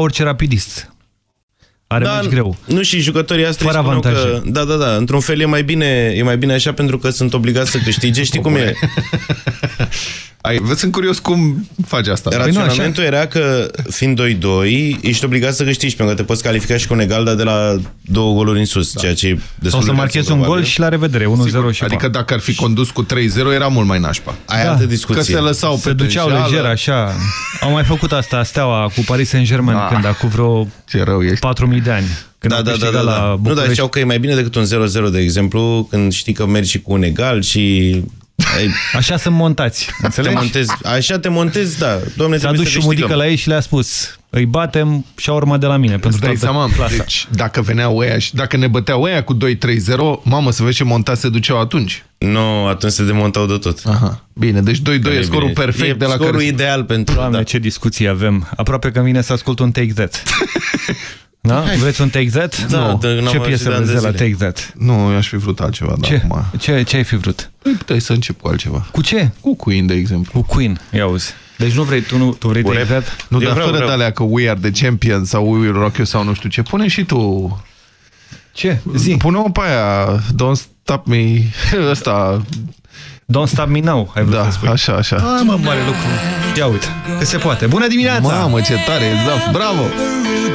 orice rapidist. Are da, meci greu. Nu, și jucătorii astea Fără avantaje. că, da, da, da, într-un fel e mai, bine, e mai bine așa pentru că sunt obligați să câștige. Știi cum e? Ai, sunt curios cum faci asta. Raționamentul păi nu, era că, fiind 2-2, ești obligat să câștigi, pentru că te poți califica și cu un egal, dar de la două goluri în sus, da. ceea ce e Sau să marchezi un gol și la revedere, 1-0 și Adică dacă ar fi condus cu 3-0, era mult mai nașpa. Ai da. altă discuție. Că se lăsau se duceau lejer, așa. Au mai făcut asta Steaua cu Paris Saint-Germain, ah, când acum vreo ce rău 4.000 de ani. Când da, da, da, da, da. Nu, dar ziceau că e mai bine decât un 0-0, de exemplu, când știi că mergi și cu un egal și Așa sunt montați, înțelegi? Te montezi, așa te montezi, da. Domne, S-a dus și mudică la ei și le-a spus îi batem și a urmat de la mine pentru toată seama, clasa. Deci, dacă veneau ăia și dacă ne băteau ăia cu 2-3-0, mamă, să vezi ce montați se duceau atunci. Nu, atunci se demontau de tot. Aha. Bine, deci 2-2 e scorul perfect e de la scorul care... ideal pentru... Doamne, da. ce discuții avem. Aproape că vine să ascult un Take That. Da? Vreți un Take That? Da, nu. Ce piesă vreți de la Take That? Nu, eu aș fi vrut altceva. Ce? Da, acum... ce, ce ai fi vrut? Păi puteai să încep cu altceva. Cu ce? Cu Queen, de exemplu. Cu Queen, ia auzi. Deci nu vrei, tu, nu, tu vrei Take That? Nu, eu dar vreau, fără vreau. de alea că We Are The Champion sau We Will Rock You sau nu știu ce. Pune și tu... Ce? Zi. Pune-o pe aia. Don't Stop Me... Ăsta... Don't Stop Me Now, ai vrut da, să spui. așa, așa. Ah, mă, mare lucru. Ia uite, că se poate. Bună dimineața! Mamă, ce tare, Zaf, bravo!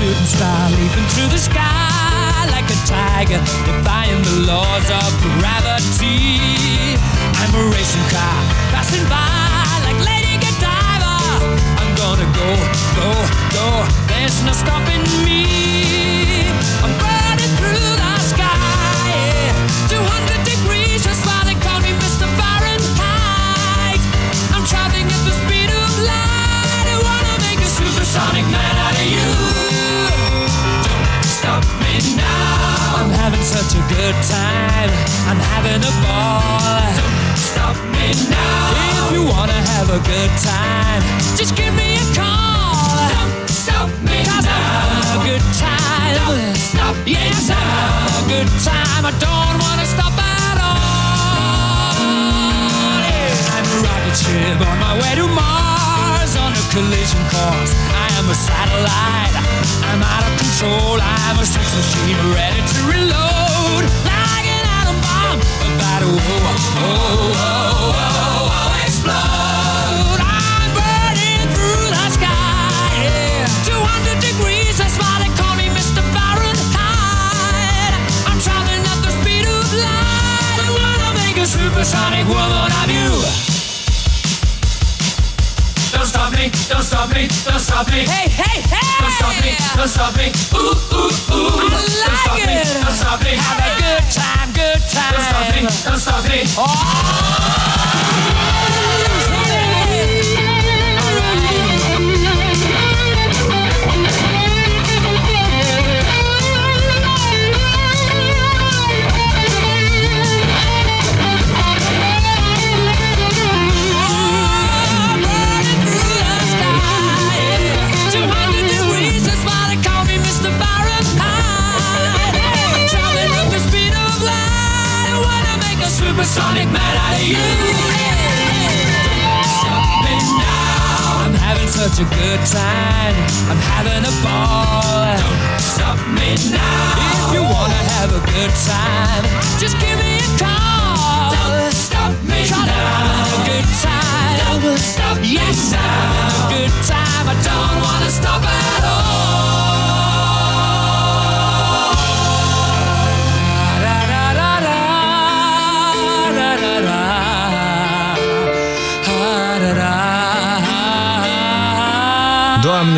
Shooting leaping through the sky like a tiger, defying the laws of gravity. I'm a racing car passing by like Lady Godiva. I'm gonna go, go, go. There's no stopping me. Having such a good time. I'm having a ball. Don't stop me now. If you wanna have a good time, just give me a call. Don't stop me Cause now. I'm having a good time. Don't stop yes, me now. I'm having a good time. I don't wanna stop at all. Yeah. I'm a rocket ship on my way to Mars collision course. I am a satellite. I'm out of control. I'm a sex machine ready to reload. Like an atom bomb about to oh, oh, oh, oh, oh, explode. I'm burning through the sky. Yeah. 200 degrees, that's why they call me Mr. Fahrenheit. I'm traveling at the speed of light. I wanna make a supersonic woman of you. Don't stop me, don't stop me, don't stop me. Hey, hey, hey! Don't stop me, don't stop me. Ooh, ooh, ooh. I like don't stop it. me, don't stop me. Have a good time, good time. Don't stop me, don't stop me. Oh! Supersonic man out of you. Stop me now. I'm having such a good time. I'm having a ball. Don't stop me now. If you wanna have a good time, just give me a call. Don't stop me Try now. Having a good time. Don't stop yes, me now. Having a good time. I don't wanna stop at all.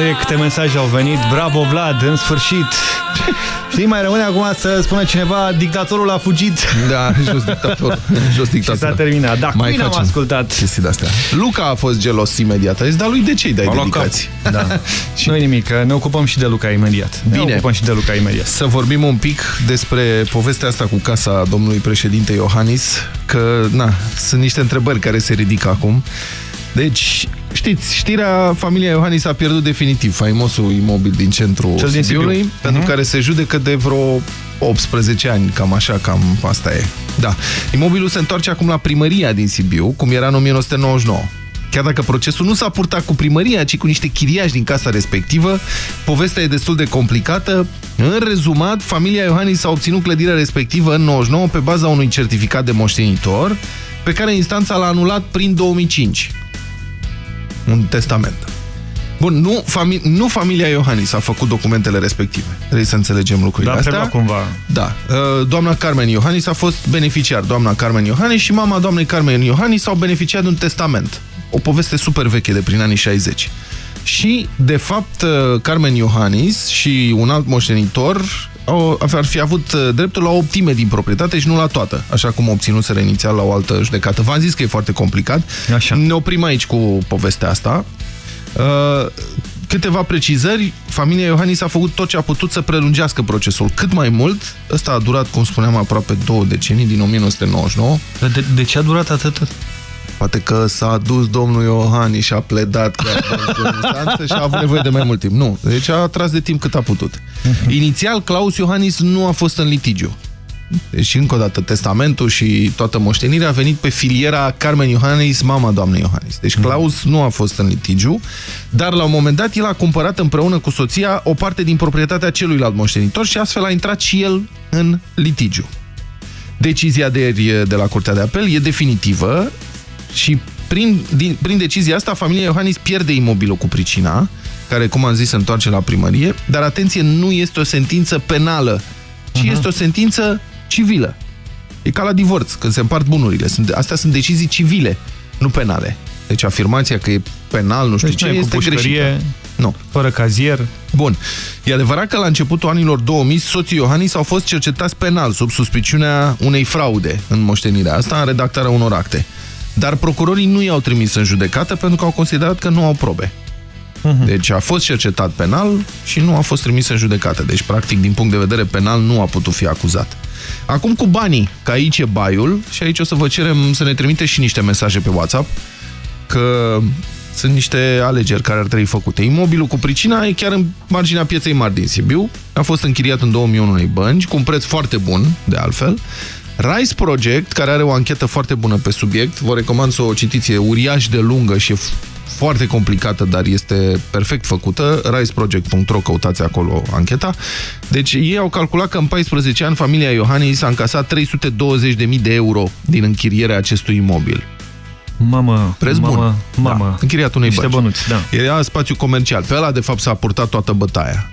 Ce câte mesaje au venit. Bravo, Vlad, în sfârșit. Știi, mai rămâne acum să spună cineva, dictatorul a fugit. Da, jos dictator. Jos dictator. Și s-a terminat. Da, mai am ascultat. Chestii de-astea. Luca a fost gelos imediat. A zis, dar lui de ce îi dai dedicații? Da. și... Nu nimic, ne ocupăm și de Luca imediat. Bine. Ne ocupăm și de Luca imediat. Să vorbim un pic despre povestea asta cu casa domnului președinte Iohannis, că, na, sunt niște întrebări care se ridică acum. Deci, știți, știrea familia Iohannis a pierdut definitiv faimosul imobil din centrul Cel din Sibiului, Sibiu. pentru uh mhm. -huh. care se judecă de vreo 18 ani, cam așa, cam asta e. Da. Imobilul se întoarce acum la primăria din Sibiu, cum era în 1999. Chiar dacă procesul nu s-a purtat cu primăria, ci cu niște chiriași din casa respectivă, povestea e destul de complicată. În rezumat, familia Iohannis a obținut clădirea respectivă în 99 pe baza unui certificat de moștenitor, pe care instanța l-a anulat prin 2005 un testament. Bun, nu, fami nu familia Iohannis a făcut documentele respective. Trebuie să înțelegem lucrurile da, astea. cumva. Da. Uh, doamna Carmen Iohannis a fost beneficiar. Doamna Carmen Iohannis și mama doamnei Carmen Iohannis au beneficiat de un testament. O poveste super veche de prin anii 60. Și, de fapt, uh, Carmen Iohannis și un alt moștenitor ar fi avut uh, dreptul la o optime din proprietate și nu la toată, așa cum obținuseră inițial la o altă judecată. V-am zis că e foarte complicat. Așa. Ne oprim aici cu povestea asta. Uh, câteva precizări. Familia Iohannis a făcut tot ce a putut să prelungească procesul cât mai mult. Ăsta a durat, cum spuneam, aproape două decenii, din 1999. De, de ce a durat atât? Poate că s-a dus domnul Iohani și a pledat instanță și a avut nevoie de mai mult timp. Nu, deci a tras de timp cât a putut. Mhm. Inițial, Claus Iohannis nu a fost în litigiu. Deci, încă o dată, testamentul și toată moștenirea a venit pe filiera Carmen Iohannis, mama doamnei Iohannis. Deci mhm. Claus nu a fost în litigiu, dar la un moment dat el a cumpărat împreună cu soția o parte din proprietatea celuilalt moștenitor și astfel a intrat și el în litigiu. Decizia de ieri de la Curtea de Apel e definitivă și prin, din, prin decizia asta, familia Iohannis pierde imobilul cu pricina, care, cum am zis, se întoarce la primărie, dar atenție, nu este o sentință penală, ci uh -huh. este o sentință civilă. E ca la divorț, când se împart bunurile. Sunt, astea sunt decizii civile, nu penale. Deci afirmația că e penal, nu știu deci ce, este greșită. Nu. Fără cazier. Bun. E adevărat că la începutul anilor 2000 soții Iohannis au fost cercetați penal sub suspiciunea unei fraude în moștenirea asta, în redactarea unor acte. Dar procurorii nu i-au trimis în judecată pentru că au considerat că nu au probe. Mhm. Deci a fost cercetat penal și nu a fost trimis în judecată. Deci, practic, din punct de vedere penal, nu a putut fi acuzat. Acum cu banii, că aici e baiul și aici o să vă cerem să ne trimite și niște mesaje pe WhatsApp, că sunt niște alegeri care ar trebui făcute. Imobilul cu pricina e chiar în marginea pieței mari din Sibiu. A fost închiriat în 2001 unei bănci, cu un preț foarte bun, de altfel. Rice Project, care are o anchetă foarte bună pe subiect, vă recomand să o citiți, e uriaș de lungă și e foarte complicată, dar este perfect făcută. riceproject.ro, căutați acolo ancheta. Deci ei au calculat că în 14 ani familia Iohannis a încasat 320.000 de euro din închirierea acestui imobil. Mamă, Preț mamă, bun. mamă. Da, închiriat unei Niște bănuți, da. Era spațiu comercial. Pe ăla, de fapt, s-a purtat toată bătaia.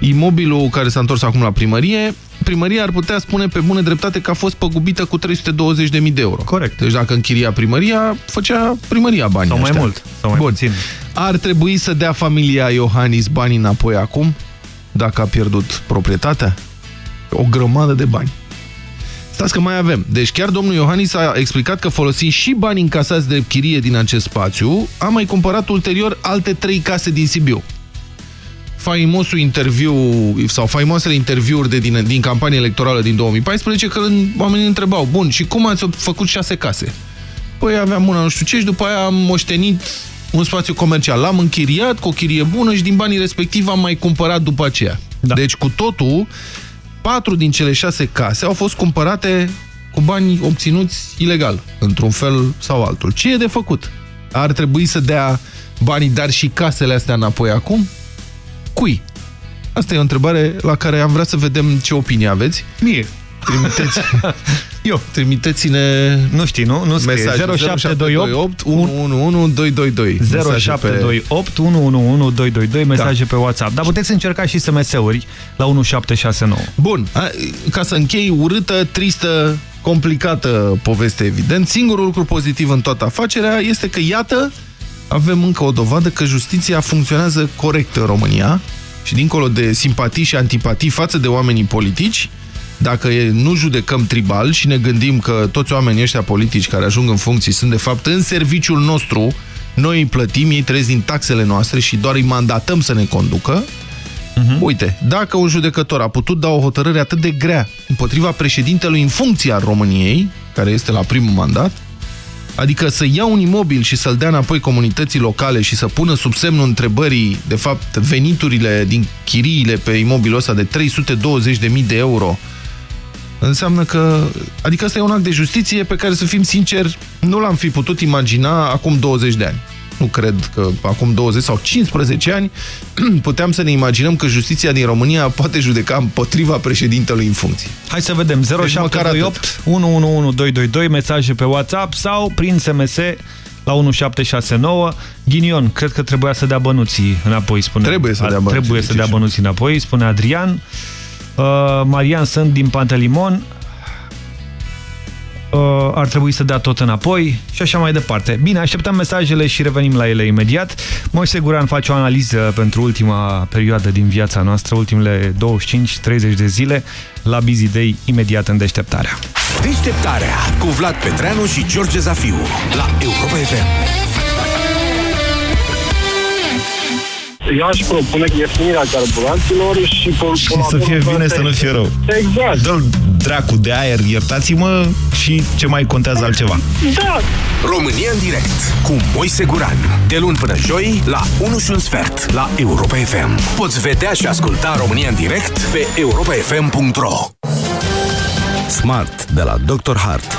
Imobilul care s-a întors acum la primărie, primăria ar putea spune pe bună dreptate că a fost păgubită cu 320.000 de euro. Corect. Deci dacă închiria primăria, făcea primăria banii Sau mai ăștia. mult, sau mai Bun. puțin. Ar trebui să dea familia Iohannis banii înapoi acum, dacă a pierdut proprietatea? O grămadă de bani. Stați că mai avem. Deci chiar domnul Iohannis a explicat că folosind și bani încasați de chirie din acest spațiu, a mai cumpărat ulterior alte trei case din Sibiu faimosul interviu sau faimoasele interviuri de din, din campania electorală din 2014 când oamenii întrebau, bun, și cum ați făcut șase case? Păi aveam una nu știu ce și după aia am moștenit un spațiu comercial. L-am închiriat cu o chirie bună și din banii respectiv am mai cumpărat după aceea. Da. Deci cu totul, patru din cele șase case au fost cumpărate cu bani obținuți ilegal, într-un fel sau altul. Ce e de făcut? Ar trebui să dea banii, dar și casele astea înapoi acum? Cui? Asta e o întrebare la care am vrea să vedem ce opinie aveți. Mie. Trimiteți. Eu. Trimiteți-ne Nu știi, nu? Nu scrie. 0728 111222 0728 111222 mesaje pe WhatsApp. Dar puteți încerca și SMS-uri la 1769. Bun. Ca să închei, urâtă, tristă, complicată poveste, evident. Singurul lucru pozitiv în toată afacerea este că, iată, avem încă o dovadă că justiția funcționează corect în România și dincolo de simpatii și antipatii față de oamenii politici, dacă nu judecăm tribal și ne gândim că toți oamenii ăștia politici care ajung în funcții sunt de fapt în serviciul nostru, noi îi plătim, ei trăiesc din taxele noastre și doar îi mandatăm să ne conducă, Uh-huh. Uite, dacă un judecător a putut da o hotărâre atât de grea împotriva președintelui în funcție al României, care este la primul mandat, adică să ia un imobil și să-l dea înapoi comunității locale și să pună sub semnul întrebării, de fapt, veniturile din chiriile pe imobilul ăsta de 320.000 de euro, înseamnă că... Adică ăsta e un act de justiție pe care, să fim sinceri, nu l-am fi putut imagina acum 20 de ani nu cred că acum 20 sau 15 ani puteam să ne imaginăm că justiția din România poate judeca împotriva președintelui în funcție. Hai să vedem, 0728 111222, mesaje pe WhatsApp sau prin SMS la 1769. Ghinion, cred că trebuia să dea bănuții înapoi, spune. Trebuie să dea bănuții. Trebuie să dea bănuții înapoi, spune Adrian. Uh, Marian sunt din Pantelimon uh, ar trebui să dea tot înapoi și așa mai departe. Bine, așteptăm mesajele și revenim la ele imediat. Moise Guran face o analiză pentru ultima perioadă din viața noastră, ultimele 25-30 de zile, la Busy Day, imediat în deșteptarea. Deșteptarea cu Vlad Petreanu și George Zafiu la Europa FM. Eu aș propune ieftinirea carburanților și... Și să fie bine, să nu fie rău. Exact. Dă-l dracu de aer, iertați-mă, și ce mai contează altceva. Da. România în direct cu Moise Guran. De luni până joi la 1 și un sfert la Europa FM. Poți vedea și asculta România în direct pe europafm.ro Smart de la Dr. Hart.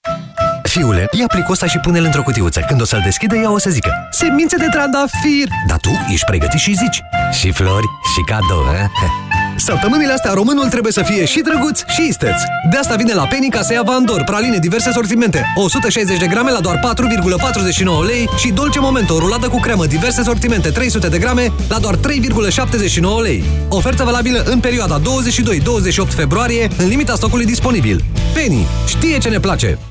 Fiule, ia plicosa și pune-l într-o cutiuță. Când o să-l deschide, ea o să zică Semințe de trandafir! Dar tu ești pregătit și zici Și flori, și cadou, eh? Săptămânile astea românul trebuie să fie și drăguț și isteț. De asta vine la Penny ca să ia Vandor, praline diverse sortimente. 160 de grame la doar 4,49 lei și Dolce Momento, rulată cu cremă diverse sortimente 300 de grame la doar 3,79 lei. Ofertă valabilă în perioada 22-28 februarie, în limita stocului disponibil. Penny știe ce ne place!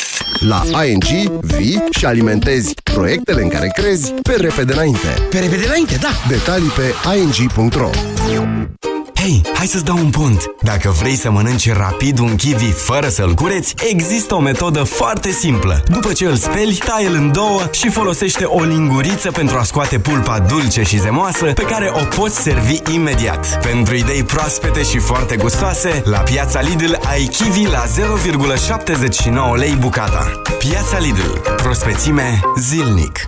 La ING vii și alimentezi proiectele în care crezi pe repede înainte. Pe repede înainte, da! Detalii pe ing.ro Hei, hai să-ți dau un pont! Dacă vrei să mănânci rapid un kiwi fără să-l cureți, există o metodă foarte simplă. După ce îl speli, tai-l în două și folosește o linguriță pentru a scoate pulpa dulce și zemoasă pe care o poți servi imediat. Pentru idei proaspete și foarte gustoase, la Piața Lidl ai kiwi la 0,79 lei bucata. Piața Lidl. Prospețime zilnic.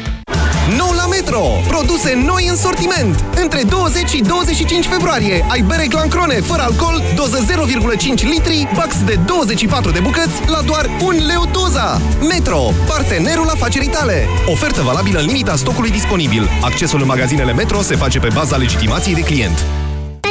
Nou la Metro! Produse noi în sortiment! Între 20 și 25 februarie ai bere Glancrone fără alcool, doză 0,5 litri, bax de 24 de bucăți la doar 1 leu doza! Metro, partenerul afacerii tale! Ofertă valabilă în limita stocului disponibil. Accesul în magazinele Metro se face pe baza legitimației de client.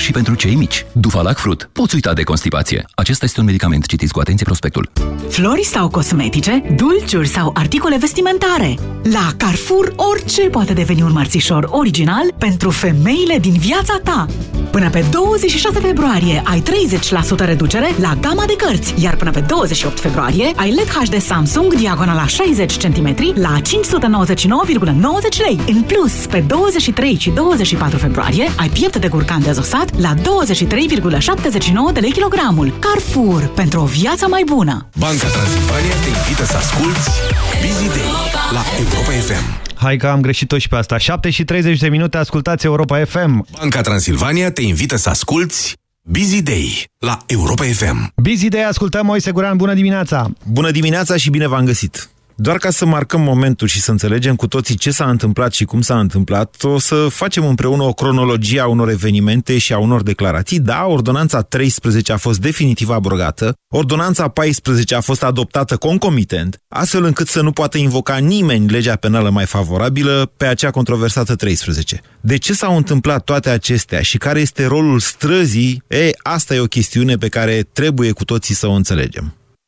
și pentru cei mici. Dufalac Fruit. Poți uita de constipație. Acesta este un medicament. Citiți cu atenție prospectul. Flori sau cosmetice, dulciuri sau articole vestimentare. La Carrefour, orice poate deveni un mărțișor original pentru femeile din viața ta. Până pe 26 februarie ai 30% reducere la gama de cărți, iar până pe 28 februarie ai LED HD Samsung diagonala 60 cm la 599,90 lei. În plus, pe 23 și 24 februarie ai piept de curcan dezosat la 23,79 de lei kilogramul. Carrefour, pentru o viață mai bună! Banca Transilvania te invită să asculti Busy Day la Europa FM. Hai că am greșit-o și pe asta. 7 și 30 de minute, ascultați Europa FM. Banca Transilvania te invită să asculti Busy Day la Europa FM. Busy Day, ascultăm Moise Guran, bună dimineața! Bună dimineața și bine v-am găsit! Doar ca să marcăm momentul și să înțelegem cu toții ce s-a întâmplat și cum s-a întâmplat, o să facem împreună o cronologie a unor evenimente și a unor declarații. Da, ordonanța 13 a fost definitiv abrogată, ordonanța 14 a fost adoptată concomitent, astfel încât să nu poată invoca nimeni legea penală mai favorabilă pe acea controversată 13. De ce s-au întâmplat toate acestea și care este rolul străzii? E, asta e o chestiune pe care trebuie cu toții să o înțelegem.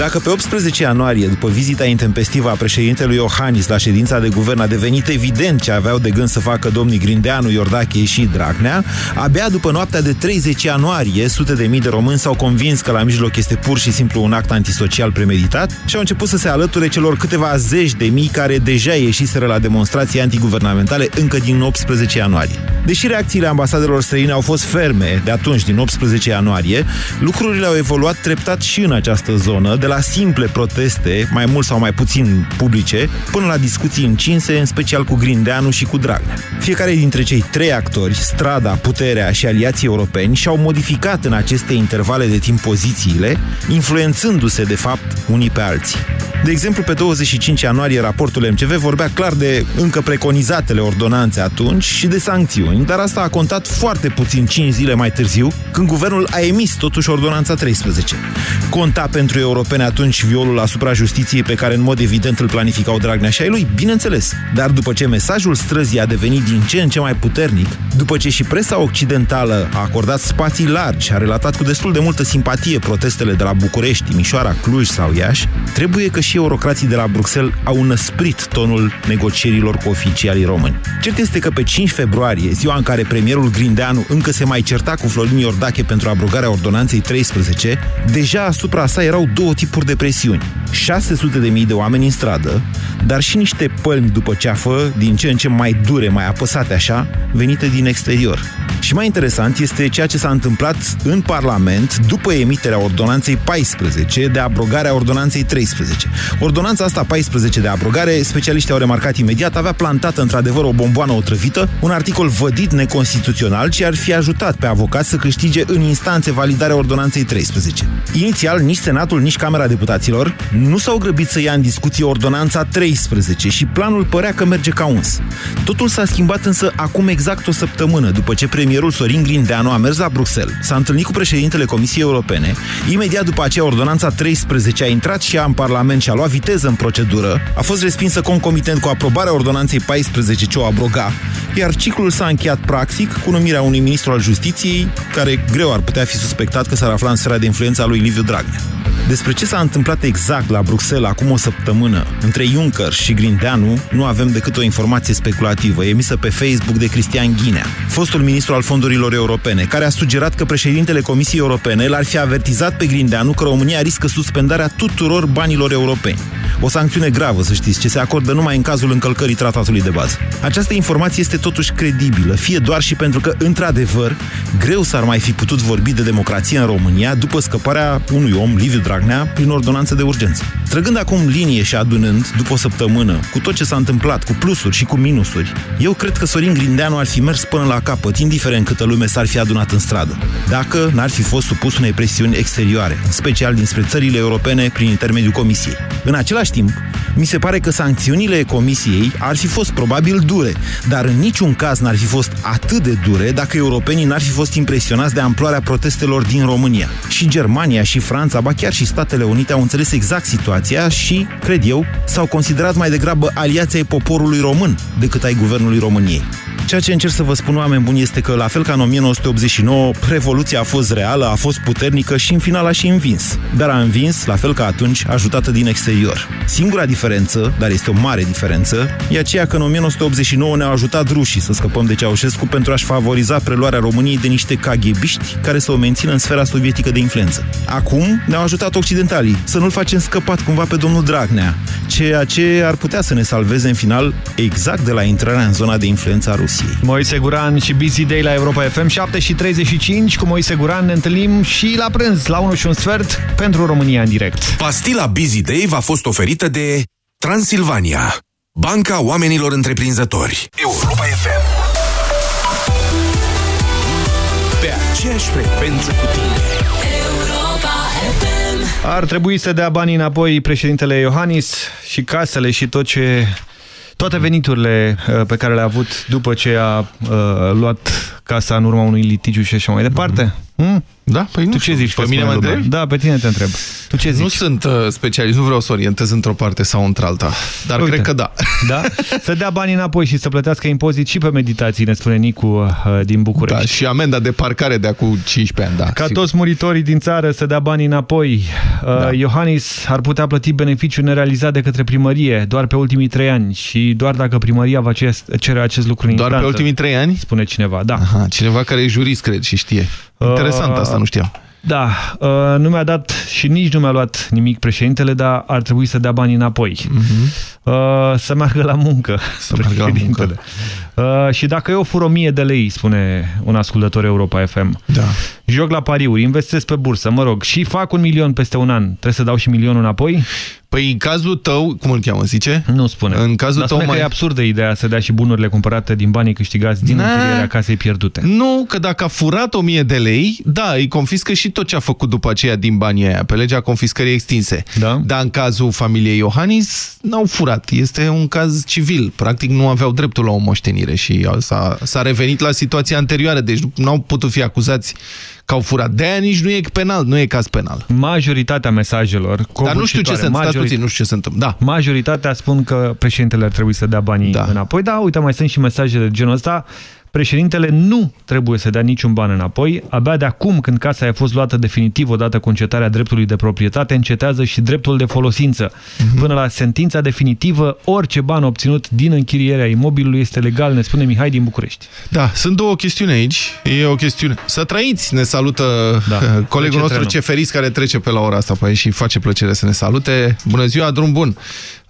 Dacă pe 18 ianuarie, după vizita intempestivă a președintelui Iohannis la ședința de guvern, a devenit evident ce aveau de gând să facă domnii Grindeanu, Iordache și Dragnea, abia după noaptea de 30 ianuarie, sute de mii de români s-au convins că la mijloc este pur și simplu un act antisocial premeditat și au început să se alăture celor câteva zeci de mii care deja ieșiseră la demonstrații antiguvernamentale încă din 18 ianuarie. Deși reacțiile ambasadelor străine au fost ferme de atunci, din 18 ianuarie, lucrurile au evoluat treptat și în această zonă, de la simple proteste, mai mult sau mai puțin publice, până la discuții încinse, în special cu Grindeanu și cu Dragnea. Fiecare dintre cei trei actori, Strada, Puterea și aliații europeni, și-au modificat în aceste intervale de timp pozițiile, influențându-se, de fapt, unii pe alții. De exemplu, pe 25 ianuarie, raportul MCV vorbea clar de încă preconizatele ordonanțe atunci și de sancțiuni, dar asta a contat foarte puțin 5 zile mai târziu, când guvernul a emis totuși ordonanța 13. Conta pentru europene atunci violul asupra justiției pe care în mod evident îl planificau Dragnea și ai lui, bineînțeles. Dar după ce mesajul străzii a devenit din ce în ce mai puternic, după ce și presa occidentală a acordat spații largi, a relatat cu destul de multă simpatie protestele de la București, Timișoara, Cluj sau Iași, trebuie că și eurocrații de la Bruxelles au năsprit tonul negocierilor cu oficialii români. Cert este că pe 5 februarie, ziua în care premierul Grindeanu încă se mai certa cu Florin Iordache pentru abrogarea ordonanței 13, deja asupra sa erau două tipuri de presiuni. 600 de mii de oameni în stradă, dar și niște pălmi după ceafă, din ce în ce mai dure, mai apăsate așa, venite din exterior. Și mai interesant este ceea ce s-a întâmplat în Parlament după emiterea ordonanței 14 de abrogare a ordonanței 13. Ordonanța asta 14 de abrogare, specialiștii au remarcat imediat, avea plantată într-adevăr o bomboană otrăvită, un articol vădit neconstituțional ce ar fi ajutat pe avocat să câștige în instanțe validarea ordonanței 13. Inițial, nici Senatul, nici Camera Deputaților nu s-au grăbit să ia în discuție ordonanța 13 și planul părea că merge ca uns. Totul s-a schimbat însă acum exact o săptămână după ce premierul Sorin Grindeanu a mers la Bruxelles, s-a întâlnit cu președintele Comisiei Europene, imediat după aceea ordonanța 13 a intrat și ea în Parlament și a luat viteză în procedură, a fost respinsă concomitent cu aprobarea ordonanței 14 ce o abroga, iar ciclul s-a încheiat practic cu numirea unui ministru al justiției, care greu ar putea fi suspectat că s-ar afla în sfera de influență a lui Liviu Dragnea. Despre ce s-a întâmplat exact la Bruxelles acum o săptămână între Juncker și Grindeanu nu avem decât o informație speculativă emisă pe Facebook de Cristian Ghinea, fostul ministru al fondurilor europene, care a sugerat că președintele Comisiei Europene l-ar fi avertizat pe Grindeanu că România riscă suspendarea tuturor banilor europeni. O sancțiune gravă, să știți, ce se acordă numai în cazul încălcării tratatului de bază. Această informație este totuși credibilă, fie doar și pentru că, într-adevăr, greu s-ar mai fi putut vorbi de democrație în România după scăparea unui om, Liviu Dragnea, prin ordonanță de urgență. Trăgând acum linie și adunând, după o săptămână, cu tot ce s-a întâmplat, cu plusuri și cu minusuri, eu cred că Sorin Grindeanu ar fi mers până la capăt, indiferent câtă lume s-ar fi adunat în stradă, dacă n-ar fi fost supus unei presiuni exterioare, în special dinspre țările europene prin intermediul Comisiei. În același timp, mi se pare că sancțiunile Comisiei ar fi fost probabil dure, dar în niciun caz n-ar fi fost atât de dure dacă europenii n-ar fi fost impresionați de amploarea protestelor din România. Și Germania și Franța, ba chiar și Statele Unite au înțeles exact situația și, cred eu, s-au considerat mai degrabă aliații ai poporului român decât ai guvernului României. Ceea ce încerc să vă spun, oameni buni, este că, la fel ca în 1989, revoluția a fost reală, a fost puternică și, în final, a și învins. Dar a învins, la fel ca atunci, ajutată din exterior. Singura diferență, dar este o mare diferență, e aceea că în 1989 ne-au ajutat rușii să scăpăm de Ceaușescu pentru a-și favoriza preluarea României de niște kaghebiști care să o mențină în sfera sovietică de influență. Acum ne-au ajutat occidentalii să nu-l facem scăpat cumva pe domnul Dragnea, ceea ce ar putea să ne salveze în final exact de la intrarea în zona de influență a Rusiei. Moise Guran și Busy Day la Europa FM 7 și 35 cu Moise Guran ne întâlnim și la prânz la 1 și un sfert pentru România în direct. Pastila Busy Day v-a fost oferită de Transilvania, Banca Oamenilor Întreprinzători. Europa FM. Pe aceeași frecvență cu tine. Ar trebui să dea banii înapoi președintele Iohannis și casele și tot ce toate veniturile uh, pe care le-a avut după ce a uh, luat casa în urma unui litigiu și așa mai departe? Hmm? Da? Păi nu tu ce zici? Pe că mine spune mă lumea? întrebi? Da, pe tine te întreb. Tu ce zici? Nu sunt uh, specialist, nu vreau să orientez într-o parte sau într-alta, dar Uite. cred că da. Da? Să dea banii înapoi și să plătească impozit și pe meditații, ne spune Nicu uh, din București. Da, și amenda de parcare de acum 15 ani, da. Ca sigur. toți muritorii din țară să dea banii înapoi. Da. Iohannis ar putea plăti beneficiul nerealizat de către primărie doar pe ultimii trei ani și doar dacă primăria va ce- cere acest lucru în Doar pe instanță, ultimii trei ani? Spune cineva, da. Aha, cineva care e jurist, cred, și știe. Interesant asta, nu știam. Da, uh, nu mi-a dat și nici nu mi-a luat nimic președintele, dar ar trebui să dea banii înapoi. Uh, să meargă la muncă. Mhm. Să meargă la muncă. Uh, și dacă eu fur 1000 de lei, spune un ascultător Europa FM, da. joc la pariuri, investesc pe bursă, mă rog, și fac un milion peste un an, trebuie să dau și milionul înapoi? Păi în cazul tău, cum îl cheamă, zice? Nu spune. În cazul Dar tău spune mai... că e absurdă ideea să dea și bunurile cumpărate din banii câștigați din Na. închirierea casei pierdute. Nu, că dacă a furat 1000 de lei, da, îi confiscă și tot ce a făcut după aceea din banii aia, pe legea confiscării extinse. Da? Dar în cazul familiei Iohannis, n-au furat. Este un caz civil. Practic nu aveau dreptul la o moștenire și s-a s-a revenit la situația anterioară, deci nu au putut fi acuzați că au furat. De-aia nici nu e penal, nu e caz penal. Majoritatea mesajelor Dar nu știu ce se întâmplă, stați puțin, nu știu ce se întâmplă. Da. Majoritatea spun că președintele ar trebui să dea banii da. înapoi. Da, uite, mai sunt și mesaje de genul ăsta. Președintele nu trebuie să dea niciun ban înapoi. Abia de acum, când casa a fost luată definitiv odată cu încetarea dreptului de proprietate, încetează și dreptul de folosință. Mhm. Până la sentința definitivă, orice ban obținut din închirierea imobilului este legal, ne spune Mihai din București. Da, sunt două chestiuni aici. E o chestiune. Să trăiți, ne salută da. colegul Trece nostru trenul. Ceferis care trece pe la ora asta pe aici și face plăcere să ne salute. Bună ziua, drum bun!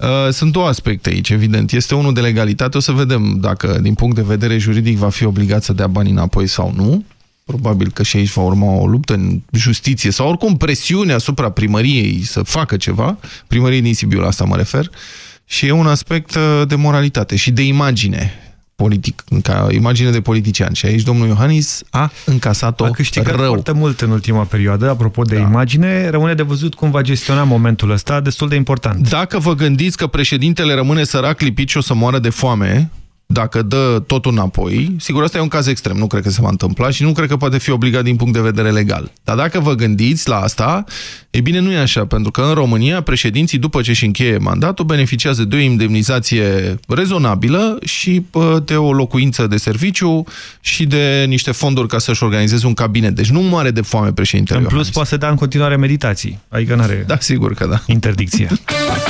Uh, Sunt două aspecte aici, evident. Este unul de legalitate. O să vedem dacă, din punct de vedere juridic, va fi obligat să dea banii înapoi sau nu. Probabil că și aici va urma o luptă în justiție sau oricum presiune asupra primăriei să facă ceva. Primăriei din Sibiu, la asta mă refer. Și e un aspect uh, de moralitate și de imagine politic, ca imagine de politician. Și aici domnul Iohannis a încasat-o A câștigat rău. foarte mult în ultima perioadă, apropo de da. imagine. Rămâne de văzut cum va gestiona momentul ăsta, destul de important. Dacă vă gândiți că președintele rămâne sărac lipit și o să moară de foame, dacă dă totul înapoi, sigur, asta e un caz extrem, nu cred că se va întâmpla și nu cred că poate fi obligat din punct de vedere legal. Dar dacă vă gândiți la asta, e bine, nu e așa, pentru că în România președinții, după ce își încheie mandatul, beneficiază de o indemnizație rezonabilă și pă, de o locuință de serviciu și de niște fonduri ca să-și organizeze un cabinet. Deci nu moare de foame președintele În plus, Iohannis. poate să dea în continuare meditații. Adică nu are Da, sigur că da. interdicție.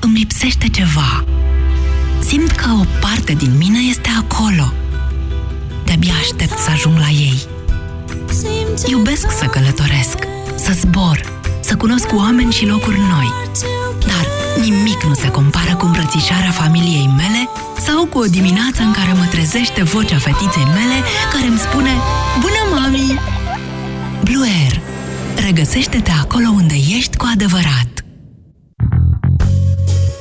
Îmi lipsește ceva. Simt că o parte din mine este acolo. De-abia aștept să ajung la ei. Iubesc să călătoresc, să zbor, să cunosc oameni și locuri noi. Dar nimic nu se compară cu îmbrățișarea familiei mele sau cu o dimineață în care mă trezește vocea fetiței mele care îmi spune Bună, mami! Blue Air. Regăsește-te acolo unde ești cu adevărat.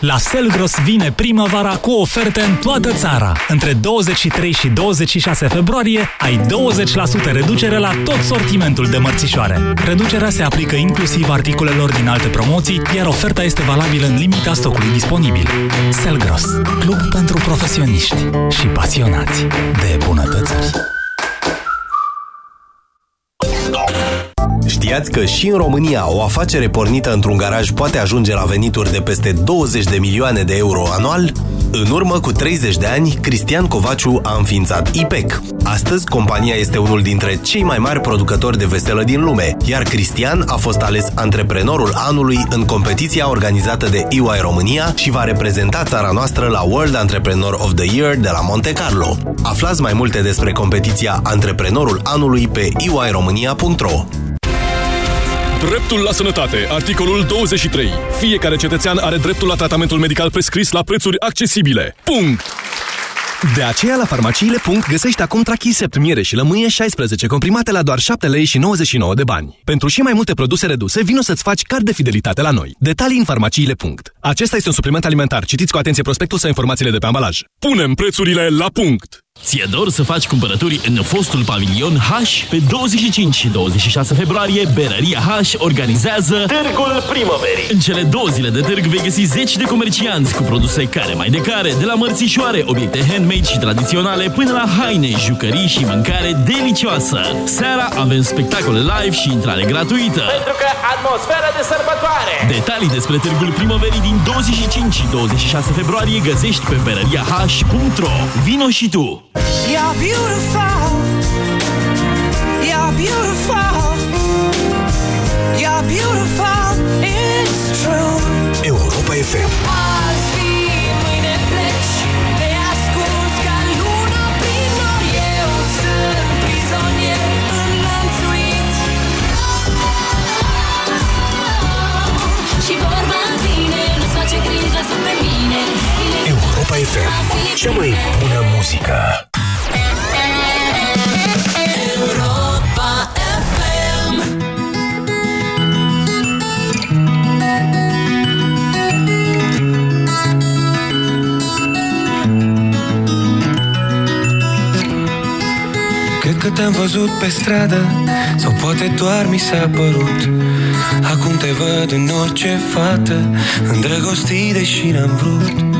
La Selgros vine primăvara cu oferte în toată țara. Între 23 și 26 februarie ai 20% reducere la tot sortimentul de mărțișoare. Reducerea se aplică inclusiv articolelor din alte promoții, iar oferta este valabilă în limita stocului disponibil. Selgros, club pentru profesioniști și pasionați de bunătățuri. Știați că și în România o afacere pornită într-un garaj poate ajunge la venituri de peste 20 de milioane de euro anual? În urmă cu 30 de ani, Cristian Covaciu a înființat IPEC. Astăzi, compania este unul dintre cei mai mari producători de veselă din lume, iar Cristian a fost ales antreprenorul anului în competiția organizată de EY România și va reprezenta țara noastră la World Entrepreneur of the Year de la Monte Carlo. Aflați mai multe despre competiția Antreprenorul anului pe eyromania.ro. Dreptul la sănătate. Articolul 23. Fiecare cetățean are dreptul la tratamentul medical prescris la prețuri accesibile. Punct! De aceea la farmaciile. găsești acum Trachisept, miere și lămâie 16 comprimate la doar 7 lei și 99 de bani. Pentru și mai multe produse reduse, vino să-ți faci card de fidelitate la noi. Detalii în farmaciile. Acesta este un supliment alimentar. Citiți cu atenție prospectul sau informațiile de pe ambalaj. Punem prețurile la punct! Ți-e dor să faci cumpărături în fostul pavilion H? Pe 25 și 26 februarie, Berăria H organizează Târgul Primăverii. În cele două zile de târg vei găsi zeci de comercianți cu produse care mai de care, de la mărțișoare, obiecte handmade și tradiționale, până la haine, jucării și mâncare delicioasă. Seara avem spectacole live și intrare gratuită. Pentru că atmosfera de sărbătoare! Detalii despre Târgul Primăverii din 25 și 26 februarie găsești pe berăriah.ro. Vino și tu! You're beautiful. You're beautiful. You're beautiful. It's true. Europa FM. FM. Cea mai bună muzică. Europa FM. Cred că te-am văzut pe stradă Sau poate doar mi s-a părut Acum te văd în orice fată Îndrăgostit deși n-am vrut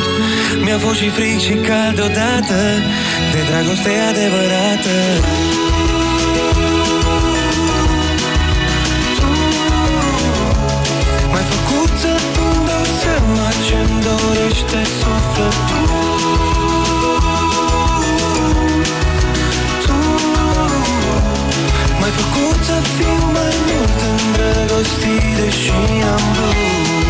Mi-a fost și fric și cald odată De dragoste adevărată. M-ai făcut să îmi dau seama ce-mi dorește sufletul. M-ai făcut să fiu mai mult îndrăgostit Deși am vrut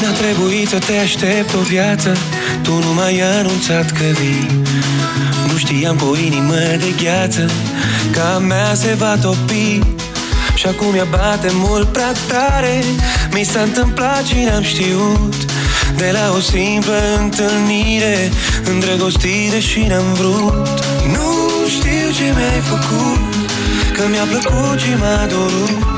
Mi-a trebuit să te aștept o viață Tu nu m-ai anunțat că vii. Nu știam cu o inimă de gheață Că a mea se va topi. Și acum ea bate mult prea tare Mi s-a întâmplat și n-am știut. De la o simplă întâlnire Îndrăgostit deși n-am vrut. Nu știu ce mi-ai făcut Că mi-a plăcut și m-a dorut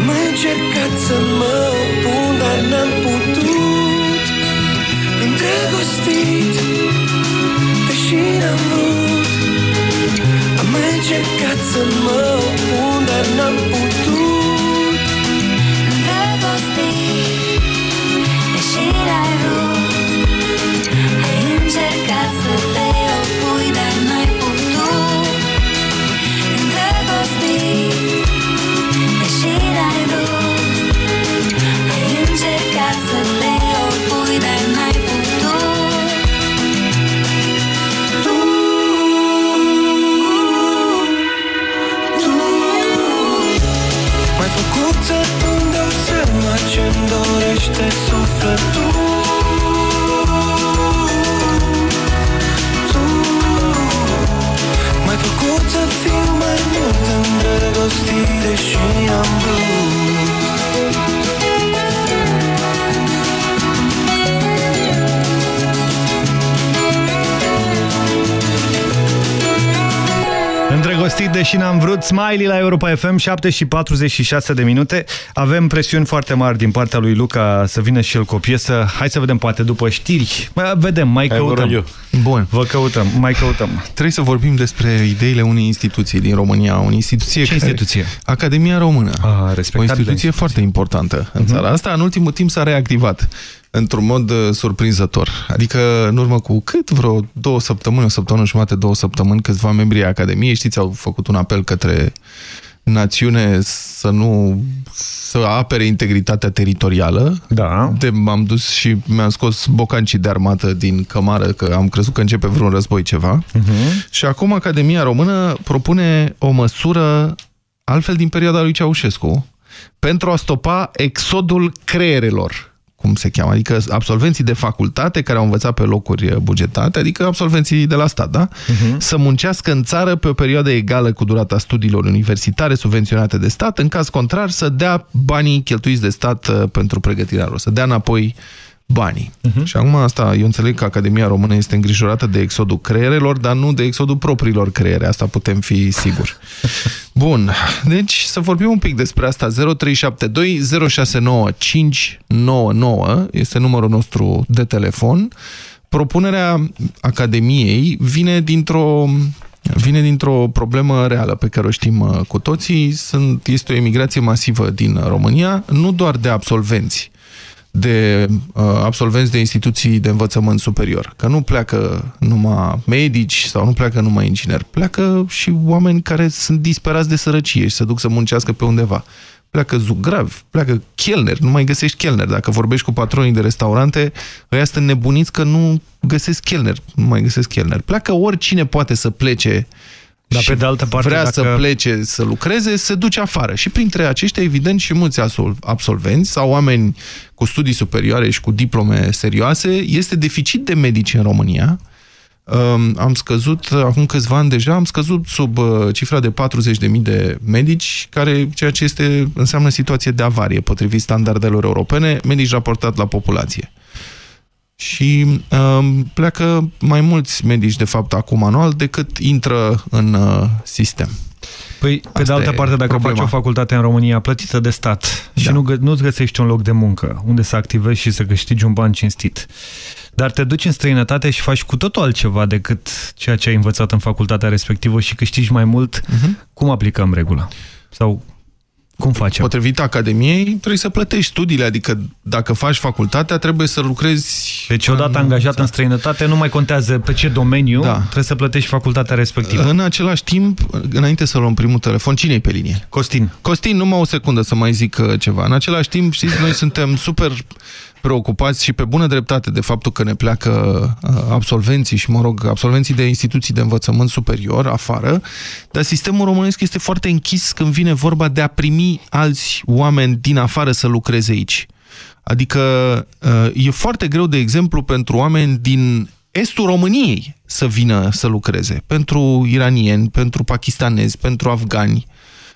Am încercat să mă opun Dar n-am putut. Îndrăgostit Deși n-am vrut. Am încercat să mă opun Dar n-am putut Îndrăgostit, deși n-am vrut, Smiley la Europa FM, 7 și 46 de minute. Avem presiuni foarte mari din partea lui Luca să vină și el cu o piesă. Hai să vedem, poate după știri. Bă, Vedem, mai Hai, vă rog căutăm. eu. Bun. Vă căutăm, mai căutăm. Trebuie să vorbim despre ideile unei instituții din România, o instituție Ce care- instituție? Academia Română. Ah, o respectabilă instituție foarte importantă în Mhm. țara asta. În ultimul timp s-a reactivat într-un mod uh, surprinzător. Adică în urmă cu cât vreo două săptămâni, o săptămână jumate, două săptămâni, câțiva membri ai Academiei, știți, au făcut un apel către națiune să nu să apere integritatea teritorială. Da. De m-am dus și mi-am scos bocancii de armată din cămară, că am crezut că începe vreun război ceva. Mhm. Și acum Academia Română propune o măsură altfel din perioada lui Ceaușescu pentru a stopa exodul creierelor cum se cheamă, adică absolvenții de facultate care au învățat pe locuri bugetate, adică absolvenții de la stat, da? Să muncească în țară pe o perioadă egală cu durata studiilor universitare subvenționate de stat, în caz contrar să dea banii cheltuiți de stat uh, pentru pregătirea lor, să dea înapoi banii. Și acum asta, eu înțeleg că Academia Română este îngrijorată de exodul creierelor, dar nu de exodul propriilor creiere, asta putem fi siguri. Bun, deci să vorbim un pic despre asta. 0372 069 599 este numărul nostru de telefon. Propunerea Academiei vine dintr-o vine dintr-o problemă reală pe care o știm uh, cu toții. Sunt, este o emigrație masivă din România, nu doar de absolvenți, de uh, absolvenți de instituții de învățământ superior. Că nu pleacă numai medici sau nu pleacă numai ingineri. Pleacă și oameni care sunt disperați de sărăcie și se duc să muncească pe undeva. Pleacă zugrav, pleacă chelner, nu mai găsești chelner. Dacă vorbești cu patronii de restaurante, ăia sunt nebuniți că nu găsesc chelner, nu mai găsesc chelner. Pleacă oricine poate să plece Dar și pe de altă parte, vrea dacă- să plece să lucreze, se duce afară. Și printre aceștia, evident, și mulți absol- absolvenți sau oameni cu studii superioare și cu diplome serioase. Este deficit de medici în România. Um, am scăzut, acum câțiva ani deja, am scăzut sub uh, cifra de 40.000 de medici, care, ceea ce este, înseamnă situație de avarie, potrivit standardelor europene, medici raportat la populație. Și uh, pleacă mai mulți medici, de fapt, acum anual, decât intră în uh, sistem. Păi, pe Asta de altă e parte, dacă problema. faci o facultate în România plătită de stat și Da. nu, gă- nu-ți găsești un loc de muncă unde să activezi și să câștigi un ban cinstit, dar te duci în străinătate și faci cu totul altceva decât ceea ce ai învățat în facultatea respectivă și câștigi mai mult, Mhm. cum aplicăm regula? Sau cum facem? Potrivit Academiei, trebuie să plătești studiile, adică dacă faci facultatea, trebuie să lucrezi... Deci odată angajat în străinătate, nu mai contează pe ce domeniu, Da. trebuie să plătești facultatea respectivă. În același timp, înainte să luăm primul telefon, cine e pe linie? Costin. Costin, numai o secundă să mai zic uh, ceva. În același timp, știți, noi suntem super preocupați și pe bună dreptate de faptul că ne pleacă uh, absolvenții și, mă rog, absolvenții de instituții de învățământ superior afară, dar sistemul românesc este foarte închis când vine vorba de a primi alți oameni din afară să lucreze aici. Adică uh, e foarte greu, de exemplu, pentru oameni din estul României să vină să lucreze. Pentru iranieni, pentru pakistanezi, pentru afgani.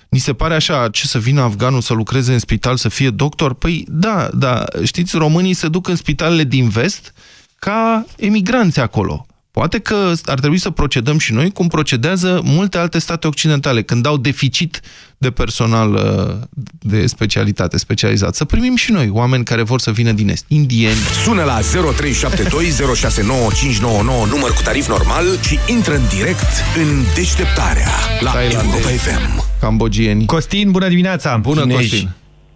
Ni se pare așa, ce să vină afganul să lucreze în spital, să fie doctor? Păi da, da, știți, românii se duc în spitalele din vest ca emigranți acolo. Poate că ar trebui să procedăm și noi cum procedează multe alte state occidentale, când au deficit de personal uh, de specialitate, specializat. Să primim și noi oameni care vor să vină din Est, indieni. Sună la 0372069599 număr cu tarif normal și intră în direct în deșteptarea la Europa FM. Cambogieni. Costin, bună dimineața! Bună, Chinezi. Costin!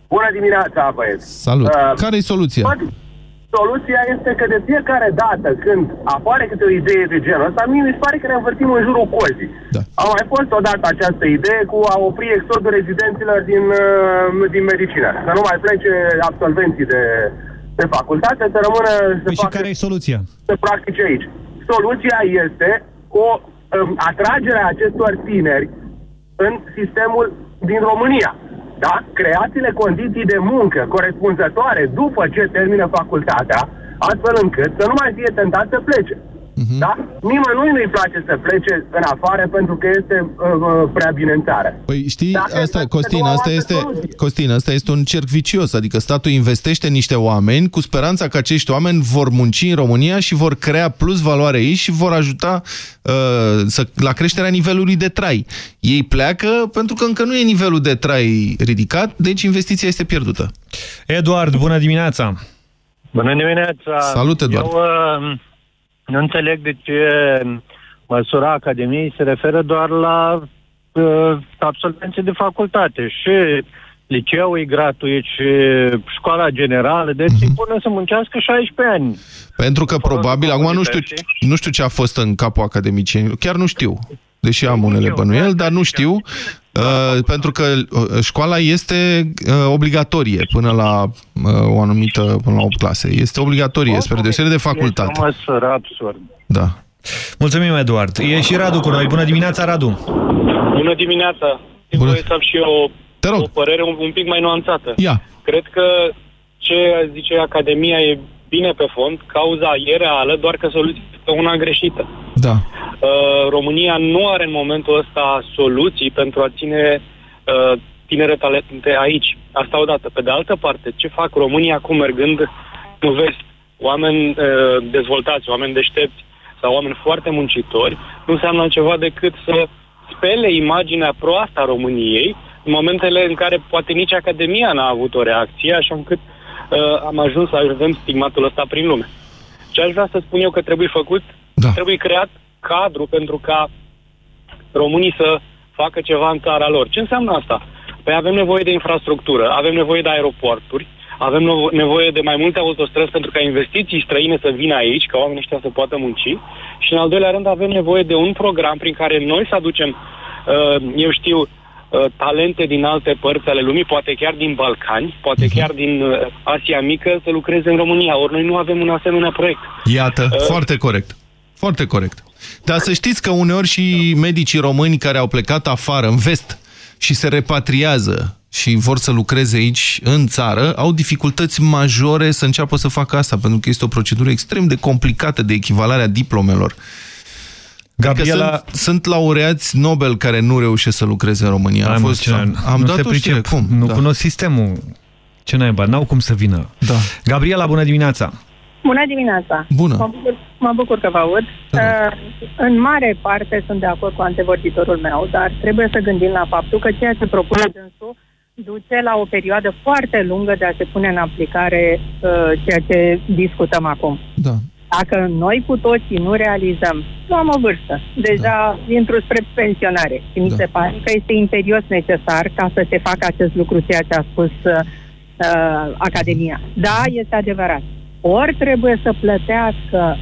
Bună dimineața, băieți! Salut! Uh, Care-i soluția? bă, Soluția este că de fiecare dată când apare câte o idee de genul ăsta, mie mi se pare că ne învârtim în jurul cozii. Da. A mai fost odată această idee cu a opri exodul rezidenților din, uh, din medicină. Să nu mai plece absolvenții de, de facultate, să rămână să Păi și facă, care e soluția? să practice aici. Soluția este o um, atragere a acestor tineri în sistemul din România. Da? Creați-le condiții de muncă corespunzătoare după ce termină facultatea, astfel încât să nu mai fie tentat să plece. Da? Nimănui nu-i place să plece în afară pentru că este uh, uh, prea bine în țară. Păi știi, Dacă asta, este Costin, o asta altă este, soluție. Costin, asta este un cerc vicios, adică statul investește în niște oameni cu speranța că acești oameni vor munci în România și vor crea plus valoare aici și vor ajuta uh, să, la creșterea nivelului de trai. Ei pleacă pentru că încă nu e nivelul de trai ridicat, deci investiția este pierdută. Eduard, bună dimineața! Bună dimineața! Salut, Eduard! Eu uh, nu înțeleg de ce măsura Academiei se referă doar la uh, absolvenții de facultate. Și liceul e gratuit și școala generală, deci Mhm. îi pune să muncească 16 ani. Pentru că probabil, acum nu știu, nu știu ce a fost în capul academicienilor, chiar nu știu, deși am unele bănuieli, dar nu știu, uh, pentru că uh, școala este uh, obligatorie până la uh, o anumită, până la 8 clase. Este obligatorie, spre deosebire de facultate. Este o măsură absurd. Da. Mulțumim, Eduard. E și Radu cu noi. Bună dimineața, Radu! Bună dimineața! Bună. Voi să am și eu o, o părere un, un pic mai nuanțată. Ia. Cred că ce zice Academia e bine pe fond, cauza e reală, doar că soluția este una greșită. Da. Uh, România nu are în momentul ăsta soluții pentru a ține uh, tinere talente aici. Asta odată. Pe de altă parte, ce fac România acum mergând în vest? Oameni uh, dezvoltați, oameni deștepți sau oameni foarte muncitori, nu înseamnă altceva decât să spele imaginea proastă a României în momentele în care poate nici Academia n-a avut o reacție, așa încât uh, am ajuns să avem stigmatul ăsta prin lume. Ce aș vrea să spun eu că trebuie făcut, da. trebuie creat cadru pentru ca românii să facă ceva în țara lor. Ce înseamnă asta? Păi avem nevoie de infrastructură, avem nevoie de aeroporturi, avem nevo- nevoie de mai multe autostrăzi pentru ca investiții străine să vină aici, ca oamenii ăștia să poată munci. Și în al doilea rând avem nevoie de un program prin care noi să aducem, uh, eu știu, uh, talente din alte părți ale lumii, poate chiar din Balcani, poate chiar din uh, Asia Mică, să lucreze în România. Ori noi nu avem un asemenea proiect. Iată, Uh, foarte corect. Foarte corect. Dar să știți că uneori și medicii români care au plecat afară, în vest, și se repatriază și vor să lucreze aici, în țară, au dificultăți majore să înceapă să facă asta, pentru că este o procedură extrem de complicată de echivalare a diplomelor. Gabriela... Adică sunt, sunt laureați Nobel care nu reușesc să lucreze în România. Hai, Am, mă, fost, ce- am, am nu dat se o știre. pricep. Cum? Nu Da. cunosc sistemul. Ce naiba, n-au cum să vină. Da. Gabriela, bună dimineața! Bună dimineața! Bună! Mă bucur, mă bucur că vă aud. Uh, în mare parte sunt de acord cu antevorbitorul meu, dar trebuie să gândim la faptul că ceea ce propune dânsul duce la o perioadă foarte lungă de a se pune în aplicare uh, ceea ce discutăm acum. Da. Dacă noi cu toții nu realizăm, nu am o vârstă, deja da. intru spre pensionare și mi Da. se pare că este imperios necesar ca să se facă acest lucru, ceea ce a spus uh, uh, Academia. Da, este adevărat. Ori trebuie să plătească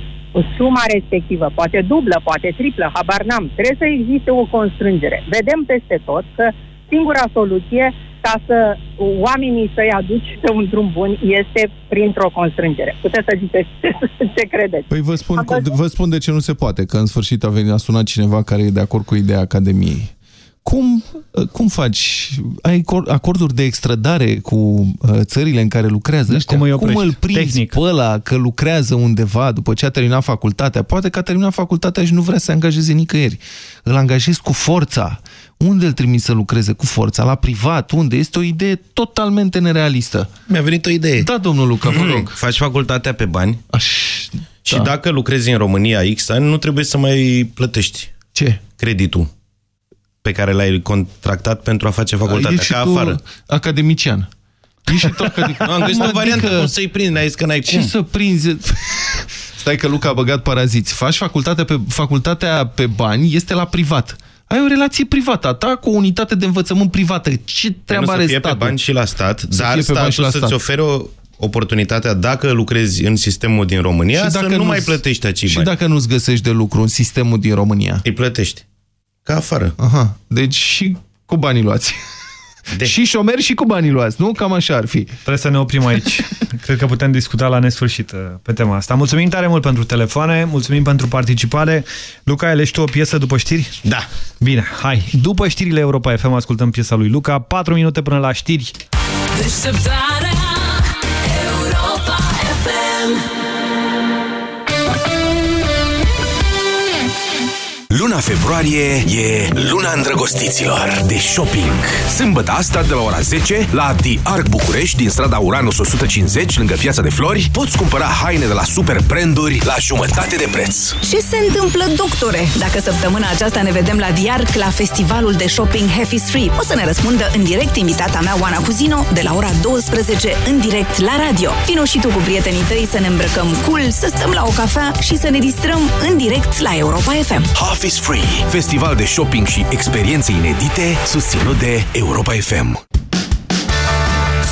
suma respectivă, poate dublă, poate triplă, habar n-am. Trebuie să existe o constrângere. Vedem peste tot că singura soluție ca să oamenii să-i aduci pe un drum bun este printr-o constrângere. Puteți să ziceți ce credeți. Păi vă spun, Am văzut- vă spun de ce nu se poate, că în sfârșit a venit a sunat cineva care e de acord cu ideea Academiei. Cum, cum faci? Ai cor- acorduri de extradare cu uh, țările în care lucrează ăștia? cum îi cum oprești? îl prinzi Tehnic. pe ăla că lucrează undeva după ce a terminat facultatea? Poate că a terminat facultatea și nu vrea să se angajeze nicăieri. Îl angajezi cu forța. Unde îl trimiți să lucreze cu forța? La privat? Unde? Este o idee totalmente nerealistă. Mi-a venit o idee. Da, domnul Luca, vă rog. Faci facultatea pe bani Aș... și da. dacă lucrezi în România X ani, nu trebuie să mai plătești. Ce? Creditul pe care l-ai contractat pentru a face facultatea, Ești și ca tu afară. academician. Ești și tu academician. Nu, am găsit Mă, o variantă adică- cum să-i prind, ai zis că n-ai Ce cum. să prinzi? Stai că Luca a băgat paraziți. Faci facultatea pe, facultatea pe bani, este la privat. Ai o relație privată a ta cu o unitate de învățământ privată. Ce treabă nu are să fie statul? pe bani și la stat, Să dar fie pe bani și statul la să-ți stat. ofere o oportunitatea, dacă lucrezi în sistemul din România, Și să dacă nu mai nu-ți- plătești acei Și bani. dacă nu-ți găsești de lucru în sistemul din România? Îi plătești. Ca afară. Aha. Deci și cu banii luați. De. Și șomeri și cu banii luați, nu? Cam așa ar fi. Trebuie să ne oprim aici. Cred că putem discuta la nesfârșit uh, pe tema asta. Mulțumim tare mult pentru telefoane, mulțumim pentru participare. Luca, alegi tu o piesă după știri? Da. Bine, hai. După știrile Europa FM ascultăm piesa lui Luca. 4 minute până la știri. Deșteptarea Luna februarie e luna îndrăgostiților de shopping. Sâmbătă asta de la ora 10 la The Arc București din strada Uranus 150 lângă Piața de Flori poți cumpăra haine de la super branduri la jumătate de preț. Ce se întâmplă, doctore? Dacă săptămâna aceasta ne vedem la Diarc la festivalul de shopping Happy Street, o să ne răspundă în direct invitata mea, Oana Cuzino, de la ora 12 în direct la radio. Vino și tu cu prietenii tăi să ne îmbrăcăm cool, să stăm la o cafea și să ne distrăm în direct la Europa FM. Half is Free, festival de shopping și experiențe inedite susținut de Europa FM.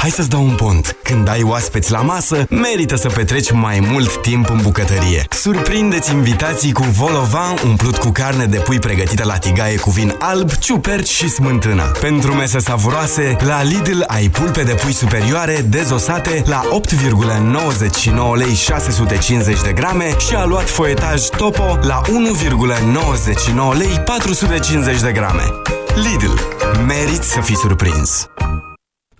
Hai să-ți dau un pont. Când ai oaspeți la masă, merită să petreci mai mult timp în bucătărie. Surprindeți invitații cu volovan umplut cu carne de pui pregătită la tigaie cu vin alb, ciuperci și smântână. Pentru mese savuroase, la Lidl ai pulpe de pui superioare dezosate la 8,99 lei 650 de grame și aluat foietaj topo la 1,99 lei 450 de grame. Lidl. Meriți să fii surprins.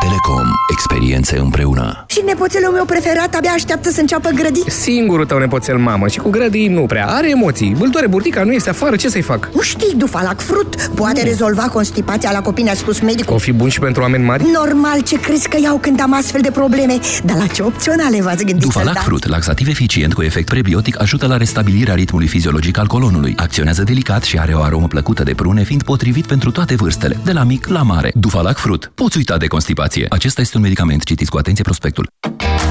Telecom. Experiențe împreună. Și nepoțelul meu preferat abia așteaptă să înceapă grădini. Singurul tău nepoțel mamă și cu grădii nu prea. Are emoții. Îl doare burtica, nu este afară, ce să-i fac? Nu știi, Dufalac Frut poate rezolva constipația la copii, ne-a spus medicul. O fi bun și pentru oameni mari? Normal, ce crezi că iau când am astfel de probleme? Dar la ce opționale v-ați gândit să-l Dufalac dați? Fruit, laxativ eficient cu efect prebiotic, ajută la restabilirea ritmului fiziologic al colonului. Acționează delicat și are o aromă plăcută de prune, fiind potrivit pentru toate vârstele, de la mic la mare. Dufalac Fruit. Poți uita de constipație. Acesta este un medicament. Citiți cu atenție prospectul.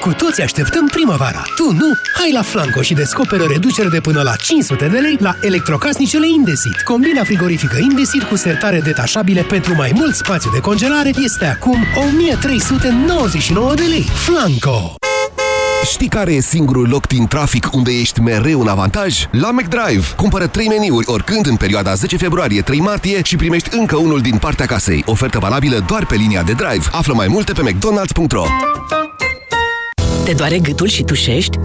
Cu toți așteptăm primăvara. Tu nu? Hai la Flanco și descoperă reducere de până la 500 de lei la electrocasnicele Indesit. Combina frigorifică Indesit cu sertare detașabile pentru mai mult spațiu de congelare este acum 1399 de lei. Flanco! Știi care e singurul loc din trafic unde ești mereu în avantaj? La McDrive! Cumpără 3 meniuri oricând în perioada 10 februarie-3 martie și primești încă unul din partea casei. Ofertă valabilă doar pe linia de drive. Află mai multe pe mcdonalds.ro Te doare gâtul și tușești?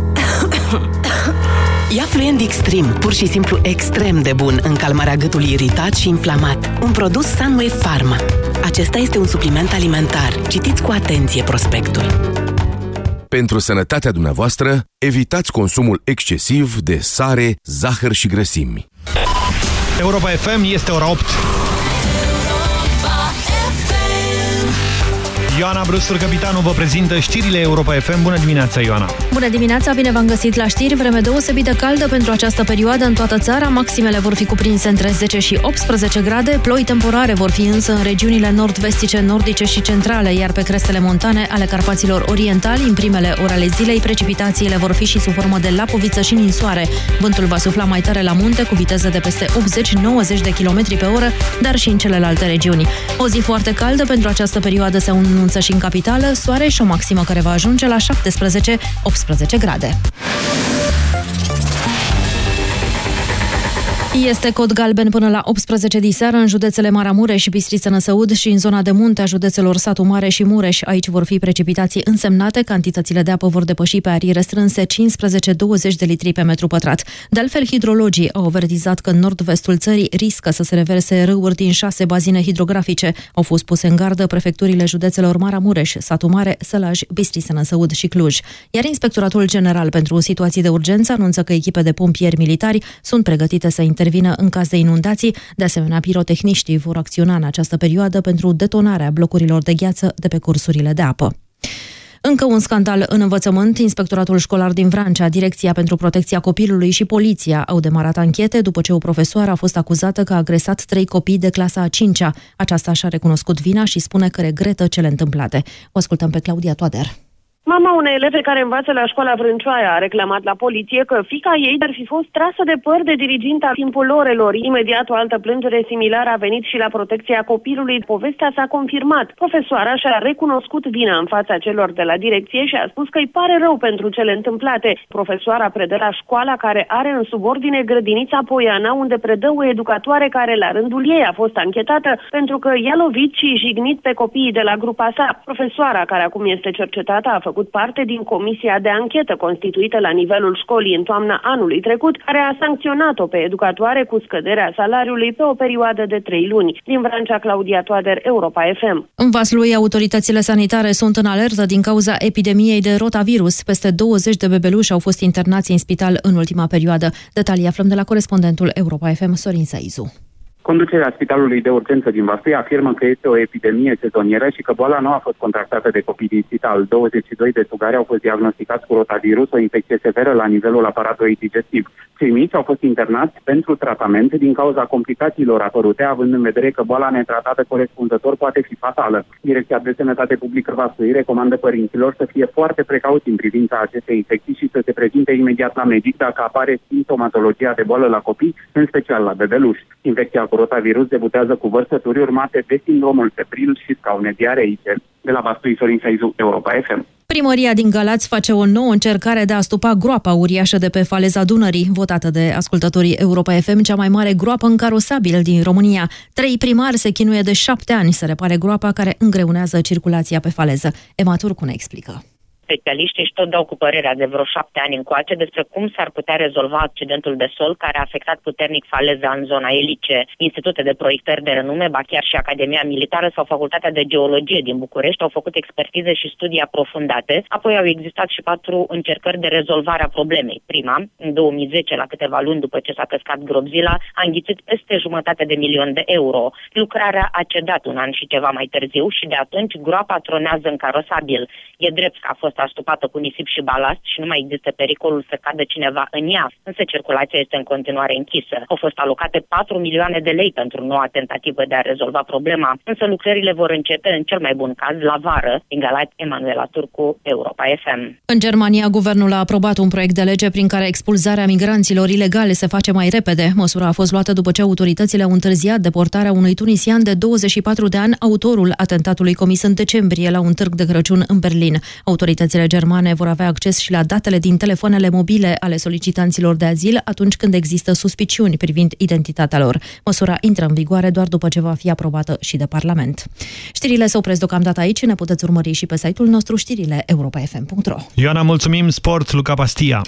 Ia Fluent Extreme, pur și simplu extrem de bun în calmarea gâtului iritat și inflamat. Un produs Sunway Pharma. Acesta este un supliment alimentar. Citiți cu atenție prospectul. Pentru sănătatea dumneavoastră, evitați consumul excesiv de sare, zahăr și grăsimi. Europa FM este ora 8. Ioana Brustur, capitanul, vă prezintă știrile Europa FM. Bună dimineața, Ioana! Bună dimineața, bine v-am găsit la știri. Vreme deosebit de caldă pentru această perioadă în toată țara. Maximele vor fi cuprinse între 10 și 18 grade. Ploi temporare vor fi însă în regiunile nord-vestice, nordice și centrale, iar pe crestele montane ale Carpaților Orientali, în primele ore ale zilei, precipitațiile vor fi și sub formă de lapoviță și ninsoare. Vântul va sufla mai tare la munte cu viteză de peste 80-90 de km pe oră, dar și în celelalte regiuni. O zi foarte caldă pentru această perioadă se anunță și în capitală, soare și o maximă care va ajunge la 17-18 grade. Este cod galben până la 18 diseară în județele Maramureș și Bistriță Năsăud și în zona de munte a județelor Satu Mare și Mureș. Aici vor fi precipitații însemnate, cantitățile de apă vor depăși pe arii restrânse 15-20 de litri pe metru pătrat. De altfel, hidrologii au avertizat că în nord-vestul țării riscă să se reverse râuri din șase bazine hidrografice. Au fost puse în gardă prefecturile județelor Maramureș, Satu Mare, Sălaj, Bistriță Năsăud și Cluj. Iar Inspectoratul General pentru Situații de Urgență anunță că echipe de pompieri militari sunt pregătite să intervină în caz de inundații. De asemenea, pirotehniștii vor acționa în această perioadă pentru detonarea blocurilor de gheață de pe cursurile de apă. Încă un scandal în învățământ. Inspectoratul școlar din Vrancea, Direcția pentru Protecția Copilului și Poliția au demarat anchete după ce o profesoară a fost acuzată că a agresat trei copii de clasa a 5-a. Aceasta și-a recunoscut vina și spune că regretă cele întâmplate. O ascultăm pe Claudia Toader. Mama unei eleve care învață la școala Vrâncioaia a reclamat la poliție că fica ei ar fi fost trasă de păr de diriginta timpul orelor. Imediat o altă plângere similară a venit și la protecția copilului. Povestea s-a confirmat. Profesoara și-a recunoscut vina în fața celor de la direcție și a spus că îi pare rău pentru cele întâmplate. Profesoara predă la școala care are în subordine grădinița Poiana, unde predă o educatoare care la rândul ei a fost anchetată pentru că i-a lovit și jignit pe copiii de la grupa sa. Profesoara, care acum este cercetată, a făcut parte din comisia de anchetă constituită la nivelul școlii în toamna anului trecut, care a sancționat-o pe educatoare cu scăderea salariului pe o perioadă de trei luni. Din Vrancea, Claudia Toader, Europa FM. În Vaslui, autoritățile sanitare sunt în alertă din cauza epidemiei de rotavirus. Peste 20 de bebeluși au fost internați în spital în ultima perioadă. Detalii aflăm de la corespondentul Europa FM, Sorin Saizu. Conducerea Spitalului de Urgență din Vaslui afirmă că este o epidemie sezonieră și că boala nu a fost contractată de copii din spital. 22 de sugari au fost diagnosticați cu rotavirus, o infecție severă la nivelul aparatului digestiv. Cei mici au fost internați pentru tratament din cauza complicațiilor apărute, având în vedere că boala netratată corespunzător poate fi fatală. Direcția de Sănătate Publică Vaslui recomandă părinților să fie foarte precauți în privința acestei infecții și să se prezinte imediat la medic dacă apare simptomatologia de boală la copii, în special la bebeluși. Infecția cu rotavirus debutează cu vărsături urmate de sindromul febril și scaune diareice. De la Vaslui Sorin Saizu, Europa FM. Primăria din Galați face o nouă încercare de a stupa groapa uriașă de pe faleza Dunării, votată de ascultătorii Europa FM, cea mai mare groapă încarosabil din România. Trei primari se chinuie de șapte ani să repare groapa care îngreunează circulația pe faleză. Ema Turcu ne explică. Specialiștii își tot dau cu părerea de vreo șapte ani încoace despre cum s-ar putea rezolva accidentul de sol care a afectat puternic faleza în zona Elice. Institute de proiectări de renume, ba chiar și Academia Militară sau Facultatea de Geologie din București au făcut expertize și studii aprofundate. Apoi au existat și patru încercări de rezolvare a problemei. Prima, în 2010, la câteva luni după ce s-a căscat Grobzila, a înghițit peste jumătate de milion de euro. Lucrarea a cedat un an și ceva mai târziu și de atunci groapa tronează în carosabil. E drept că a fost astupată cu nisip și balast și nu mai există pericolul să cadă cineva în ea, însă circulația este în continuare închisă. Au fost alocate 4 milioane de lei pentru noua tentativă de a rezolva problema, însă lucrările vor începe în cel mai bun caz la vară, din Galați Emanuela Turcu, Europa FM. În Germania, guvernul a aprobat un proiect de lege prin care expulzarea migranților ilegale se face mai repede. Măsura a fost luată după ce autoritățile au întârziat deportarea unui tunisian de 24 de ani, autorul atentatului comis în decembrie la un târg de Crăciun în Berlin. Autoritățile germane vor avea acces și la datele din telefoanele mobile ale solicitanților de azil atunci când există suspiciuni privind identitatea lor. Măsura intră în vigoare doar după ce va fi aprobată și de Parlament. Știrile se opresc deocamdată aici, ne puteți urmări și pe site-ul nostru știrile europa.fm.ro Ioana, mulțumim, sport, Luca Pastia.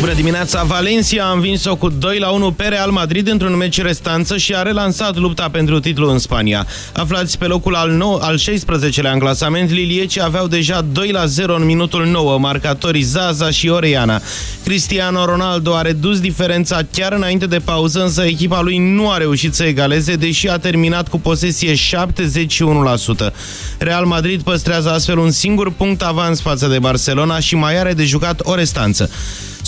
Bună dimineața! Valencia a învins-o cu 2 la 1 pe Real Madrid într-un meci restanță și a relansat lupta pentru titlu în Spania. Aflați pe locul al, nou, al 16-lea în clasament, Lilieci aveau deja 2 la 0 în minutul 9, marcatorii Zaza și Oreana. Cristiano Ronaldo a redus diferența chiar înainte de pauză, însă echipa lui nu a reușit să egaleze, deși a terminat cu posesie 71%. Real Madrid păstrează astfel un singur punct avans față de Barcelona și mai are de jucat o restanță.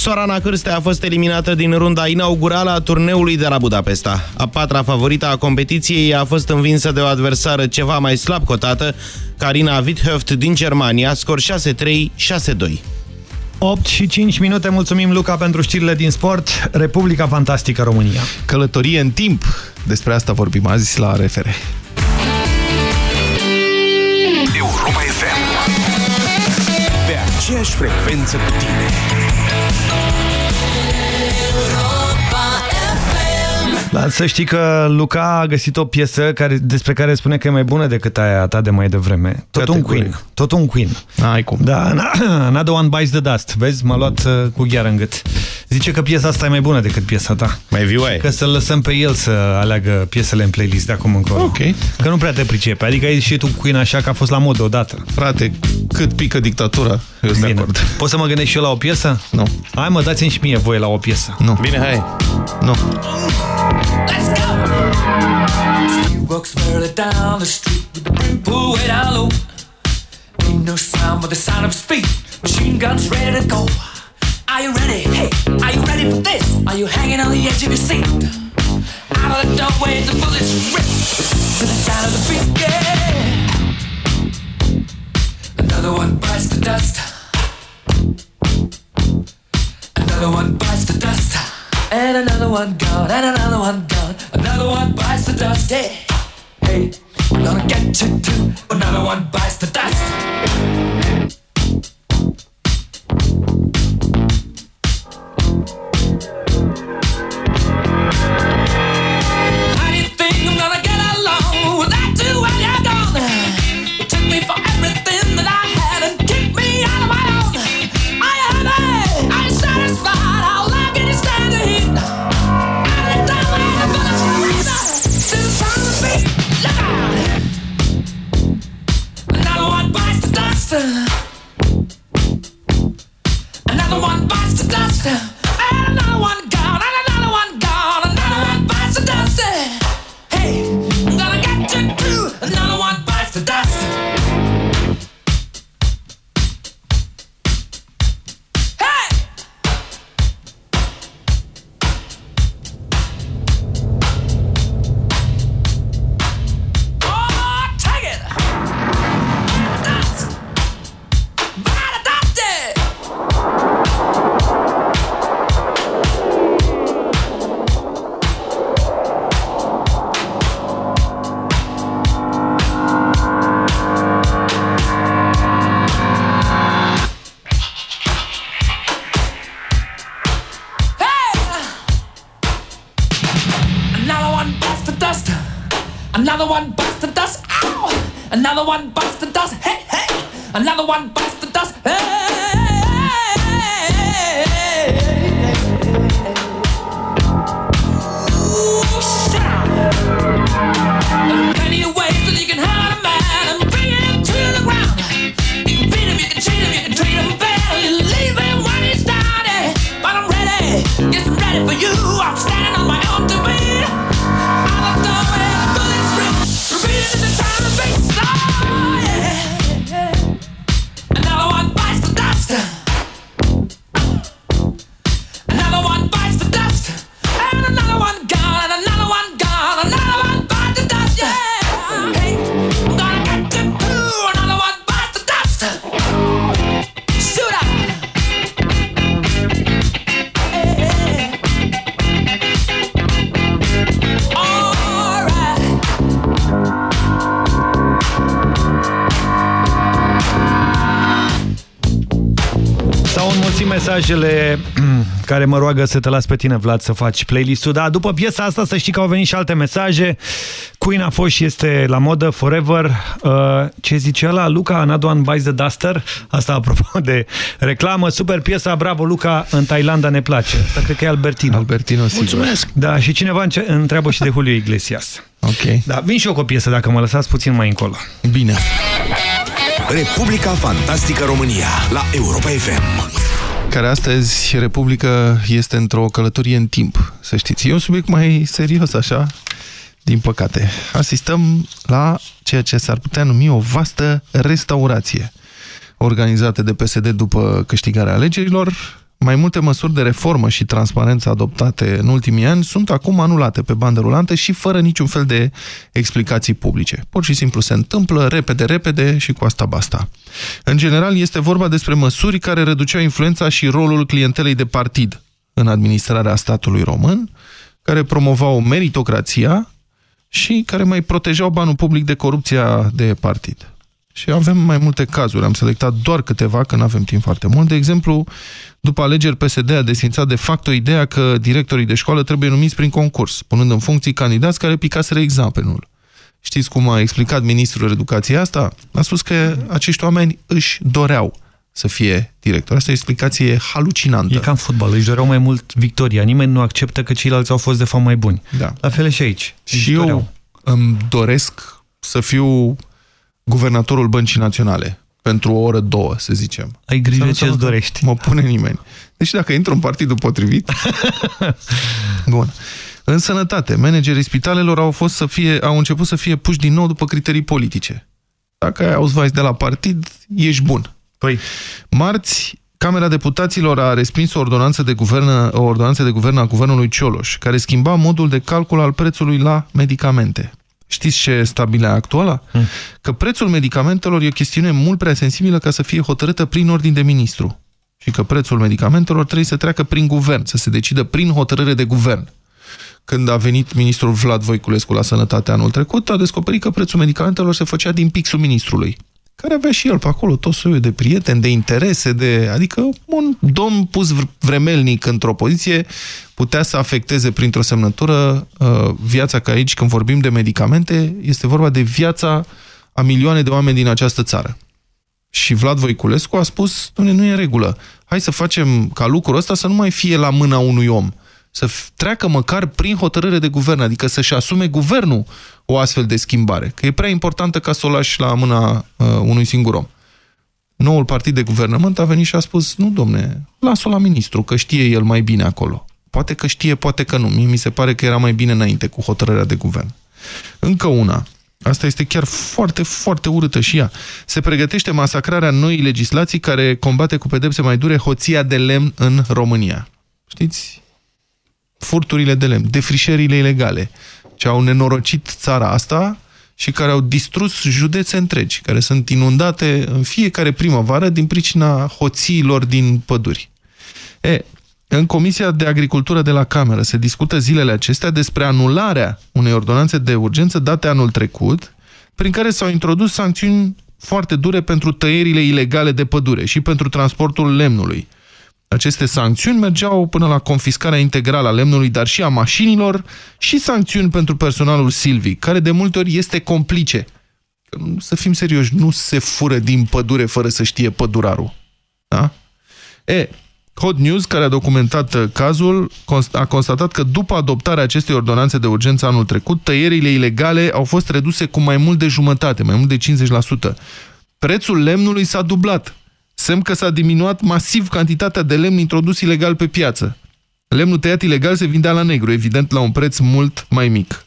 Sorana Cârstea a fost eliminată din runda inaugurală a turneului de la Budapesta. A patra favorită a competiției a fost învinsă de o adversară ceva mai slab cotată, Karina Witthöft din Germania, scor 6-3, 6-2. 8 și 5 minute, mulțumim Luca pentru știrile din sport. Republica Fantastică România. Călătorie în timp. Despre asta vorbim azi la RFR. Europa FM. Pe aceeași frecvență cu tine. Să știi că Luca a găsit o piesă care, despre care spune că e mai bună decât aia ta de mai devreme. Tot un Queen. Tot un Queen. Ai cum. Da, Another One Bites the Dust. Vezi, m-a luat uh, cu gheară în gât. Zice că piesa asta e mai bună decât piesa ta. Mai viu ai. Că să-l lăsăm pe el să aleagă piesele în playlist de acum încolo. Ok. Că nu prea te pricepe. Adică ai și tu Queen așa că a fost la modă odată. Frate, cât pică dictatura, eu sunt de acord. Poți să mă gândesc și eu la o piesă? Nu. Hai mă, dați-mi și mie voie la o piesă. Nu. Bine, hai. Nu. He walks barely down the street with the brim pulled way down low. Ain't no sound but the sound of his feet. Machine guns ready to go. Are you ready? Hey, are you ready for this? Are you hanging on the edge of your seat? Out of the doorway, the bullets rip to the sound of the beat. Yeah. Another one bites the dust. Another one bites the dust. And another one gone, and another one gone. Another one bites the dust. Hey, hey, we're gonna get you too. Another one bites the dust. Care mă roagă să te las pe tine, Vlad, să faci playlist-ul. Dar după piesa asta să știi că au venit și alte mesaje. Queen a fost și este la modă forever. Uh, ce zice ăla? Luca, another one buys the duster. Asta apropo de reclamă. Super piesa, bravo Luca, în Thailanda ne place. Asta cred că e Albertino. Albertino, sigur. Mulțumesc. Da, și cineva înce- întreabă și de Julio Iglesias. Ok. Da, vin și eu cu o piesă, dacă mă lăsați puțin mai încolo. Bine. Republica Fantastică România la Europa FM. Care astăzi, Republica este într-o călătorie în timp, să știți. E un subiect mai serios, așa, din păcate. Asistăm la ceea ce s-ar putea numi o vastă restaurație organizată de PSD după câștigarea alegerilor. Mai multe măsuri de reformă și transparență adoptate în ultimii ani sunt acum anulate pe bandă rulantă și fără niciun fel de explicații publice. Pur și simplu se întâmplă repede, repede și cu asta basta. În general, este vorba despre măsuri care reduceau influența și rolul clientelei de partid în administrarea statului român, care promovau meritocrația și care mai protejau banul public de corupția de partid. Și avem mai multe cazuri, am selectat doar câteva, că nu avem timp foarte mult. De exemplu, după alegeri, PSD a desfințat de fapt o ideea că directorii de școală trebuie numiți prin concurs, punând în funcții candidați care picaseră examenul. Știți cum a explicat ministrul educației asta? A spus că acești oameni își doreau să fie director. Asta e o explicație halucinantă. E ca în fotbal, își doreau mai mult victoria. Nimeni nu acceptă că ceilalți au fost de fapt mai buni. Da. La fel și aici. Și eu îmi doresc să fiu guvernatorul Băncii Naționale pentru o oră, două, să zicem. Ai grijă Să nu ce-ți mă- dorești. Mă pune nimeni. Deci dacă intru în partidul potrivit... Bun. În sănătate, managerii spitalelor au, fost să fie, au început să fie puși din nou după criterii politice. Dacă ai Ausweis de la partid, ești bun. Păi. Marți, Camera Deputaților a respins o ordonanță de guvern, o ordonanță de guvern a guvernului Cioloș, care schimba modul de calcul al prețului la medicamente. Știți ce stabilea actuala? Hmm. Că prețul medicamentelor e o chestiune mult prea sensibilă ca să fie hotărâtă prin ordin de ministru. Și că prețul medicamentelor trebuie să treacă prin guvern, să se decidă prin hotărâre de guvern. Când a venit ministrul Vlad Voiculescu la sănătate anul trecut, a descoperit că prețul medicamentelor se făcea din pixul ministrului care avea și el pe acolo tot soiul de prieteni, de interese, de... adică un domn pus vr- vremelnic într-o poziție putea să afecteze printr-o semnătură uh, viața, că aici când vorbim de medicamente, este vorba de viața a milioane de oameni din această țară. Și Vlad Voiculescu a spus, "Dom'le, nu e în regulă, hai să facem ca lucrul ăsta să nu mai fie la mâna unui om, să f- treacă măcar prin hotărâre de guvern, adică să-și asume guvernul o astfel de schimbare, că e prea importantă ca să o lași la mâna uh, unui singur om. Noul partid de guvernământ a venit și a spus, nu domne, las-o la ministru, că știe el mai bine acolo. Poate că știe, poate că nu. Mie mi se pare că era mai bine înainte cu hotărârea de guvern. Încă una. Asta este chiar foarte, foarte urâtă și ea. Se pregătește masacrarea noii legislații care combate cu pedepse mai dure hoția de lemn în România. Știți? Furturile de lemn, defrișările ilegale, ce au nenorocit țara asta și care au distrus județe întregi, care sunt inundate în fiecare primăvară din pricina hoțiilor din păduri. E, în Comisia de Agricultură de la Cameră se discută zilele acestea despre anularea unei ordonanțe de urgență date anul trecut, prin care s-au introdus sancțiuni foarte dure pentru tăierile ilegale de pădure și pentru transportul lemnului. Aceste sancțiuni mergeau până la confiscarea integrală a lemnului, dar și a mașinilor și sancțiuni pentru personalul silvic, care de multe ori este complice Că, nu- să fim serioși, nu se fură din pădure fără să știe pădurarul. Da? E, Hot News, care a documentat uh, cazul, const- a constatat că după adoptarea acestei ordonanțe de urgență anul trecut, tăierile ilegale au fost reduse cu mai mult de jumătate, mai mult de 50%. Prețul lemnului s-a dublat, semn că s-a diminuat masiv cantitatea de lemn introdus ilegal pe piață. Lemnul tăiat ilegal se vindea la negru, evident la un preț mult mai mic.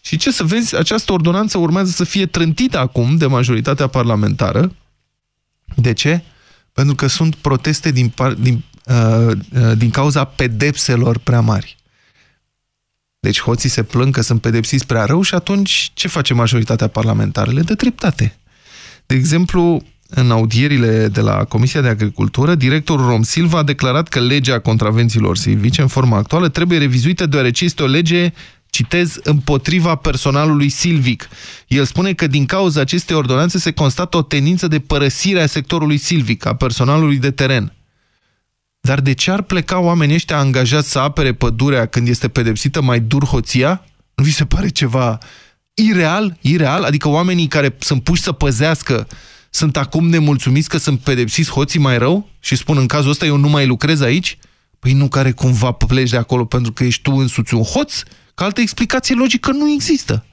Și ce să vezi, această ordonanță urmează să fie trântită acum de majoritatea parlamentară. De ce? Pentru că sunt proteste din, par- din, uh, uh, din cauza pedepselor prea mari. Deci hoții se plâng că sunt pedepsiți prea rău și atunci ce face majoritatea parlamentară? Le dă dreptate. De exemplu, în audierile de la Comisia de Agricultură, directorul Rom Silva a declarat că legea contravențiilor silvice în forma actuală trebuie revizuită deoarece este o lege citez, împotriva personalului silvic. El spune că din cauza acestei ordonanțe se constată o tendință de părăsire a sectorului silvic, a personalului de teren. Dar de ce ar pleca oamenii ăștia angajați să apere pădurea când este pedepsită mai dur hoția? Nu vi se pare ceva ireal? Ireal? Adică oamenii care sunt puși să păzească sunt acum nemulțumiți că sunt pedepsiți hoții mai rău? Și spun în cazul ăsta eu nu mai lucrez aici? Păi nu care cumva pleci de acolo pentru că ești tu însuți un hoț? Că altă explicație logică nu există.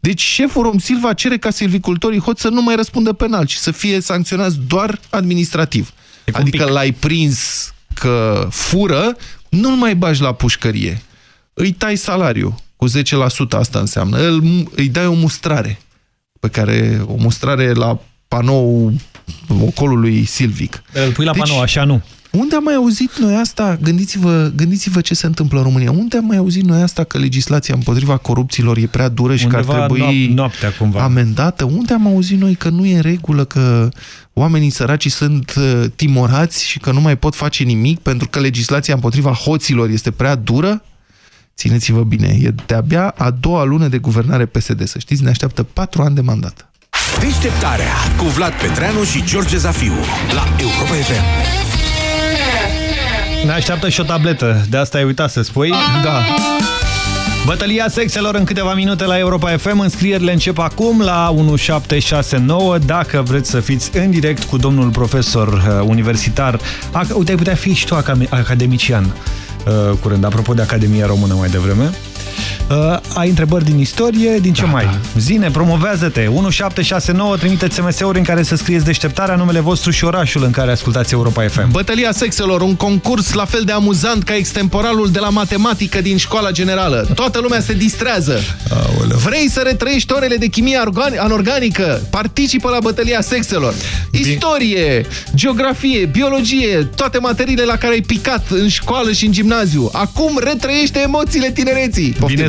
Deci șeful Rom Silva cere ca silvicultorii hoți să nu mai răspundă penal, ci să fie sancționați doar administrativ. Adică l-ai prins că fură, nu-l mai bagi la pușcărie. Îi tai salariu cu 10%, asta înseamnă. Îl, îi dai o mustrare, pe care o mustrare la panou ocolului silvic. Îl pui la panou, așa nu. Unde am mai auzit noi asta? Gândiți-vă gândiți ce se întâmplă în România. Unde am mai auzit noi asta că legislația împotriva corupților e prea dură și Undeva că ar trebui noap- noaptea, cumva. amendată? Unde am auzit noi că nu e în regulă, că oamenii săraci sunt uh, timorați și că nu mai pot face nimic pentru că legislația împotriva hoților este prea dură? Țineți-vă bine, e de-abia a doua lună de guvernare PSD, să știți, ne așteaptă patru ani de mandat. Deșteptarea cu Vlad Petreanu și George Zafiu la Europa FM. Ne așteaptă și o tabletă, de asta ai uitat să spui. Da. Bătălia sexelor în câteva minute la Europa FM. Înscrierile încep acum la 1769. Dacă vreți să fiți în direct cu domnul profesor uh, universitar, ac uite, ai putea fi și tu acad academician uh, curând, apropo de Academia Română mai devreme. Uh, ai întrebări din istorie, din ce da, mai? Zine, promovează-te! 1769, trimiteți SMS-uri în care să scrieți deșteptarea, numele vostru și orașul în care ascultați Europa FM. Bătălia sexelor, un concurs la fel de amuzant ca extemporalul de la matematică din școala generală. Toată lumea se distrează. Aoleu. Vrei să retrăiești orele de chimie anorganică? Participă la bătălia sexelor. Istorie, geografie, biologie, toate materiile la care ai picat în școală și în gimnaziu. Acum retrăiește emoțiile tinereții. Poftim, Bine,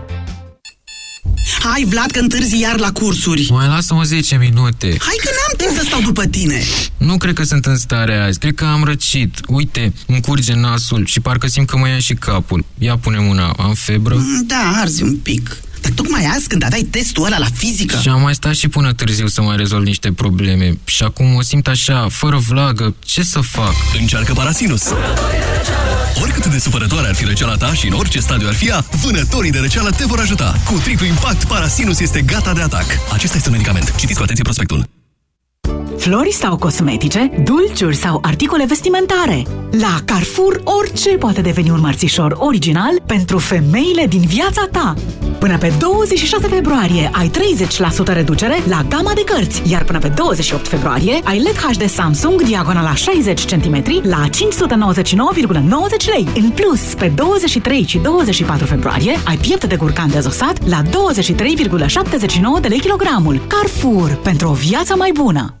Hai, Vlad, că întârzi iar la cursuri. Mai lasă-mă 10 minute. Hai că n-am timp să stau după tine. Nu cred că sunt în stare azi. Cred că am răcit. Uite, îmi curge nasul și parcă simt că mă ia și capul. Ia pune mâna. Am febră? Mm, Da, arzi un pic. Dar tocmai azi, când aveai testul ăla la fizică... Și am mai stat și până târziu să mai rezolv niște probleme. Și acum mă simt așa, fără vlagă. Ce să fac? Încearcă Parasinus! Oricât de supărătoare ar fi răceala ta și în orice stadiu ar fi ea, vânătorii de răceală te vor ajuta. Cu triplu impact, Parasinus este gata de atac. Acesta este un medicament. Citiți cu atenție prospectul. Flori sau cosmetice, dulciuri sau articole vestimentare. La Carrefour, orice poate deveni un mărțișor original pentru femeile din viața ta. Până pe 26 februarie ai 30% reducere la gama de cărți, iar până pe 28 februarie ai LED HD Samsung diagonala 60 cm la 599,90 lei. În plus, pe 23 și 24 februarie ai piept de curcan dezosat la 23,79 de lei kilogramul. Carrefour, pentru o viață mai bună!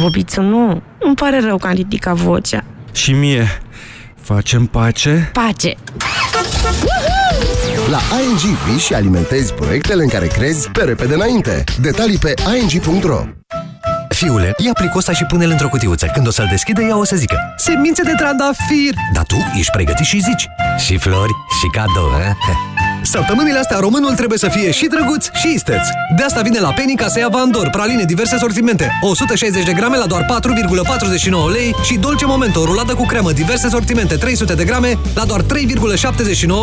Bobiță, nu. Îmi pare rău că am ridicat vocea. Și mie. Facem pace? Pace! La ING vii și alimentezi proiectele în care crezi pe repede înainte. Detalii pe ing.ro Fiule, ia plicosta și pune-l într-o cutiuță. Când o să-l deschide, ea o să zică Semințe de trandafir! Dar tu ești pregătit și zici Și flori, și cadou, eh? Săptămânile astea românul trebuie să fie și drăguț și isteț. De asta vine la Penny ca să ia Vandor, praline diverse sortimente. 160 de grame la doar 4,49 lei și Dolce Momento, rulată cu cremă, diverse sortimente, 300 de grame la doar 3,79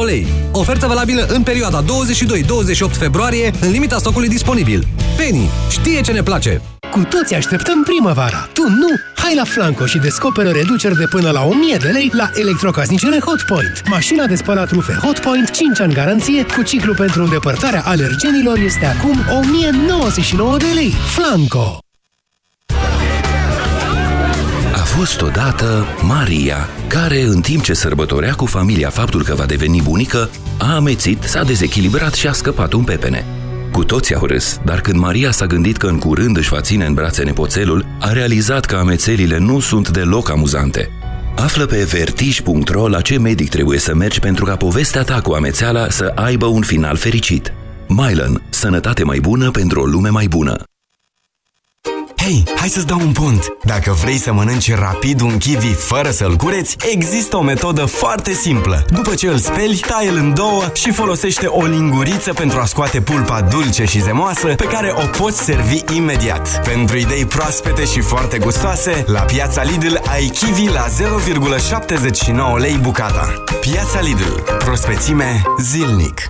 lei. Ofertă valabilă în perioada 22-28 februarie, în limita stocului disponibil. Penny știe ce ne place! Cu toți așteptăm primăvara. Tu nu? Hai la Flanco și descoperă reduceri de până la 1000 de lei la electrocasnicele Hotpoint. Mașina de spălat rufe Hotpoint, 5 ani garanție, cu ciclu pentru îndepărtarea alergenilor este acum 1099 de lei. Flanco! A fost odată Maria, care, în timp ce sărbătorea cu familia faptul că va deveni bunică, a amețit, s-a dezechilibrat și a scăpat un pepene. Cu toții au râs, dar când Maria s-a gândit că în curând își va ține în brațe nepoțelul, a realizat că amețelile nu sunt deloc amuzante. Află pe vertij.ro la ce medic trebuie să mergi pentru ca povestea ta cu amețeala să aibă un final fericit. Mylan. Sănătate mai bună pentru o lume mai bună. Hei, hai să-ți dau un pont! Dacă vrei să mănânci rapid un kiwi fără să-l cureți, există o metodă foarte simplă. După ce îl speli, tai-l în două și folosește o linguriță pentru a scoate pulpa dulce și zemoasă pe care o poți servi imediat. Pentru idei proaspete și foarte gustoase, la Piața Lidl ai kiwi la 0,79 lei bucata. Piața Lidl. Prospețime zilnic.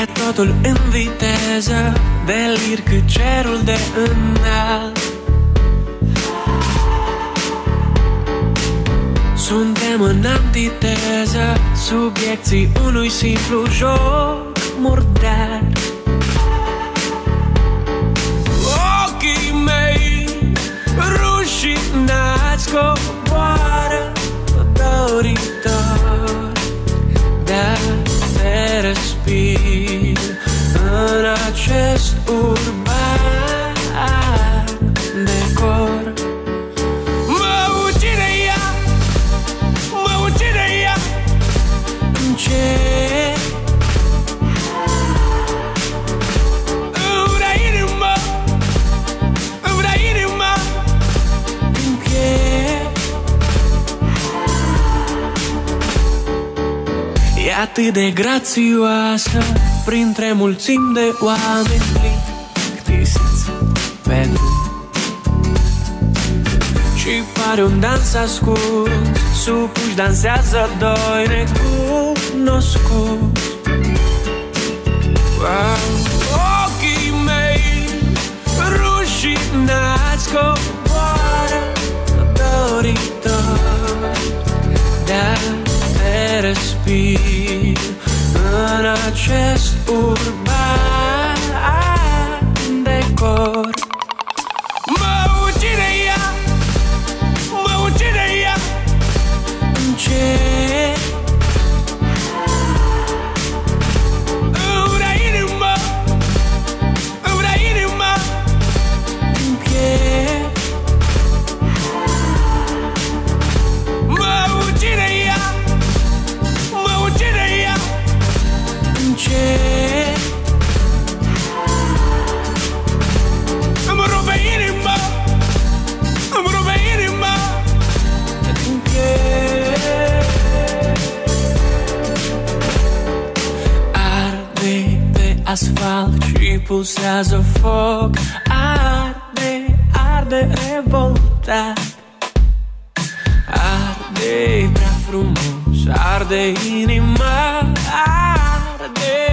E totul în viteză Delir cât cerul de înalt. Suntem în antiteză Subiecții unui simplu joc murdar. Ochii mei rușinați coboară doritor atât de grațioasă Printre mulțimi de oameni plictisiți pe drum. Și pare un dans ascuns Supuși dansează doi necunoscuți. Wow. Ochii mei rușinați coboară doritor. De-a acest urban decor pulsează foc. Arde, arde revoltat Arde prea frumos, arde inima. Arde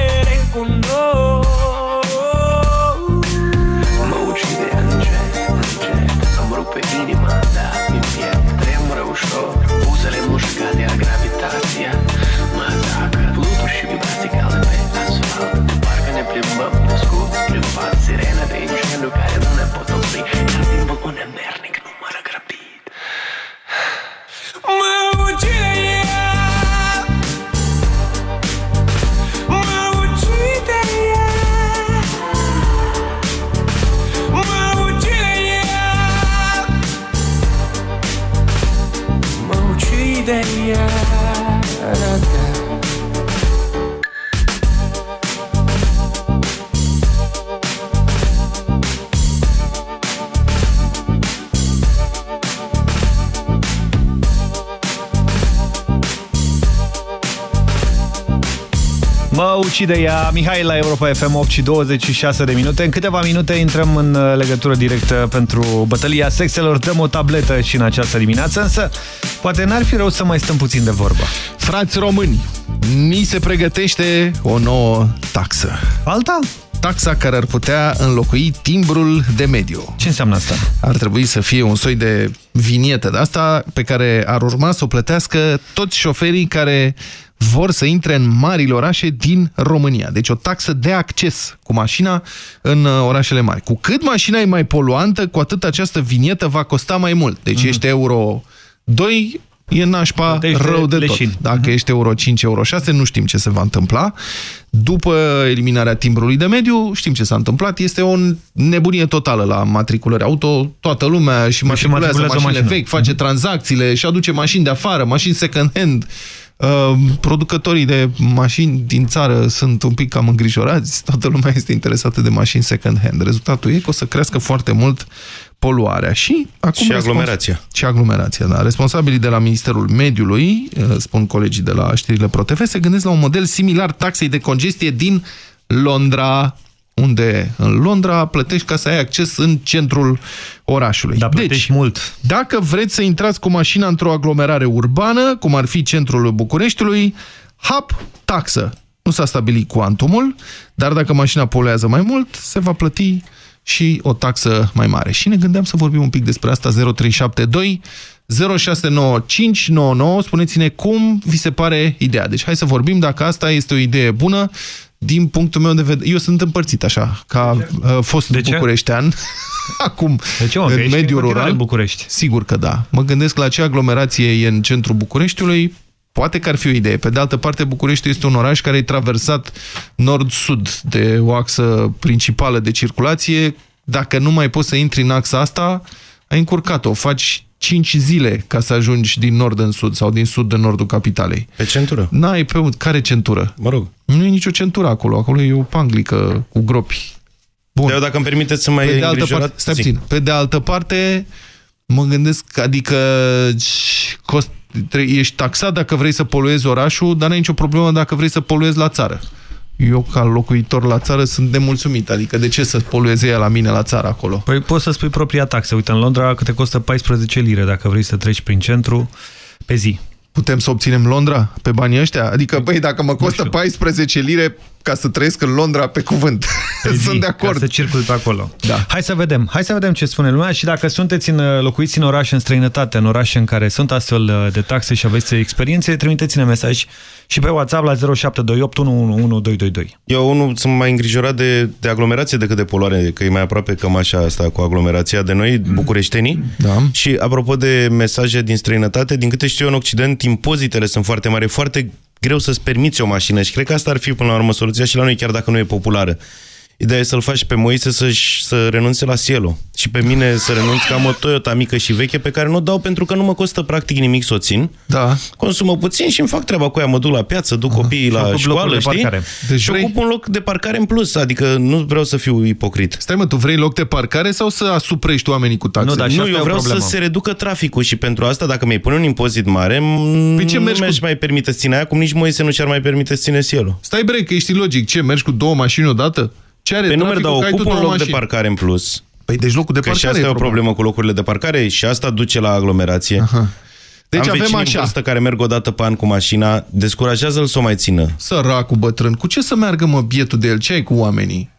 Mă ucide ea, Mihai la Europa FM 8 și 26 de minute. În câteva minute intrăm în uh, legătură directă pentru bătălia sexelor. Dăm o tabletă și în această dimineață, însă poate n-ar fi rău să mai stăm puțin de vorbă. Frați români, ni se pregătește o nouă taxă. Alta? Taxa care ar putea înlocui timbrul de mediu. Ce înseamnă asta? Ar trebui să fie un soi de vinietă de asta pe care ar urma să o plătească toți șoferii care vor să intre în marile orașe din România. Deci o taxă de acces cu mașina în uh, orașele mari. Cu cât mașina e mai poluantă, cu atât această vinietă va costa mai mult. Deci Mhm. ești euro 2, e nașpa Plătește rău de leșin. tot. Dacă ești euro 5, euro 6, nu știm ce se va întâmpla. După eliminarea timbrului de mediu, știm ce s-a întâmplat. Este o nebunie totală la matriculări auto. Toată lumea și matriculează matriculează o mașinile mașină. vechi, face tranzacțiile și aduce mașini de afară, mașini second-hand. Uh, producătorii de mașini din țară sunt un pic cam îngrijorați, toată lumea este interesată de mașini second-hand. Rezultatul e că o să crească foarte mult poluarea și acum Și respons- aglomerația. Și aglomerația, da. Responsabilii de la Ministerul Mediului, uh, spun colegii de la știrile ProTV, se gândesc la un model similar taxei de congestie din Londra, unde în Londra plătești ca să ai acces în centrul orașului. Da, plătești deci, mult. dacă vreți să intrați cu mașina într-o aglomerare urbană, cum ar fi centrul Bucureștiului, hap, taxă. Nu s-a stabilit cuantumul, dar dacă mașina poluează mai mult, se va plăti și o taxă mai mare. Și ne gândeam să vorbim un pic despre asta 0372 069599. Spuneți-ne cum vi se pare ideea. Deci hai să vorbim dacă asta este o idee bună din punctul meu de vedere. Eu sunt împărțit așa, ca uh, fost De ce? bucureștean. Acum, De ce, mă, că în ești în mediul continuare rural. în București. Sigur că da. Mă gândesc la ce aglomerație e în centrul Bucureștiului. Poate că ar fi o idee. Pe de altă parte, București este un oraș care e traversat nord-sud de o axă principală de circulație. Dacă nu mai poți să intri în axa asta, ai încurcat-o. Faci 5 zile ca să ajungi din nord în sud sau din sud în nordul capitalei. Pe centură? N-ai pe unde. Care centură? Mă rog. Nu e nicio centură acolo. Acolo e o panglică cu gropi. Bun. Eu, dacă îmi permiteți să mai Pe de altă îngrijorat... parte, stai Zi. puțin. Pe de altă parte, mă gândesc, adică cost, tre- ești taxat dacă vrei să poluezi orașul, dar n-ai nicio problemă dacă vrei să poluezi la țară. Eu, ca locuitor la țară, sunt nemulțumit. Adică de ce să polueze ea la mine la țară acolo? Păi poți să spui propria taxă. Uite, în Londra câte costă 14 lire dacă vrei să treci prin centru pe zi. Putem să obținem Londra pe banii ăștia? Adică, băi, dacă mă costă 14 lire ca să trăiesc în Londra, pe cuvânt. Pe zi, Sunt de acord. Ca să circul pe acolo. Da. Hai să vedem. Hai să vedem ce spune lumea și dacă sunteți în, uh, locuiți în oraș, în străinătate, în orașe în care sunt astfel uh, de taxe și aveți experiențe, trimiteți-ne mesaj și pe WhatsApp la 0728 111222. Eu unul sunt mai îngrijorat de, de aglomerație decât de poluare, că e mai aproape cămașa asta cu aglomerația de noi, bucureștenii. Da. Și apropo de mesaje din străinătate, din câte știu eu în Occident, impozitele sunt foarte mari, e foarte greu să-ți permiți o mașină și cred că asta ar fi până la urmă soluția și la noi, chiar dacă nu e populară. Ideea e să-l faci pe Moise să, să renunțe la Cielo și pe mine să renunț că am o Toyota mică și veche pe care nu o dau pentru că nu mă costă practic nimic să o țin. Da. Consumă puțin și îmi fac treaba cu ea, mă duc la piață, duc copiii Și la ocup locul școală, de știi? parcare. Deci și vrei- ocup un loc de parcare în plus, adică nu vreau să fiu ipocrit. Stai mă, tu vrei loc de parcare sau să asuprești oamenii cu taxe? Nu, dar nu, eu vreau să se reducă traficul și pentru asta, dacă mi-ai pune un impozit mare, păi ce nu mergi mi-aș mai permite să ține aia, cum nici Moise nu și-ar mai permite să ține Cielo. Stai bre, că ești logic. Ce, mergi cu două mașini odată? Ce are Pe Păi nu merg, dar traficul că ai tu ocup un două loc de mașini? parcare în plus. Păi deci locul de Că și parcare asta e o problema. problemă cu locurile de parcare și asta duce la aglomerație. Aha. Deci Am avem vecini așa. în vârstă care merg o dată pe an cu mașina, descurajează-l să o mai țină. Săracul bătrân. Cu ce să meargă, mă, bietul de el? Ce ai cu oamenii?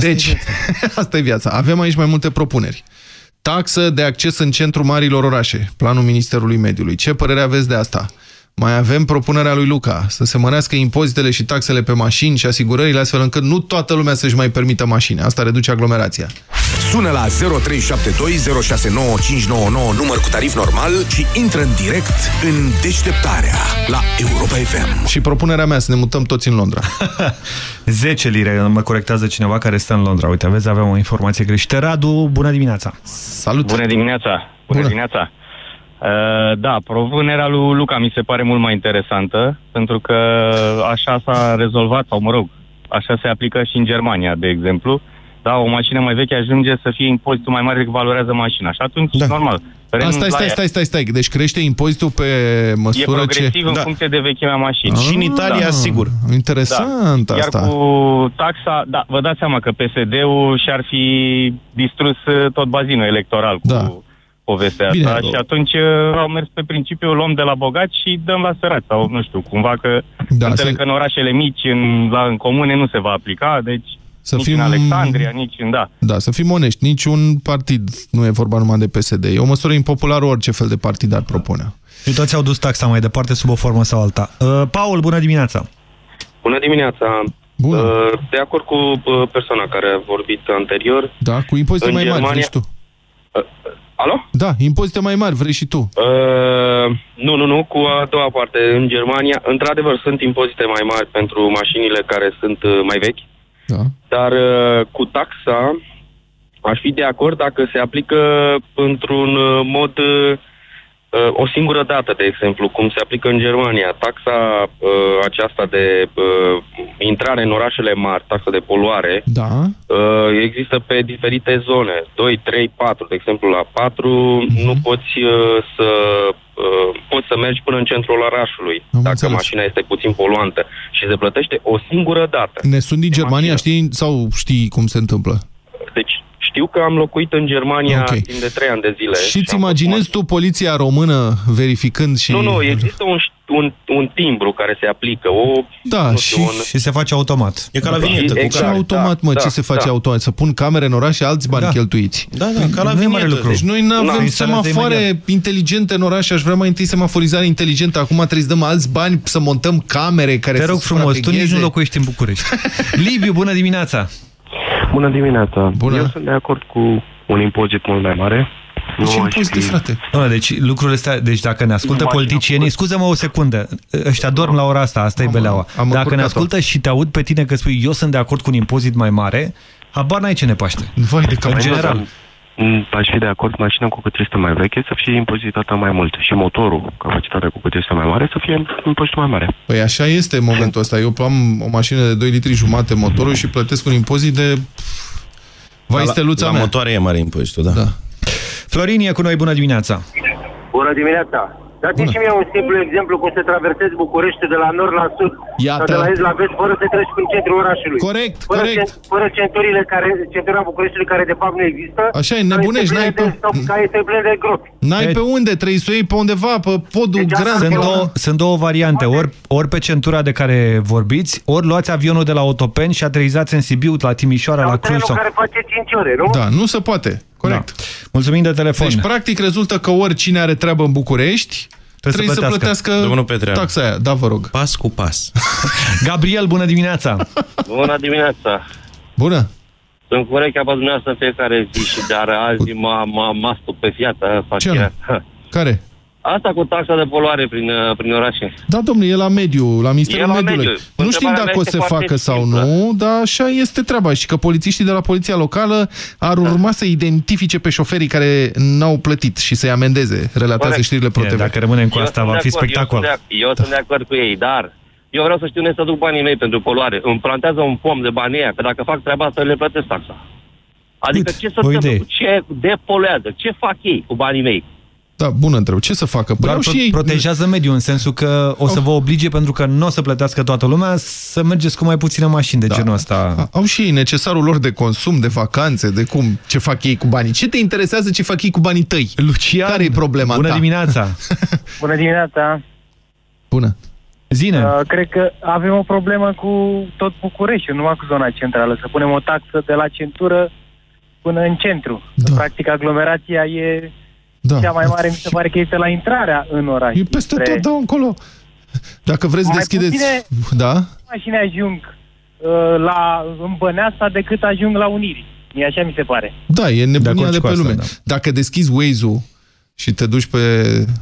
Deci, asta e viața. Avem aici mai multe propuneri. Taxă de acces în centrul marilor orașe, planul Ministerului Mediului. Ce părere aveți de asta? Mai avem propunerea lui Luca, să se mărească impozitele și taxele pe mașini și asigurările, astfel încât nu toată lumea să-și mai permită mașini. Asta reduce aglomerația. Sună la 0372069599 număr cu tarif normal și intră în direct în deșteptarea la Europa FM. Și propunerea mea, să ne mutăm toți în Londra. 10 lire, mă corectează cineva care stă în Londra. Uite, aveți, aveam o informație greșită. Radu, bună dimineața! Salut! Bună dimineața! Bună, Bună. dimineața! Uh, da, propunerea lui Luca mi se pare mult mai interesantă, pentru că așa s-a rezolvat, sau mă rog, așa se aplică și în Germania, de exemplu. Da, o mașină mai veche ajunge să fie impozitul mai mare decât valorează mașina. Și atunci, da. normal. renunț Asta, la stai, ea. stai, stai, stai. Deci crește impozitul pe E măsură progresiv ce... în funcție de vechimea mașinii. Ah, Și în Italia, da. sigur. Interesant da. asta. Iar cu taxa, da, vă dați seama că PSD-ul și-ar fi distrus uh, tot bazinul electoral cu Da. Povestea Bine. asta și atunci uh, au mers pe principiul luăm de la bogați și dăm la sărați sau nu știu, cumva că Da, da, înțeleg să- că în orașele mici, în, la, în comune nu se va aplica, deci Să nici fim- în Alexandria, nici în da. Da, să fim onești. Niciun partid nu e vorba numai de PSD. E o măsură impopulară orice fel de partid ar propune. Și toți au dus taxa mai departe sub o formă sau alta. Uh, Paul, bună dimineața! Bună dimineața! Bună. Uh, De acord cu uh, persoana care a vorbit anterior. Da, cu impozite În mai mari, Germania- vrei și tu. Alo? Da, impozite mai mari, vrei și tu. Uh, nu, nu, nu, cu a doua parte. În Germania, într-adevăr, sunt impozite mai mari pentru mașinile care sunt uh, mai vechi, Da. dar uh, cu taxa aș fi de acord dacă se aplică într-un uh, mod uh, uh, o singură dată, de exemplu, cum se aplică în Germania. Taxa uh, aceasta de uh, intrare în orașele mari, taxa de poluare, Da. Uh, există pe diferite zone, 2, 3, 4, de exemplu la 4 Mhm. nu poți uh, să uh, poți să mergi până în centrul orașului dacă mașina este puțin poluantă și se plătește o singură dată. Ne sunt din Germania, știi sau știi cum se întâmplă? Deci știu că am locuit în Germania Ok. timp de 3 ani de zile. Și îți imaginezi tu poliția română verificând și... Nu, nu, există un, un, un timbru care se aplică, o Da, nu și, știu, un, și se face automat. E ca la Da. vinietă. cu Exact. care. Ce automat, mă, da, ce se face da. automat? Să pun camere în oraș și alți bani Da. cheltuiți. Da, da, ca la Nu e mare vinietă. lucru. Deci noi nu Da. avem Se instalează semafoare imediat. inteligente în oraș, aș vrea mai întâi semaforizare inteligentă. Acum trebuie să dăm alți bani să montăm camere care Te să rog frumos, tu nici supravegheze. nu locuiești în București. Liviu, bună dimineața! Bună dimineața! Bună. Eu sunt de acord cu un impozit mult mai mare. Ce aș impozite, fi- frate? Doamne, deci lucrurile astea, deci dacă ne ascultă Nu, politicienii, mașina scuză-mă o secundă, ăștia dorm la ora asta, asta e Am- beleaua. am Dacă ne încurcat-o. ascultă și te aud pe tine că spui eu sunt de acord cu un impozit mai mare, habar n-ai ce ne paște. Vai de cap. În general. Mm, Aș fi de acord, mașina cu cât este mai veche să fie impozitată mai mult și motorul, capacitatea cu cât este mai mare, să fie impozitul mai mare. Păi așa este în momentul ăsta. Eu am o mașină de 2 litri jumate motorul și plătesc un impozit de... Vai, la, steluța la mea. motoare e mare impozitul, da. Da. Florin e cu noi, bună dimineața! Bună dimineața! Dați și mie un simplu exemplu cum să traversezi București de la nord la sud Iată. sau de la est la vest fără să treci prin centrul orașului. Corect, fără corect. cent- fără centurile care, centura Bucureștiului care de fapt nu există. Așa e, care nebunești, este n-ai plină de- sau Care este plin de gropi. N-ai pe unde, trebuie să o iei pe undeva, pe podul grand. Sunt pe la- două, sunt două variante, ori, ori pe centura de care vorbiți, ori luați avionul de la Otopeni și aterizați în Sibiu, la Timișoara, la Cluj. Trenul Sau... care face 5 ore, nu? Da, nu se poate. Corect. Da. Mulțumim de telefon. Deci, practic, rezultă că oricine are treabă în București trebuie, să să plătească. plătească Domnul Petreanu. taxa aia. Da, vă rog. Pas cu pas. Gabriel, bună dimineața! Bună dimineața! Bună! Sunt cu urechea pe dumneavoastră în fiecare zi și dar azi m-a, m-a, m-a stupefiat fac Ce anume? Care? Asta cu taxa de poluare prin, uh, prin orașe. Da, domnule, e la mediu, la Ministerul E la Mediului. mediu. Nu știm Întrebarea dacă o mea să este facă foarte sau simplă. nu, dar așa este treaba. Și că polițiștii de la Poliția Locală ar urma să identifice pe șoferii care n-au plătit și să-i amendeze, relatează Corect. știrile ProTV. Dacă rămânem cu Eu asta, sunt va de fi acord, spectacol. Eu sunt, de, eu sunt de acord cu ei, dar eu vreau să știu unde să duc banii mei pentru poluare. Îmi plantează un pom de banii aia, că dacă fac treaba asta, le plătesc taxa. Adică ce să o întâmplă? idee. Ce depoluează? Ce fac ei cu banii mei? Da, bună întrebare. Ce să facă? Păi Doar au pro și ei... protejează mediul, în sensul că o să vă oblige, pentru că nu o să plătească toată lumea, să mergeți cu mai puține mașini de Da. genul ăsta. Au și ei necesarul lor de consum, de vacanțe, de cum, ce fac ei cu banii. Ce te interesează ce fac ei cu banii tăi? Lucian, Care e problema bună ta? dimineața! Bună dimineața! Bună! Zine! Uh, cred că avem o problemă cu tot Bucureștiul, numai cu zona centrală. Să punem o taxă de la centură până în centru. Da. Practic, aglomerația e Da. cea mai mare, mi se pare că este la intrarea în oraș. E peste Spre- tot, da, încolo. Dacă vreți, Mai deschideți... puține- Da? mașini ajung uh, la în Băneasa decât ajung la Unirii. Mie așa mi se pare. Da, e nebunia acord de, și cu pe asta, lume. da. Dacă deschizi Waze-ul și te duci pe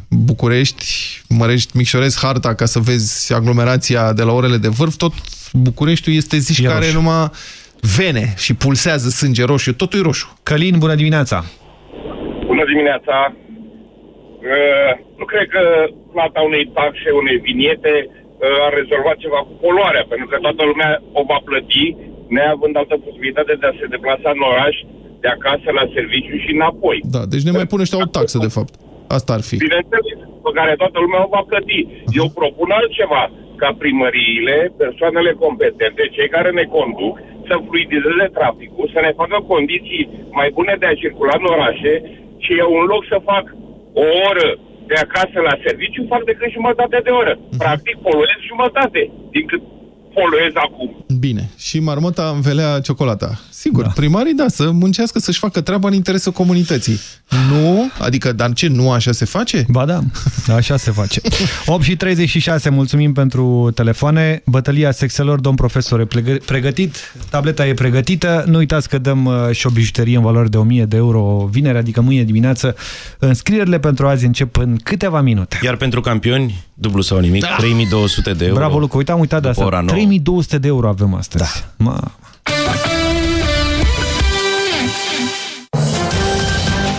București, mărești, micșorezi harta ca să vezi aglomerația de la orele de vârf, tot Bucureștiul este zici E care roșu. numai vene și pulsează sânge roșu, totul e roșu. Călin, bună dimineața! Bună dimineața! Uh, nu cred că plata unei taxe, unei viniete uh, ar rezolva ceva cu poluarea, pentru că toată lumea o va plăti, neavând altă posibilitate de a se deplasa în oraș, de acasă la serviciu și înapoi. Da, deci ne mai pune ăștia o taxă, de fapt. Asta ar fi. Bineînțeles, pe care toată lumea o va plăti. Eu propun altceva, ca primăriile, persoanele competente, cei care ne conduc, să fluidizeze traficul, să ne facă condiții mai bune de a circula în orașe și eu în loc să fac o oră de acasă la serviciu, fac decât jumătate de oră. Practic poluez jumătate din cât poluez acum. Bine. Și marmota învelea ciocolata. Sigur, da. primarii, da, să muncească, să-și facă treaba în interesul comunității. Nu? Adică, dar ce, nu așa se face? Ba da, așa se face. 8 și 36, mulțumim pentru telefoane. Bătălia sexelor, domn profesor, e plegă- pregătit, tableta e pregătită. Nu uitați că dăm uh, și o bijuterie în valoare de 1000 de euro vineri, adică mâine dimineață. Înscrierile pentru azi încep în câteva minute. Iar pentru campioni, dublu sau nimic, Da. 3200 de euro. Bravo, Luca, uite, am uitat de După asta. ora nouă. 3200 de euro avem astăzi. Da. Ma.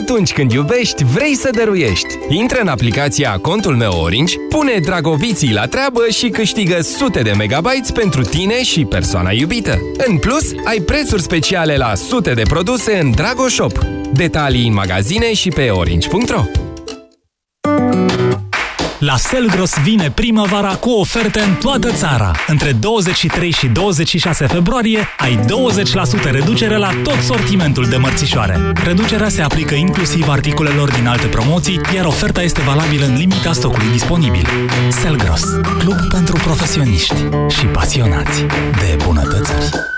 Atunci când iubești, vrei să dăruiești. Intră în aplicația Contul meu Orange, pune dragoviții la treabă și câștigă sute de megabytes pentru tine și persoana iubită. În plus, ai prețuri speciale la sute de produse în Dragoshop. Detalii în magazine și pe orange.ro La Selgros vine primăvara cu oferte în toată țara. Între 23 și 26 februarie ai 20% reducere la tot sortimentul de mărțișoare. Reducerea se aplică inclusiv articolelor din alte promoții, iar oferta este valabilă în limita stocului disponibil. Selgros, club pentru profesioniști și pasionați de bunătățuri.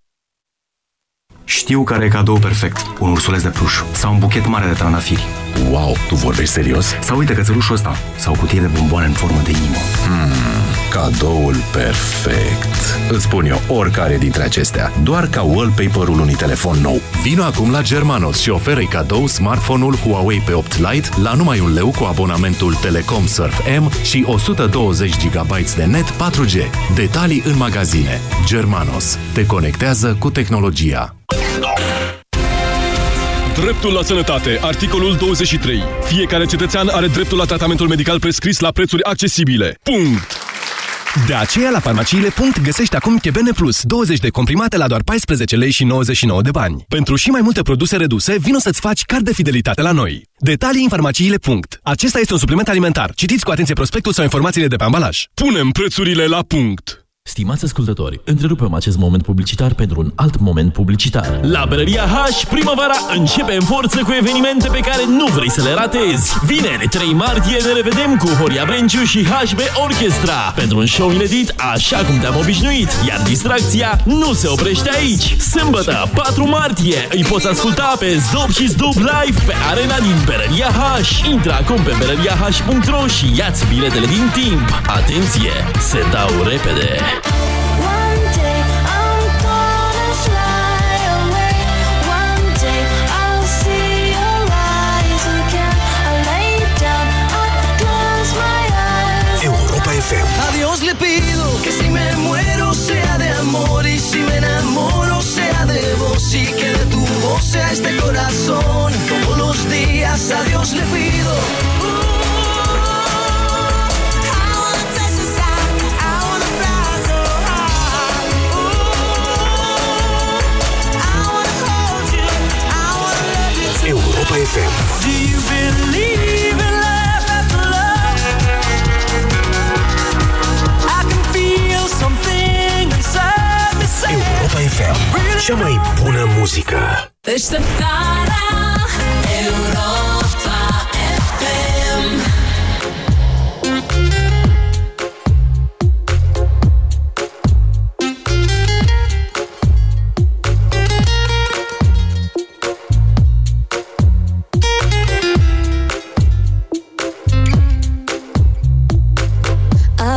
Știu care e cadou perfect. Un ursuleț de pluș sau un buchet mare de trandafiri. Wow, tu vorbești serios? Sau uite cățelușul ăsta sau o cutie de bomboane în formă de inimă. Hmm, cadoul perfect. Îți spun eu oricare dintre acestea, doar ca wallpaper-ul unui telefon nou. Vino acum la Germanos și oferă cadou smartphone-ul Huawei P8 Lite la numai un leu cu abonamentul Telecom Surf M și 120 GB de net 4G. Detalii în magazine. Germanos. Te conectează cu tehnologia. Dreptul la sănătate, articolul 23. Fiecare cetățean are dreptul la tratamentul medical prescris la prețuri accesibile. Punct! De aceea, la farmaciile. Punct, găsești acum Chebene Plus, 20 de comprimate la doar 14 lei și 99 de bani. Pentru și mai multe produse reduse, vino să-ți faci card de fidelitate la noi. Detalii în farmaciile. Punct. Acesta este un supliment alimentar. Citiți cu atenție prospectul sau informațiile de pe ambalaj. Punem prețurile la punct! Stimați ascultători, întrerupem acest moment publicitar pentru un alt moment publicitar. La Berăria H, primăvara începe în forță cu evenimente pe care nu vrei să le ratezi. Vineri, 3 martie, ne revedem cu Horia Brenciu și HB Orchestra pentru un show inedit așa cum te-am obișnuit, iar distracția nu se oprește aici. Sâmbătă, 4 martie, îi poți asculta pe Zdob și Zdob Live pe arena din Berăria H. Intră acum pe berăriah.ro și ia-ți biletele din timp. Atenție, se dau repede! Europa y feo A Dios le pido que si me muero sea de amor Y si me enamoro sea de voz Y que de tu voz sea este corazón. Como los días a Dios le pido Europa FM. Do you believe in life after love? I can feel something inside me say Europa FM. Cea mai bună muzică. Deșteptarea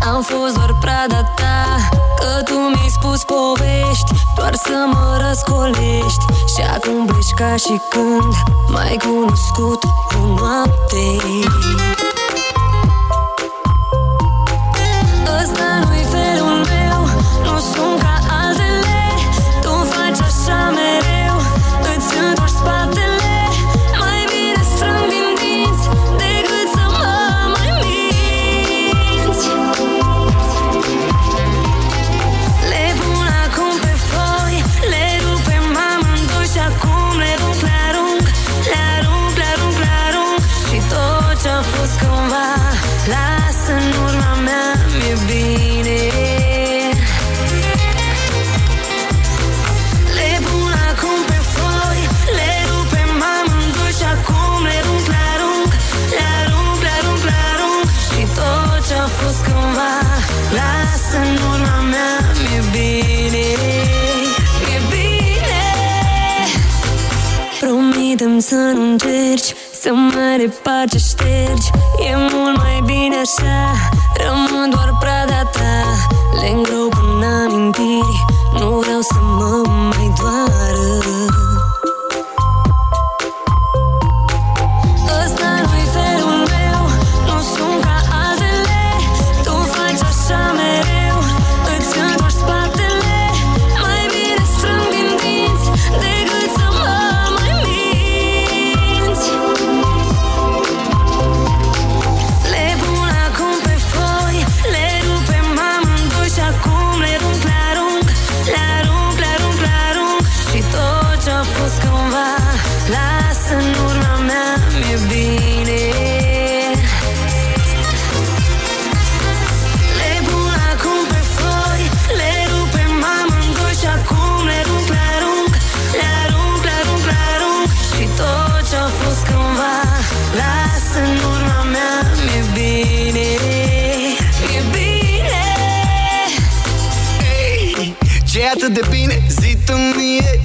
Am fost doar prada ta Că tu mi-ai spus povești. Doar să mă răscolești. Și acum pleci ca și când M-ai cunoscut o noapte să nu încerci Să mă reparci, ștergi. E mult mai bine așa Rămân doar prada ta. Le îngrop în amintiri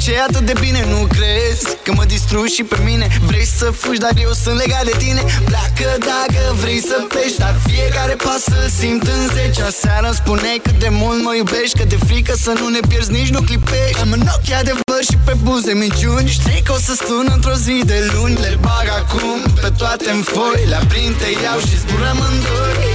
ce e atât de bine Nu crezi că mă distrugi și pe mine? Vrei să fugi, dar eu sunt legat de tine. Pleacă dacă vrei să pleci Dar fiecare pas să-l simt în zece. Aseară îmi spuneai cât de mult mă iubești Că de frică să nu ne pierzi, nici nu clipești. Am în ochi adevăr și pe buze minciuni. Știi că o să sun într-o zi de luni Le bag acum pe toate în foi. Le aprind, te iau și zburăm în doi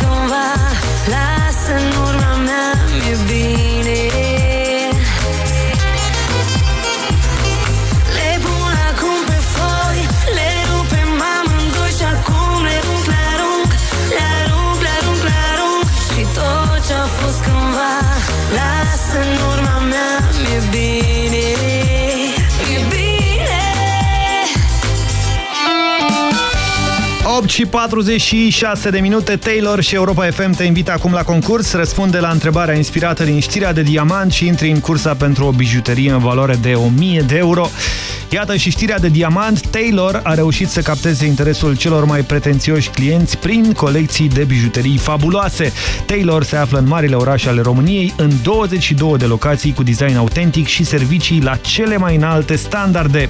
cândva Lasă în urma mea, mi-e 8 și 46 de minute, Taylor și Europa FM te invită acum la concurs. Răspunde la întrebarea inspirată din știrea de diamant și intri în cursa pentru o bijuterie în valoare de 1000 de euro. Iată și știrea de diamant. Taylor a reușit să capteze interesul celor mai pretențioși clienți prin colecții de bijuterii fabuloase. Taylor se află în marile orașe ale României, în 22 de locații cu design autentic și servicii la cele mai înalte standarde.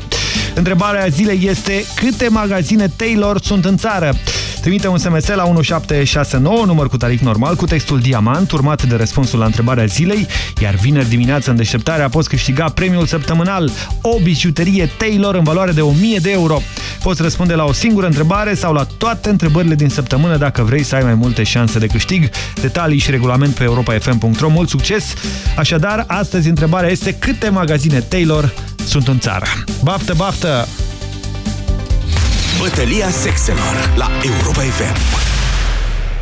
Întrebarea zilei este câte magazine Taylor sunt în țară? Trimite un SMS la 1769, număr cu tarif normal, cu textul Diamant, urmat de răspunsul la întrebarea zilei, iar vineri dimineața în deșteptarea poți câștiga premiul săptămânal, o bijuterie Taylor în valoare de 1000 de euro. Poți răspunde la o singură întrebare sau la toate întrebările din săptămână dacă vrei să ai mai multe șanse de câștig. Detalii și regulament pe europafm.ro. Mult succes! Așadar, astăzi întrebarea este câte magazine Taylor sunt în țară. Baftă, baftă! Bătălia sexelor la Europa FM.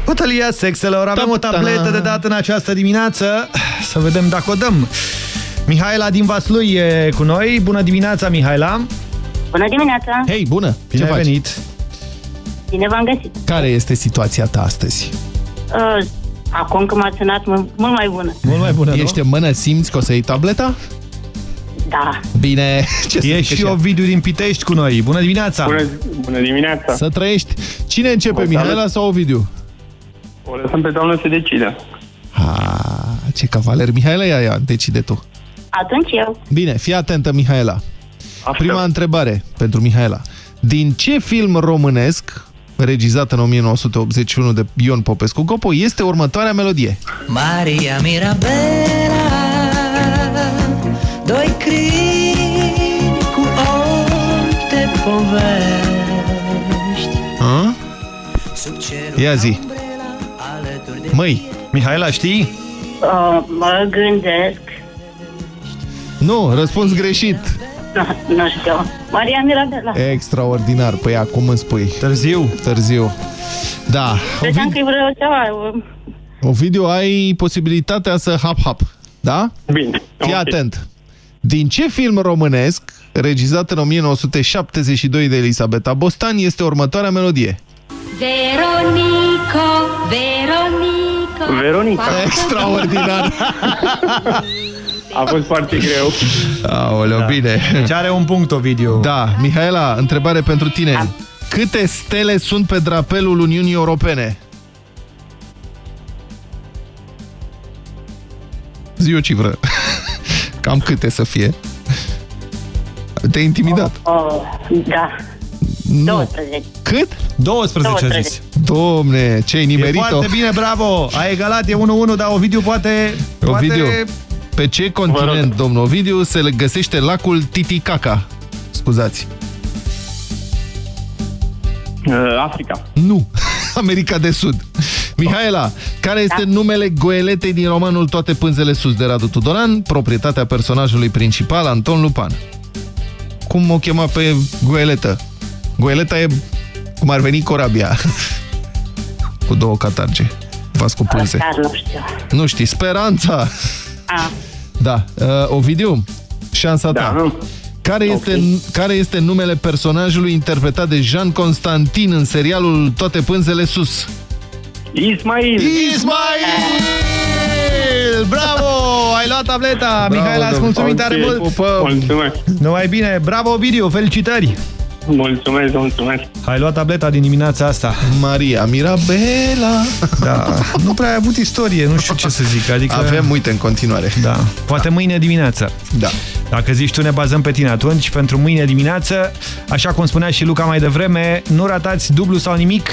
Bătălia sexelor. Avem o tabletă de dat în această dimineață. Să vedem dacă o dăm. Mihaela din Vaslui e cu noi. Bună dimineața, Mihaela! Bună dimineața! Hei, bună! Bine ai venit! Bine v-am găsit! Care este situația ta astăzi? Uh, acum că m-ați sunat, mult mai bună. Mult mai bună, Ești în mână, simți că o să iei tableta? Da. Bine. Ce să e zic și așa? Ovidiu din Pitești cu noi. Bună dimineața! Bună, bună dimineața! Să trăiești. Cine începe, Mihaela sau Ovidiu? O lăsăm pe doamnă să decidă. Ha, ce cavaler. Mihaela, ia, ia, decide tu. Atunci eu. Bine, fii atentă, Mihaela. Prima întrebare pentru Mihaela. Din ce film românesc, regizat în 1981 de Ion Popescu Gopo, este următoarea melodie? Maria Mirabela Doi crini cu ochi de povești A? Ia zi. Măi, Mihaela, știi? Uh, mă gândesc. Nu, răspuns greșit. Nu, nu știu. Maria Mirabela. Extraordinar. Păi acum îmi spui. Târziu. Târziu. Da. Credeam că e vreo ceva. uh, Ovidiu, ai posibilitatea să hap-hap. Da? Bine. Fii atent. Din ce film românesc, regizat în 1972 de Elisabeta Bostan, este următoarea melodie? Veronico, Veronico. Veronica. Extraordinar! A fost foarte greu. Aoleu, da. bine. Deci are un punct, Ovidiu. Da, Mihaela, întrebare pentru tine. Da. Câte stele sunt pe drapelul Uniunii Europene? Zi o cifră. Cam câte să fie? Te-ai intimidat. Oh, da. Nu. 12. Cât? 12 a zis. Domne, ce-ai E nimerit-o? foarte bine, bravo! A egalat, e 1-1, dar Ovidiu poate... Ovidiu, poate... pe ce continent, domnul Ovidiu, se le găsește lacul Titicaca? Scuzați. Uh, Africa. Nu. America de Sud. Mihaela, care este numele goeletei din romanul Toate pânzele sus de Radu Tudoran, proprietatea personajului principal, Anton Lupan? Cum o chema pe goeletă? Goeleta e cum ar veni corabia. Cu două catarge. Vas cu pânze. Chiar nu știu. Nu știi, Speranța! A, Da. Uh, Ovidiu, șansa ta. Da, nu? Care este, care este numele personajului interpretat de Jean Constantin în serialul Toate pânzele sus? Ismail. Ismail! Bravo! Ai luat tableta! Bravo, Mihaela, îți domnul. mulțumim tare Ok, mult! Mulțumesc. Numai bine! Bravo, Ovidiu! Felicitări! Mulțumesc, mulțumesc. Ai luat tableta din dimineața asta. Maria Mirabela. Da, nu prea ai avut istorie, nu știu ce să zic. Adică... Avem, uite, în continuare. Da, poate mâine dimineață. Da. Dacă zici tu, ne bazăm pe tine atunci. Pentru mâine dimineață, așa cum spunea și Luca mai devreme, nu ratați dublu sau nimic,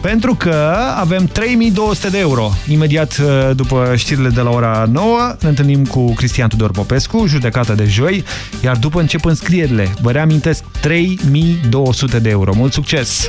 pentru că avem 3200 de euro. Imediat uh, după știrile de la ora 9, ne întâlnim cu Cristian Tudor Popescu, judecată de joi, iar după încep înscrierile. Vă reamintesc, 3200 de euro. Mult succes!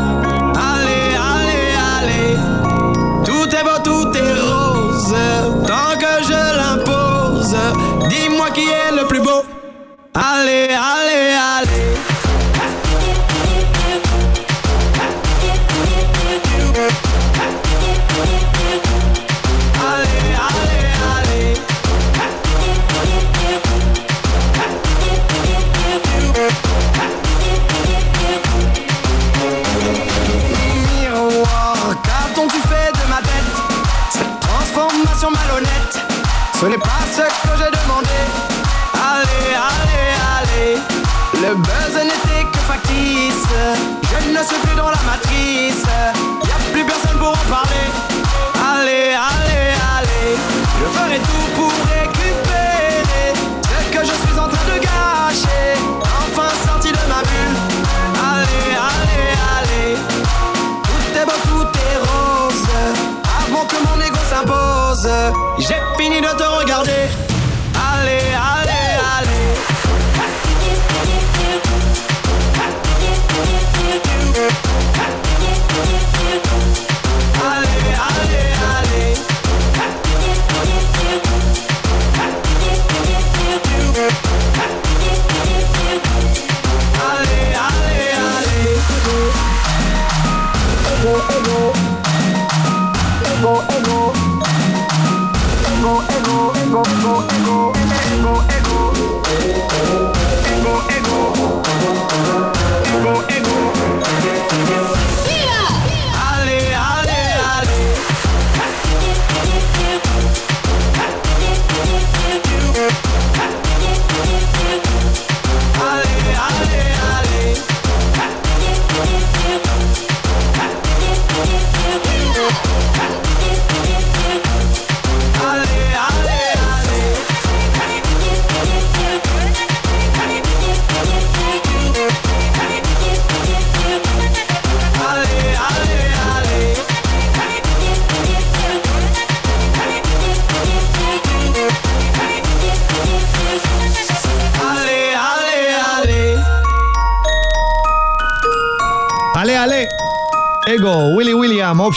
Tête. Cette transformation malhonnête. Ce n'est pas ce que j'ai demandé Le buzz n'était que factice. Je ne suis plus dans la matrice. Y a plus personne pour en parler. Allez, allez, allez. Je ferai tout pour récupérer Ce que je suis en train de gâcher. Enfin sorti de ma bulle. Allez, allez, allez. Tout est beau, tout est rose. Avant que mon ego s'impose, j'ai fini de te regarder. ego, ego, ego, ego, ego, ego, ego.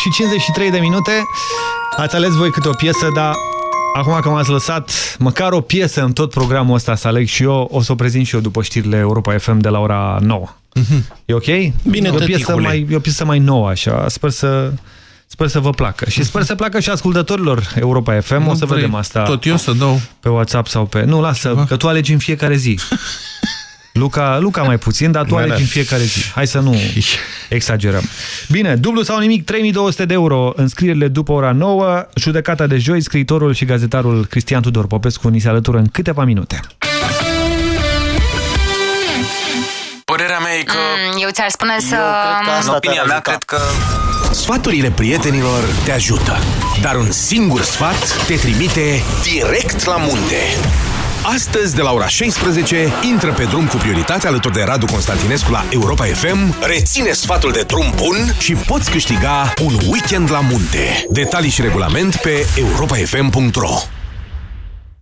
Și 53 de minute. Ați ales voi câte o piesă, dar acum că m-ați lăsat măcar o piesă în tot programul ăsta să aleg și eu, o să o prezint și eu după știrile Europa FM de la ora 9. E ok? Bine, e o, piesă tăticule. mai, e o piesă mai nouă, așa. Sper să, sper să vă placă. Și sper să placă și ascultătorilor Europa FM. Nu o să vrei vedem asta tot eu să dau? pe WhatsApp sau pe... Nu, lasă, că tu alegi în fiecare zi. Luca, Luca mai puțin, dar tu Da, alegi da. în fiecare zi. Hai să nu exagerăm. Bine, dublu sau nimic, 3200 de euro înscrierile după ora 9, judecata de joi, scriitorul și gazetarul Cristian Tudor Popescu ni se alătură în câteva minute. Părerea mea e că... Mm, Eu ți-ar spune să... În opinia mea, cred că... Sfaturile prietenilor te ajută, dar un singur sfat te trimite direct la munte. Astăzi, de la ora 16, intră pe drum cu prioritate alături de Radu Constantinescu la Europa FM, reține sfatul de drum bun și poți câștiga un weekend la munte. Detalii și regulament pe europafm.ro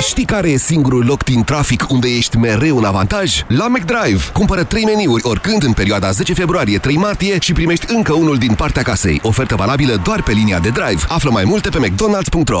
Știi care e singurul loc din trafic unde ești mereu în avantaj? La McDrive! Cumpără 3 meniuri oricând în perioada 10 februarie-3 martie și primești încă unul din partea casei. Ofertă valabilă doar pe linia de drive. Află mai multe pe mcdonalds.ro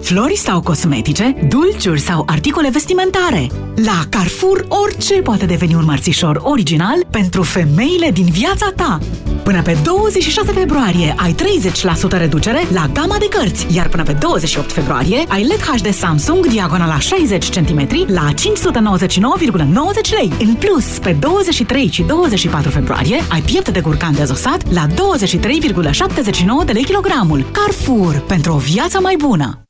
Flori sau cosmetice, dulciuri sau articole vestimentare. La Carrefour orice poate deveni un mărțișor original pentru femeile din viața ta. Până pe 26 februarie ai 30% reducere la gama de cărți, iar până pe 28 februarie ai LED HD Samsung diagonala 60 cm la 599,90 lei. În plus, pe 23 și 24 februarie ai piept de curcan dezosat la 23,79 de lei kilogramul. Carrefour, pentru o viață mai bună!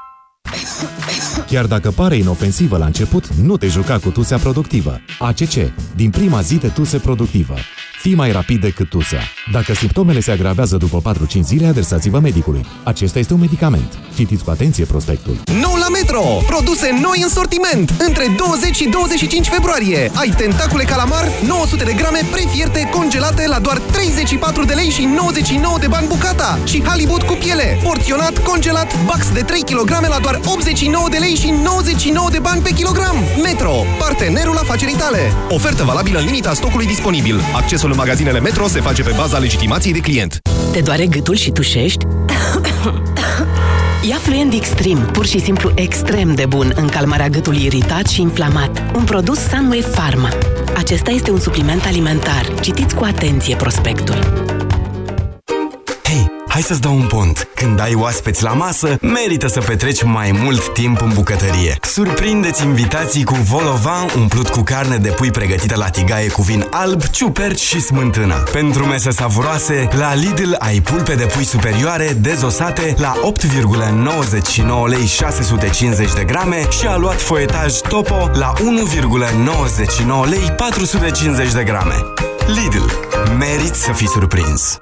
Chiar dacă pare inofensivă la început, nu te juca cu tusea productivă. ACC. Din prima zi de tuse productivă. Fii mai rapid decât tusea. Dacă simptomele se agravează după 4-5 zile, adresați-vă medicului. Acesta este un medicament. Citiți cu atenție prospectul. Nou la Metro! Produse noi în sortiment! Între 20 și 25 februarie ai tentacule calamar 900 de grame prefierte congelate la doar 34 de lei și 99 de bani bucata și halibut cu piele, porționat, congelat, bax de 3 kg la doar 89 de lei și 99 de bani pe kilogram. Metro, partenerul afacerii tale. Ofertă valabilă în limita stocului disponibil. Accesul în magazinele Metro se face pe baza legitimației de client. Te doare gâtul și tușești? Ia Fluent Extreme, pur și simplu extrem de bun în calmarea gâtului iritat și inflamat. Un produs Sunway Pharma. Acesta este un supliment alimentar. Citiți cu atenție prospectul. Hai să-ți dau un pont. Când ai oaspeți la masă, merită să petreci mai mult timp în bucătărie. Surprindeți invitații cu volovan umplut cu carne de pui pregătită la tigaie cu vin alb, ciuperci și smântână. Pentru mese savuroase, la Lidl ai pulpe de pui superioare dezosate la 8,99 lei 650 de grame și aluat foietaj Topo la 1,99 lei 450 de grame. Lidl. Meriți să fii surprins!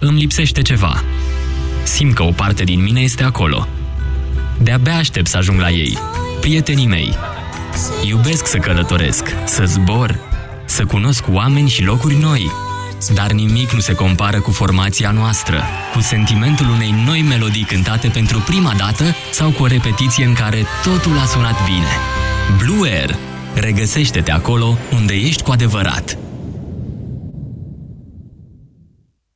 Îmi lipsește ceva. Simt că o parte din mine este acolo. De-abia aștept să ajung la ei. Prietenii mei. Iubesc să călătoresc, să zbor, să cunosc oameni și locuri noi. Dar nimic nu se compară cu formația noastră, cu sentimentul unei noi melodii cântate pentru prima dată sau cu o repetiție în care totul a sunat bine. Blue Air. Regăsește-te acolo unde ești cu adevărat.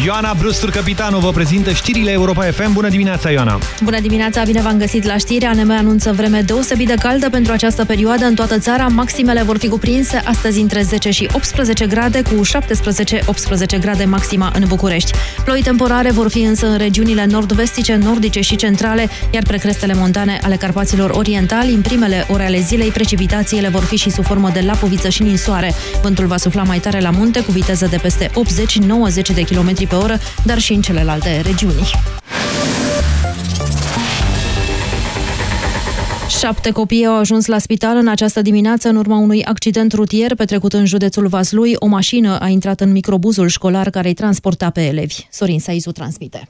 Ioana Brustur, capitanul, vă prezintă știrile Europa FM. Bună dimineața, Ioana! Bună dimineața, bine v-am găsit la știri. ANM anunță vreme deosebit de caldă pentru această perioadă în toată țara. Maximele vor fi cuprinse astăzi între 10 și 18 grade, cu 17-18 grade maxima în București. Ploi temporare vor fi însă în regiunile nord-vestice, nordice și centrale, iar pre crestele montane ale Carpaților Orientali, în primele ore ale zilei, precipitațiile vor fi și sub formă de lapoviță și ninsoare. Vântul va sufla mai tare la munte, cu viteză de peste 80-90 de km pe oră, dar și în celelalte regiuni. Șapte copii au ajuns la spital în această dimineață în urma unui accident rutier petrecut în județul Vaslui. O mașină a intrat în microbuzul școlar care îi transporta pe elevi. Sorin Saizu transmite.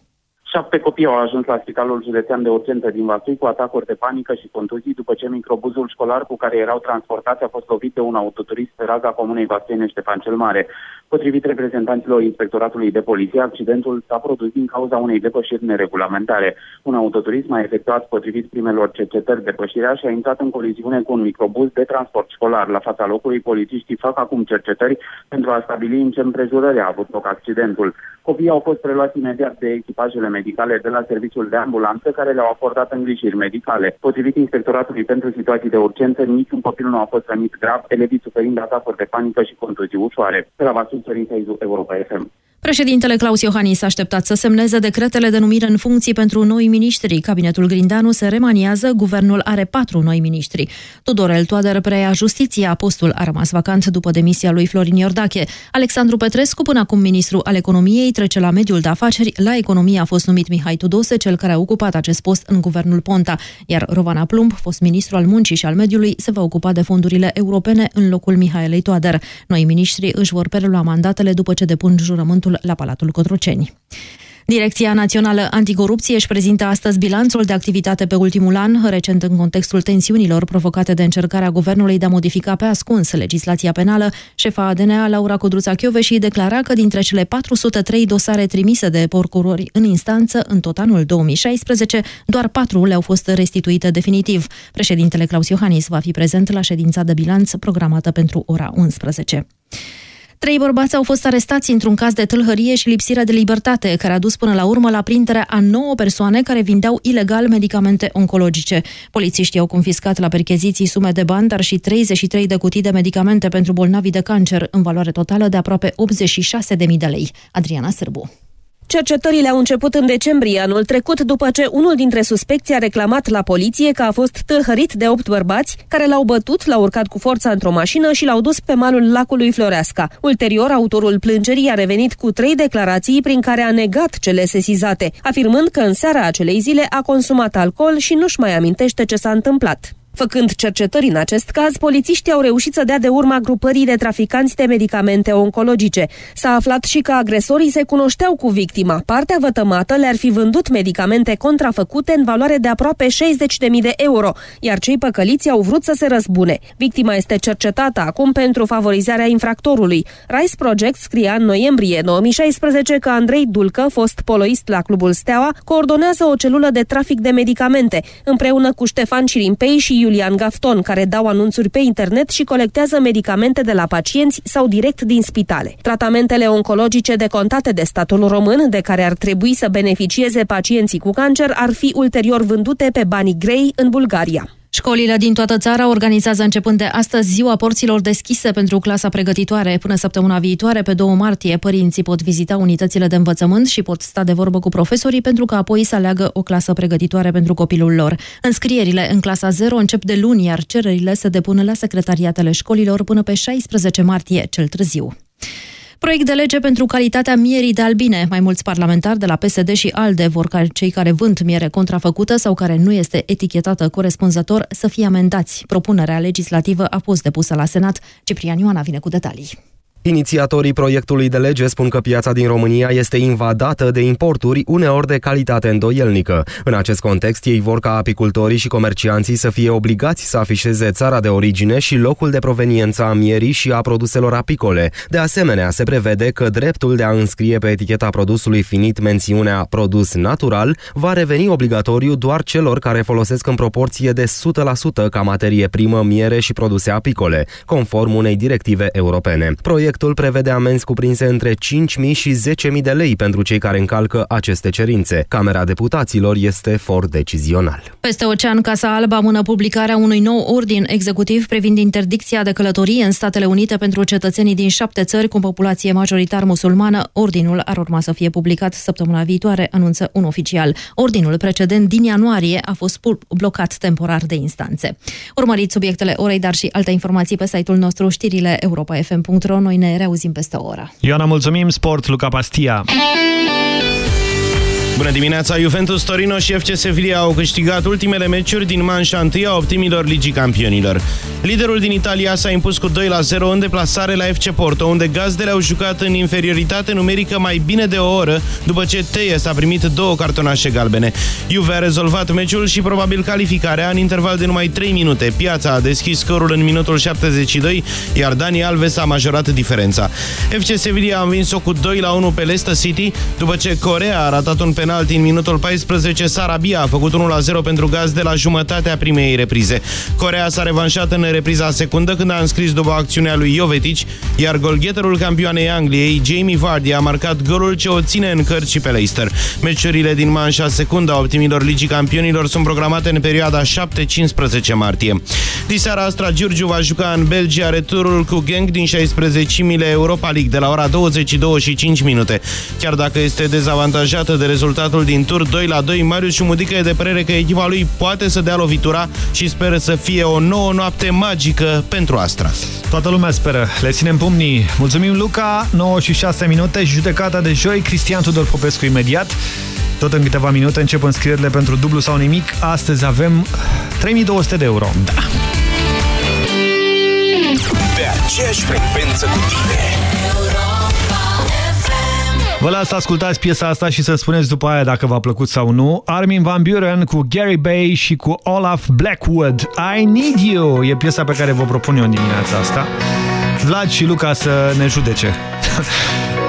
Șapte copii au ajuns la Spitalul Județean de Urgență din Vaslui cu atacuri de panică și contuzii după ce microbuzul școlar cu care erau transportați a fost lovit de un autoturist pe raza comunei Vaslui Ștefan cel Mare. Potrivit reprezentanților Inspectoratului de Poliție, accidentul s-a produs din cauza unei depășiri neregulamentare. Un autoturism a efectuat, potrivit primelor cercetări, depășirea și a intrat în coliziune cu un microbuz de transport școlar. La fața locului, polițiștii fac acum cercetări pentru a stabili în ce împrejurări a avut loc accidentul. Copiii au fost preluați imediat de echipajele medicale de la serviciul de ambulanță care le-au acordat îngrijiri medicale. Potrivit Inspectoratului pentru situații de urgență, niciun copil nu a fost rănit grav, elevii suferind atacuri de panică și contuzii ușoare. De la Vasul Sorin Saizu, Europa FM. Președintele Claus Iohannis a așteptat să semneze decretele de numire în funcții pentru noi miniștri. Cabinetul Grindanu se remaniază, guvernul are patru noi miniștri. Tudorel Toader preia justiția, postul a rămas vacant după demisia lui Florin Iordache. Alexandru Petrescu, până acum ministru al economiei, trece la mediul de afaceri. La economie a fost numit Mihai Tudose, cel care a ocupat acest post în guvernul Ponta, iar Rovana Plumb, fost ministru al muncii și al mediului, se va ocupa de fondurile europene în locul Mihaelei Toader. Noi miniștri își vor prelua mandatele după ce depun jurământul la Palatul Cotroceni. Direcția Națională Anticorupție își prezintă astăzi bilanțul de activitate pe ultimul an, recent în contextul tensiunilor provocate de încercarea guvernului de a modifica pe ascuns legislația penală. Șefa ADNA, Laura Codruța și declara că dintre cele 403 dosare trimise de procurori în instanță în tot anul 2016, doar patru le-au fost restituite definitiv. Președintele Claus Iohannis va fi prezent la ședința de bilanț programată pentru ora 11. Trei bărbați au fost arestați într-un caz de tâlhărie și lipsire de libertate, care a dus până la urmă la printerea a nouă persoane care vindeau ilegal medicamente oncologice. Polițiștii au confiscat la percheziții sume de bani, dar și 33 de cutii de medicamente pentru bolnavi de cancer, în valoare totală de aproape 86.000 de lei. Adriana Sârbu. Cercetările au început în decembrie anul trecut, după ce unul dintre suspecții a reclamat la poliție că a fost tâlhărit de opt bărbați care l-au bătut, l-au urcat cu forța într-o mașină și l-au dus pe malul lacului Floreasca. Ulterior, autorul plângerii a revenit cu trei declarații prin care a negat cele sesizate, afirmând că în seara acelei zile a consumat alcool și nu-și mai amintește ce s-a întâmplat. Făcând cercetări în acest caz, polițiștii au reușit să dea de urma grupării de traficanți de medicamente oncologice. S-a aflat și că agresorii se cunoșteau cu victima. Partea vătămată le-ar fi vândut medicamente contrafăcute în valoare de aproape 60.000 de euro, iar cei păcăliți au vrut să se răzbune. Victima este cercetată acum pentru favorizarea infractorului. Rice Project scria în noiembrie 2016 că Andrei Dulcă, fost poloist la Clubul Steaua, coordonează o celulă de trafic de medicamente, împreună cu Ștefan Cirimpei și Iulian Gafton, care dau anunțuri pe internet și colectează medicamente de la pacienți sau direct din spitale. Tratamentele oncologice decontate de statul român, de care ar trebui să beneficieze pacienții cu cancer, ar fi ulterior vândute pe banii grei în Bulgaria. Școlile din toată țara organizează începând de astăzi ziua porților deschise pentru clasa pregătitoare. Până săptămâna viitoare, pe 2 martie, părinții pot vizita unitățile de învățământ și pot sta de vorbă cu profesorii pentru că apoi să aleagă o clasă pregătitoare pentru copilul lor. Înscrierile în clasa 0 încep de luni, iar cererile se depun la secretariatele școlilor până pe 16 martie, cel târziu. Proiect de lege pentru calitatea mierii de albine. Mai mulți parlamentari de la PSD și ALDE vor ca cei care vând miere contrafăcută sau care nu este etichetată corespunzător să fie amendați. Propunerea legislativă a fost depusă la Senat. Ciprian Ioana vine cu detalii. Inițiatorii proiectului de lege spun că piața din România este invadată de importuri, uneori de calitate îndoielnică. În acest context, ei vor ca apicultorii și comercianții să fie obligați să afișeze țara de origine și locul de proveniență a mierii și a produselor apicole. De asemenea, se prevede că dreptul de a înscrie pe eticheta produsului finit mențiunea produs natural va reveni obligatoriu doar celor care folosesc în proporție de 100% ca materie primă miere și produse apicole, conform unei directive europene. Proiect Proiectul prevede amenzi cuprinse între 5.000 și 10.000 de lei pentru cei care încalcă aceste cerințe. Camera Deputaților este for decizional. Peste ocean, Casa Albă amână publicarea unui nou ordin executiv privind interdicția de călătorie în Statele Unite pentru cetățenii din șapte țări cu populație majoritar musulmană. Ordinul ar urma să fie publicat săptămâna viitoare, anunță un oficial. Ordinul precedent din ianuarie a fost blocat temporar de instanțe. Urmăriți subiectele orei, dar și alte informații pe site-ul nostru știrile europa.fm.ro. Noi ne reauzim peste o oră. Ioana, mulțumim! Sport, Luca Pastia! Bună dimineața! Juventus Torino și FC Sevilla au câștigat ultimele meciuri din manșa întâi a optimilor Ligii Campionilor. Liderul din Italia s-a impus cu 2 la 0 în deplasare la FC Porto, unde gazdele au jucat în inferioritate numerică mai bine de o oră, după ce Teie s-a primit două cartonașe galbene. Juve a rezolvat meciul și probabil calificarea în interval de numai 3 minute. Piața a deschis scorul în minutul 72, iar Dani Alves a majorat diferența. FC Sevilla a învins-o cu 2 la 1 pe Leicester City, după ce Corea a ratat un penalti în minutul 14, Sarabia a făcut 1-0 pentru gaz de la jumătatea primei reprize. Corea s-a revanșat în repriza secundă când a înscris după acțiunea lui Jovetic, iar golgheterul campioanei Angliei, Jamie Vardy, a marcat golul ce o ține în cărți și pe Leicester. Meciurile din manșa secundă a optimilor Ligii Campionilor sunt programate în perioada 7-15 martie. Diseara Astra Giurgiu va juca în Belgia returul cu Genk din 16-mile Europa League de la ora 22 și 5 minute. Chiar dacă este dezavantajată de rezultat rezultatul din tur 2 la 2. Marius Șumudică e de părere că echipa lui poate să dea lovitura și speră să fie o nouă noapte magică pentru Astra. Toată lumea speră. Le ținem pumnii. Mulțumim, Luca. 9 și 6 minute. Judecata de joi. Cristian Tudor Popescu imediat. Tot în câteva minute încep înscrierile pentru dublu sau nimic. Astăzi avem 3200 de euro. Da. Pe aceeași frecvență cu tine. Vă las să ascultați piesa asta și să spuneți după aia dacă v-a plăcut sau nu. Armin Van Buren cu Gary Bay și cu Olaf Blackwood. I Need You e piesa pe care vă propun eu în dimineața asta. Vlad și Luca să ne judece.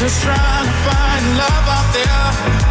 just trying to find love out there,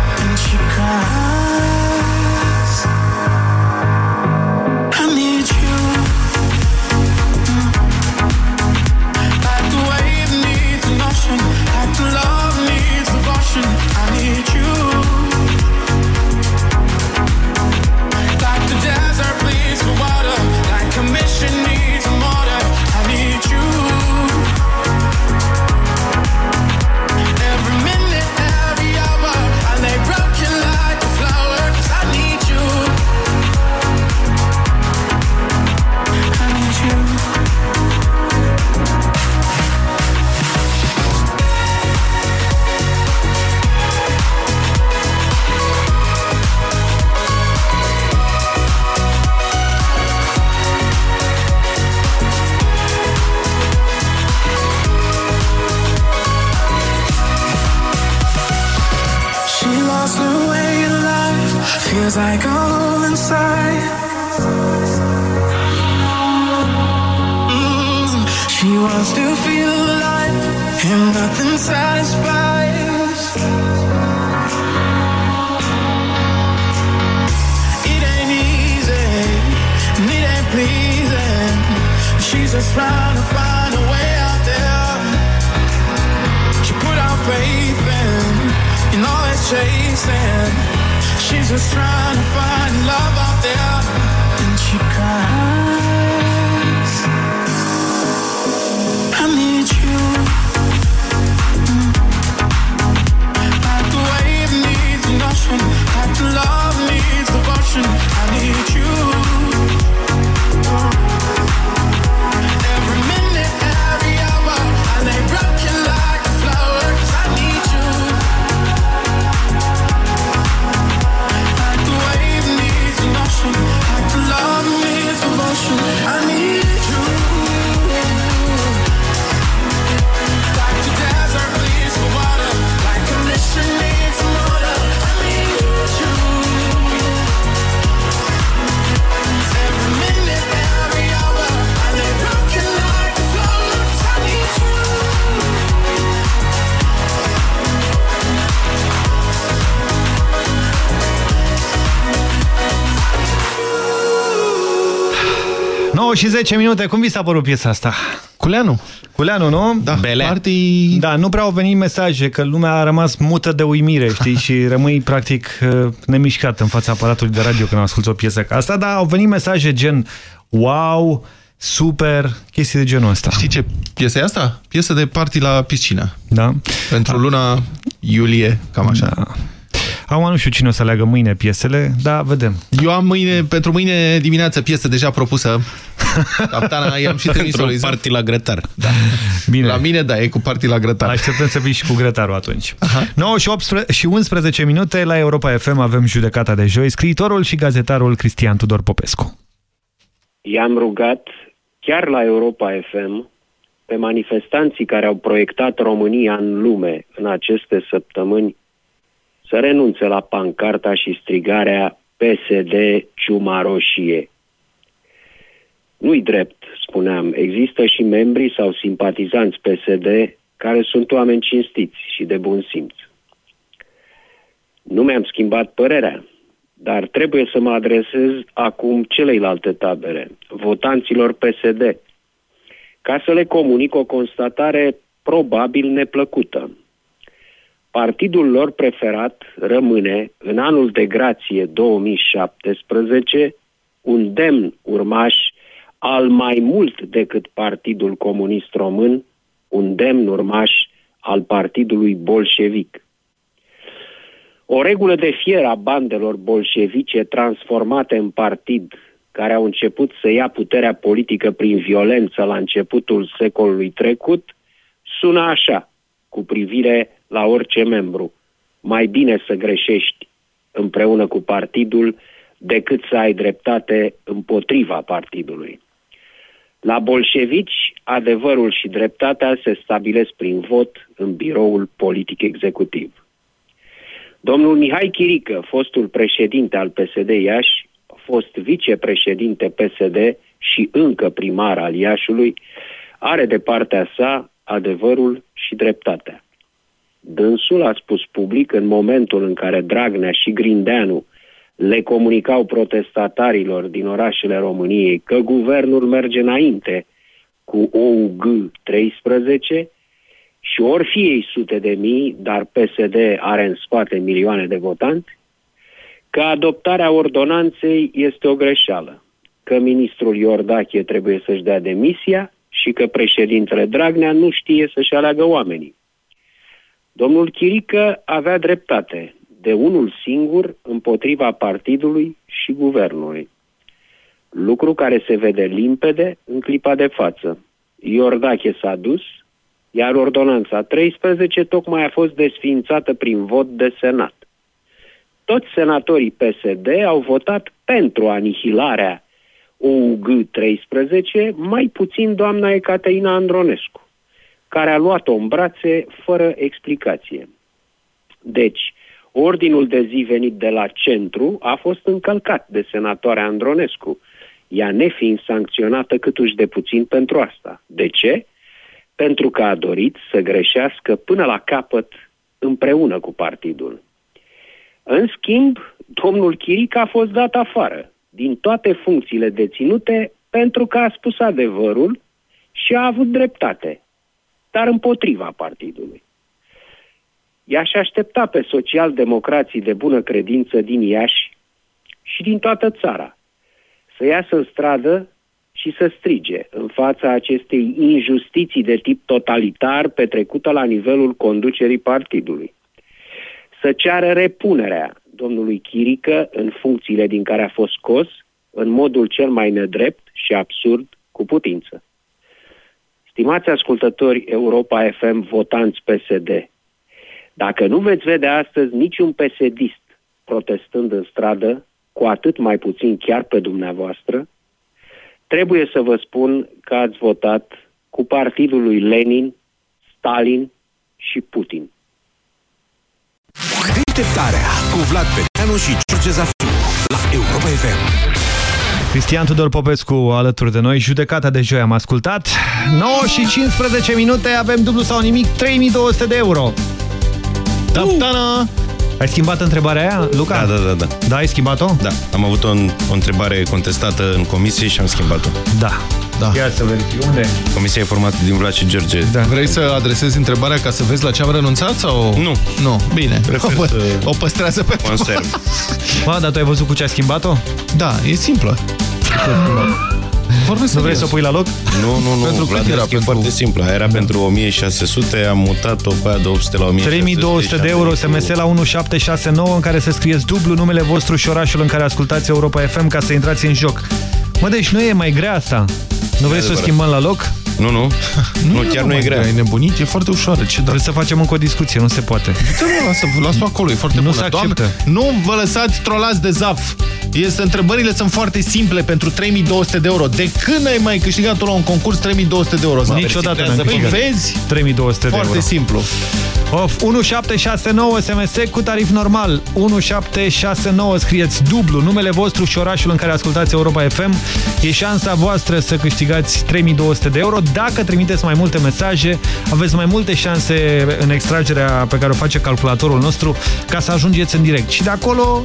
și 10 minute, cum vi s-a părut piesa asta? Culeanu. Culeanu, nu? Da, Bele. Party... Da, nu prea au venit mesaje, că lumea a rămas mută de uimire, știi, și rămâi practic nemișcat în fața aparatului de radio când asculti o piesă ca asta, dar au venit mesaje gen wow, super, chestii de genul ăsta. Știi ce piesă e asta? Piesă de party la piscină. Da. Pentru luna iulie, cam așa. Da. Acum nu știu cine o să aleagă mâine piesele, dar vedem. Eu am mâine, pentru mâine dimineață piesă deja propusă. Captana, i-am și trimis o Pentru party la grătar. Da. Bine. La mine, da, e cu party la grătar. Așteptăm să vii și cu grătarul atunci. Aha. 9 și, 18, și 11 minute la Europa FM avem judecata de joi, scriitorul și gazetarul Cristian Tudor Popescu. I-am rugat chiar la Europa FM pe manifestanții care au proiectat România în lume în aceste săptămâni să renunțe la pancarta și strigarea PSD ciuma roșie. Nu-i drept, spuneam, există și membri sau simpatizanți PSD care sunt oameni cinstiți și de bun simț. Nu mi-am schimbat părerea, dar trebuie să mă adresez acum celeilalte tabere, votanților PSD, ca să le comunic o constatare probabil neplăcută. Partidul lor preferat rămâne, în anul de grație 2017, un demn urmaș al mai mult decât Partidul Comunist Român, un demn urmaș al Partidului Bolșevic. O regulă de fier a bandelor bolșevice transformate în partid, care au început să ia puterea politică prin violență la începutul secolului trecut, sună așa, cu privire la orice membru. Mai bine să greșești împreună cu partidul decât să ai dreptate împotriva partidului. La bolșevici, adevărul și dreptatea se stabilesc prin vot în biroul politic executiv. Domnul Mihai Chirică, fostul președinte al PSD Iași, fost vicepreședinte PSD și încă primar al Iașului, are de partea sa adevărul și dreptatea. Dânsul a spus public în momentul în care Dragnea și Grindeanu le comunicau protestatarilor din orașele României că guvernul merge înainte cu OUG 13 și ori fi ei sute de mii, dar PSD are în spate milioane de votanți, că adoptarea ordonanței este o greșeală, că ministrul Iordache trebuie să-și dea demisia și că președintele Dragnea nu știe să-și aleagă oamenii. Domnul Chirică avea dreptate, de unul singur împotriva partidului și guvernului. Lucru care se vede limpede în clipa de față. Iordache s-a dus, iar ordonanța 13 tocmai a fost desfințată prin vot de Senat. Toți senatorii PSD au votat pentru anihilarea OUG 13, mai puțin doamna Ecaterina Andronescu, care a luat-o în brațe fără explicație. Deci, Ordinul de zi venit de la centru a fost încălcat de senatoarea Andronescu, ea nefiind sancționată câtuși de puțin pentru asta. De ce? Pentru că a dorit să greșească până la capăt împreună cu partidul. În schimb, domnul Chiric a fost dat afară din toate funcțiile deținute pentru că a spus adevărul și a avut dreptate, dar împotriva partidului. I-aș aștepta pe socialdemocrații de bună credință din Iași și din toată țara să iasă în stradă și să strige în fața acestei injustiții de tip totalitar petrecută la nivelul conducerii partidului. Să ceară repunerea domnului Chirică în funcțiile din care a fost scos, în modul cel mai nedrept și absurd cu putință. Stimați ascultători Europa FM votanți PSD, dacă nu veți vedea astăzi niciun pesedist protestând în stradă, cu atât mai puțin chiar pe dumneavoastră, trebuie să vă spun că ați votat cu partidul lui Lenin, Stalin și Putin. Deșteptarea cu Vlad Petreanu și George Zafiu la Europa FM. Cristian Tudor Popescu alături de noi, judecata de joi am ascultat. 9 și 15 minute, avem dublu sau nimic, 3200 de euro. Taptana! Ai schimbat întrebarea aia, Luca? Da, da, da. Da, da ai schimbat-o? Da, am avut o, o întrebare contestată în comisie și am schimbat-o. Da. Da. Ia să verifici unde. Comisia e formată din Vlad și George. Da. Vrei să adresezi întrebarea ca să vezi la ce am renunțat? sau? Nu. Nu, bine. Prefer o, să... o păstrează pe conserv. Ba, dar tu ai văzut cu ce a schimbat-o? Da, e simplă. Vorbesc nu vrei să o pui la loc? Nu, nu, nu. Pentru Vlad, era pentru... foarte simplu. Era da. pentru 1600, am mutat-o pe aia de 800 la 1600. 3200 de euro, SMS la 1769 în care să scrieți dublu numele vostru și orașul în care ascultați Europa FM ca să intrați în joc. Mă, deci nu e mai grea asta. Nu vrei să o schimbăm la loc? Nu, nu. nu, chiar nu, nu e grea. E nebunit, e foarte ușoară. Ce Trebuie să facem încă o discuție, nu se poate. Da, nu, lasă, lasă acolo, e foarte nu bună. Se acceptă. nu vă lăsați trolați de zaf. Este, întrebările sunt foarte simple pentru 3200 de euro. De când ai mai câștigat la un concurs 3200 de euro? Niciodată n-am câștigat. vezi? 3200 de foarte euro. Foarte simplu. Of, 1769 SMS cu tarif normal. 1769 scrieți dublu numele vostru și orașul în care ascultați Europa FM. E șansa voastră să câștigați 3200 de euro. Dacă trimiteți mai multe mesaje, aveți mai multe șanse în extragerea pe care o face calculatorul nostru ca să ajungeți în direct. Și de acolo,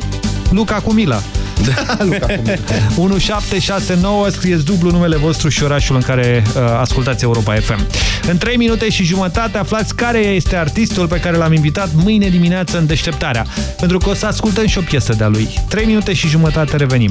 Luca cu Mila. Da, Luca cu Mila. 1769, scrieți dublu numele vostru și orașul în care uh, ascultați Europa FM. În 3 minute și jumătate aflați care este artistul pe care l-am invitat mâine dimineață în deșteptarea. Pentru că o să ascultăm și o piesă de-a lui. 3 minute și jumătate revenim.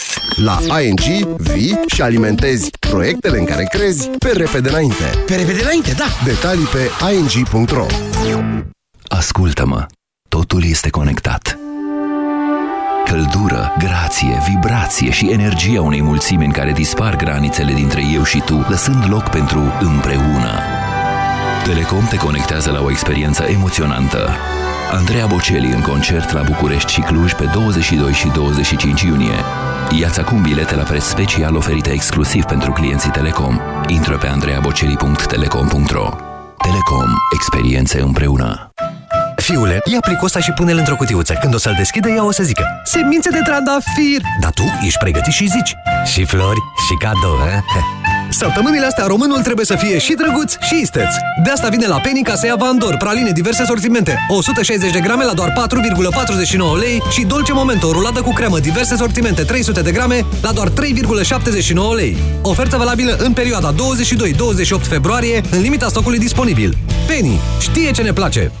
La ING vii și alimentezi proiectele în care crezi pe repede înainte. Pe repede înainte, da! Detalii pe ing.ro Ascultă-mă, totul este conectat. Căldură, grație, vibrație și energia unei mulțimi în care dispar granițele dintre eu și tu, lăsând loc pentru împreună. Telecom te conectează la o experiență emoționantă. Andreea Bocelli în concert la București și Cluj pe 22 și 25 iunie. Iați acum bilete la preț special oferite exclusiv pentru clienții Telecom. Intră pe andreaboceli.telecom.ro Telecom. Experiențe împreună. Fiule, ia plicul ăsta și pune-l într-o cutiuță. Când o să-l deschide, ea o să zică Semințe de trandafir! Dar tu ești pregătit și zici Și flori, și cadou, eh? Săptămânile astea românul trebuie să fie și drăguț și isteț. De asta vine la Penny ca să ia Vandor, praline diverse sortimente, 160 de grame la doar 4,49 lei și Dolce Momento, o ruladă cu cremă, diverse sortimente, 300 de grame la doar 3,79 lei. Ofertă valabilă în perioada 22-28 februarie, în limita stocului disponibil. Penny știe ce ne place!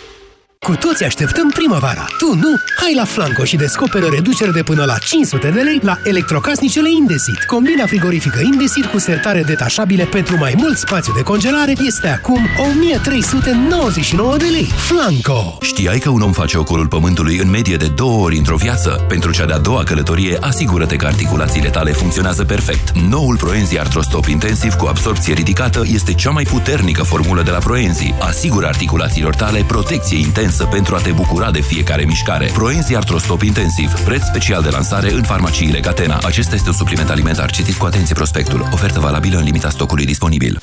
Cu toți așteptăm primăvara. Tu nu? Hai la Flanco și descoperă reducere de până la 500 de lei la electrocasnicele Indesit. Combina frigorifică Indesit cu sertare detașabile pentru mai mult spațiu de congelare este acum 1399 de lei. Flanco! Știai că un om face ocolul pământului în medie de două ori într-o viață? Pentru cea de-a doua călătorie, asigură-te că articulațiile tale funcționează perfect. Noul Proenzi Artrostop Intensiv cu absorpție ridicată este cea mai puternică formulă de la Proenzi. Asigură articulațiilor tale protecție intensă pentru a te bucura de fiecare mișcare. Proenzi Artrostop Intensiv. Preț special de lansare în farmaciile Catena. Acesta este un supliment alimentar. Citiți cu atenție prospectul. Ofertă valabilă în limita stocului disponibil.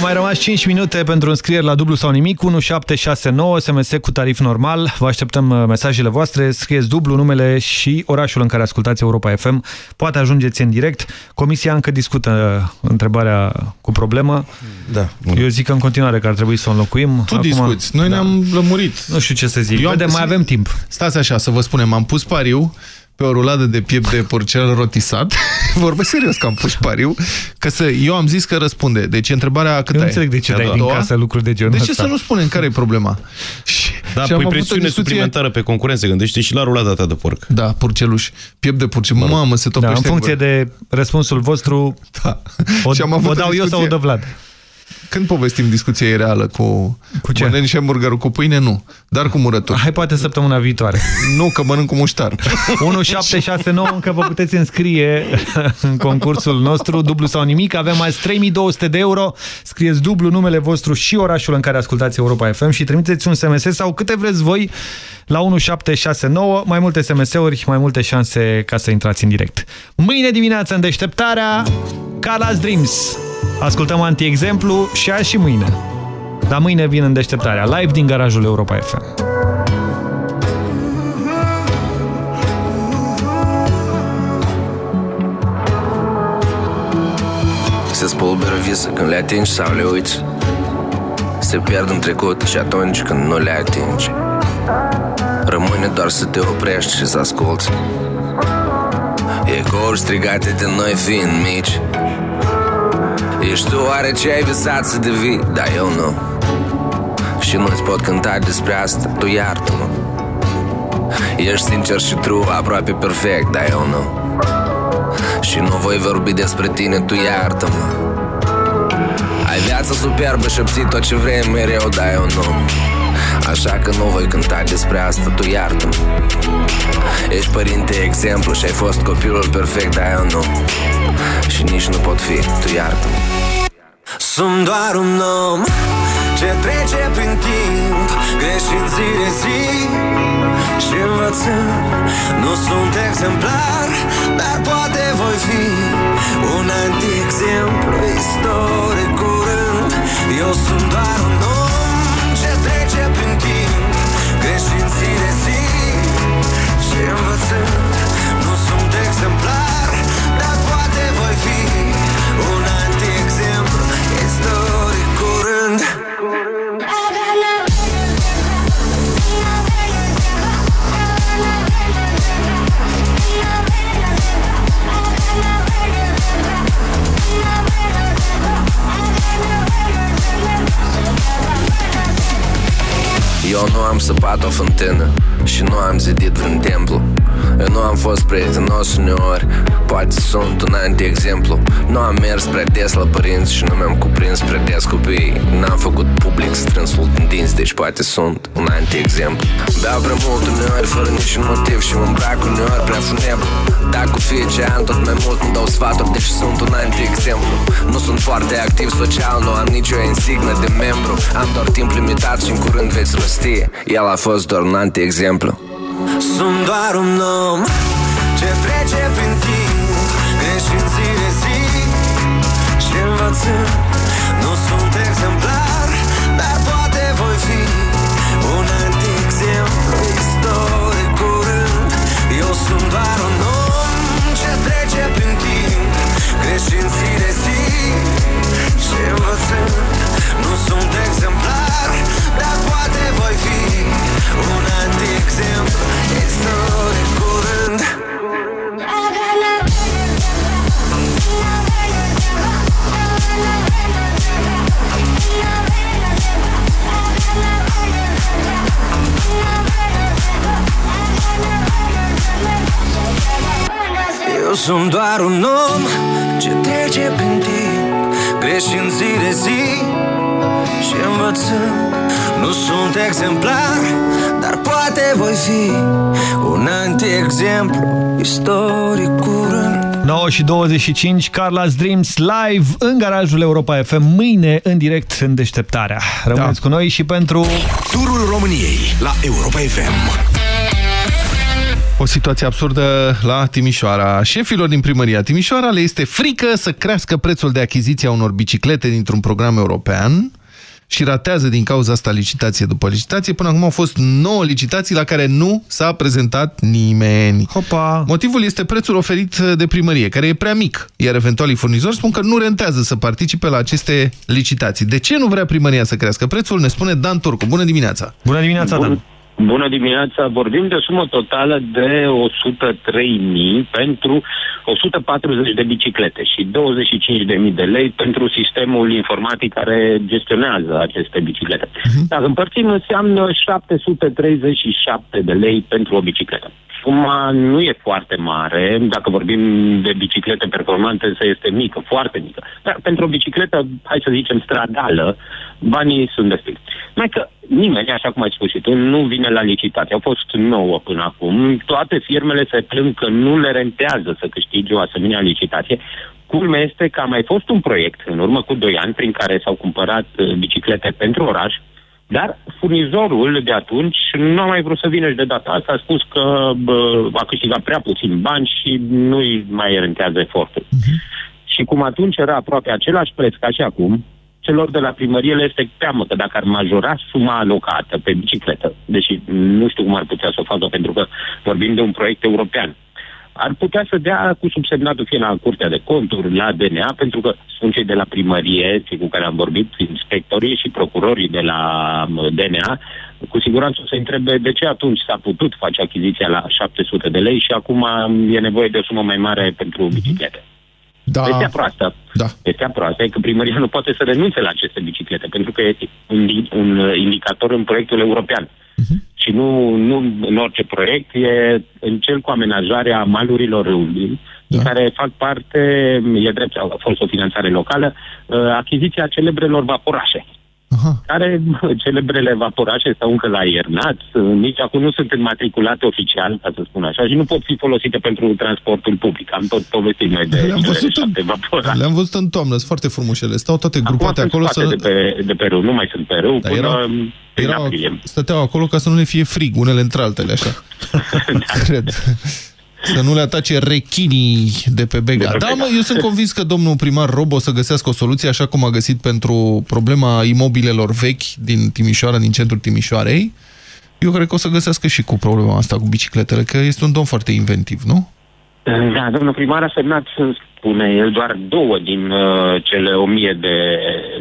Au mai rămas 5 minute pentru înscrieri la dublu sau nimic, 1769, SMS cu tarif normal. Vă așteptăm uh, mesajele voastre, scrieți dublu numele și orașul în care ascultați Europa FM. Poate ajungeți în direct. Comisia încă discută uh, întrebarea cu problemă. Da. Eu zic în continuare că ar trebui să o înlocuim. Tu Acum, discuți, noi da. ne-am lămurit. Nu știu ce să zic, Eu Vedem, mai avem timp. Stați așa, să vă spunem, am pus pariu pe o ruladă de piept de porcel rotisat. Vorbesc serios că am pus pariu. Că să, eu am zis că răspunde. Deci întrebarea cât Nu înțeleg de ce dai din casă lucruri de genul De ce să nu spunem care e problema? Și, da, și pui presiune discuție... suplimentară pe concurență. Gândește și la rulada ta de porc. Da, porceluș. Piept de porcel. Mă, Mamă, se topește. Da, în funcție de răspunsul vostru, da. o, și am avut o dau eu sau o dă Vlad. Când povestim discuția reală cu, cu ce? mănânci hamburgerul cu pâine? Nu. Dar cu murături. Hai poate săptămâna viitoare. Nu, că mănânc cu muștar. 1769 încă vă puteți înscrie în concursul nostru, dublu sau nimic. Avem azi 3200 de euro. Scrieți dublu numele vostru și orașul în care ascultați Europa FM și trimiteți un SMS sau câte vreți voi la 1769. Mai multe SMS-uri, mai multe șanse ca să intrați în direct. Mâine dimineață în deșteptarea Carla's Dreams. Ascultăm anti-exemplu și azi și mâine. Dar mâine vin în deșteptarea, live din garajul Europa FM. Se spulberă vise când le atingi sau le uiți Se pierd în trecut și atunci când nu le atingi Rămâne doar să te oprești și să asculți Ecouri strigate de noi fiind mici Ești tu oare ce ai visat să devii? Da, eu nu. Și nu-ți pot cânta despre asta, tu iartă-mă. Ești sincer și true, aproape perfect, da, eu nu. Și nu voi vorbi despre tine, tu iartă-mă. Ai viața superbă și obții tot ce vrei mereu, da, eu nu Așa că nu voi cânta despre asta, tu iartă-mă. Ești părinte exemplu și ai fost copilul perfect, dar eu nu. Și nici nu pot fi, tu iartă-mă. Sunt doar un om ce trece prin timp Greșind zi de zi și învățând. Nu sunt exemplar, dar poate voi fi Un anti-exemplu istoric curând. Eu sunt doar un om Greșind zi de zi. Și învățând Nu sunt exemplar, dar poate voi fi Un anti-exemplu istoric curând Eu nu am săpat o fântână Și nu am zidit vreun templu Eu nu am fost prietenos uneori. Poate sunt un anti-exemplu. Nu am mers prea des la părinți Și nu mi-am cuprins prea des copiii. N-am făcut public strânsul din dinți Deci poate sunt un anti-exemplu. Beau prea mult uneori fără niciun motiv Și mă îmbrac uneori prea funebru. Dacă cu fiecare an tot mai mult îmi dau sfaturi Deci sunt un anti-exemplu. Nu sunt foarte activ social Nu am nicio insignă de membru. Am doar timp limitat și în curând veți răsti El a fost doar un anti-exemplu Sunt doar un om. Ce trece prin timp Greșind zi de zi. Și învățând Nu sunt exemplar Dar poate voi fi Un anti-exemplu Istoric curând. Eu sunt doar un om Ce trece prin timp Greșind zi de zi. Și învățând Nu sunt exemplar Dar poate voi fi Un anti-exemplu Istoric curând. Eu sunt doar un om ce trece prin timp Greșind zi de zi și învățând. Nu sunt exemplar, dar poate voi fi Un anti-exemplu istoric curând 9 și 25, Carla's Dreams live în garajul Europa FM, mâine în direct în deșteptarea. Rămâneți da. cu noi și pentru... Turul României la Europa FM. O situație absurdă la Timișoara. Șefilor din primăria Timișoara le este frică să crească prețul de achiziție a unor biciclete dintr-un program european și ratează din cauza asta licitație după licitație. Până acum au fost 9 licitații la care nu s-a prezentat nimeni. Hopa. Motivul este prețul oferit de primărie, care e prea mic, iar eventualii furnizori spun că nu rentează să participe la aceste licitații. De ce nu vrea primăria să crească prețul? Ne spune Dan Turcu. Bună dimineața! Bună dimineața, Bun. Dan! Bună dimineața! Vorbim de o sumă totală de 103.000 pentru 140 de biciclete și 25.000 de lei pentru sistemul informatic care gestionează aceste biciclete. Dacă împărțim, înseamnă 737 de lei pentru o bicicletă. Suma nu e foarte mare, dacă vorbim de biciclete performante, însă este mică, foarte mică. Dar pentru o bicicletă, hai să zicem, stradală, banii sunt destui. Mai că nimeni, așa cum ai spus și tu, nu vine la licitație. Au fost nouă până acum. Toate firmele se plâng că nu le rentează să câștige o asemenea licitație. Culmea este că a mai fost un proiect în urmă cu 2 ani prin care s-au cumpărat uh, biciclete pentru oraș, dar furnizorul de atunci nu a mai vrut să vină și de data asta. A spus că bă, a câștigat prea puțin bani și nu-i mai rentează efortul. Și cum atunci era aproape același preț ca și acum, celor de la primărie le este teamă că dacă ar majora suma alocată pe bicicletă, deși nu știu cum ar putea să o facă pentru că vorbim de un proiect european, ar putea să dea cu subsemnatul fie la Curtea de Conturi, la DNA, pentru că sunt cei de la primărie, cei cu care am vorbit, inspectorii și procurorii de la m, DNA, cu siguranță o să întrebe de ce atunci s-a putut face achiziția la 700 de lei și acum e nevoie de o sumă mai mare pentru biciclete. Da. Vestea proastă. Da. Vestea proastă e că primăria nu poate să renunțe la aceste biciclete, pentru că e un, un indicator în proiectul european. Și nu, nu în orice proiect, e în cel cu amenajarea malurilor râului, da. în care fac parte, e drept, a fost o finanțare locală, uh, achiziția celebrelor vaporașe. Aha. care celebrele vaporașe stau încă la iernat, nici acum nu sunt înmatriculate oficial, ca să spun așa, și nu pot fi folosite pentru transportul public. Am tot povestit noi de Le-am văzut, șapte vaporașe. Le-am văzut în toamnă, sunt foarte frumoșele. Stau toate grupate Acum acolo sunt să... scoate de pe, de pe râu, nu mai sunt pe râu, Dar până erau- prin Erau, aprilie. stăteau acolo ca să nu le fie frig, unele între altele, așa. Cred. Să nu le atace rechinii de pe Bega. De pe Da, Bega. mă, eu sunt convins că domnul primar Robo o să găsească o soluție, așa cum a găsit pentru problema imobilelor vechi din Timișoara, din centrul Timișoarei. Eu cred că o să găsească și cu problema asta cu bicicletele, că este un domn foarte inventiv, nu? Da, domnul primar a semnat spune el, doar două din uh, cele o mie de,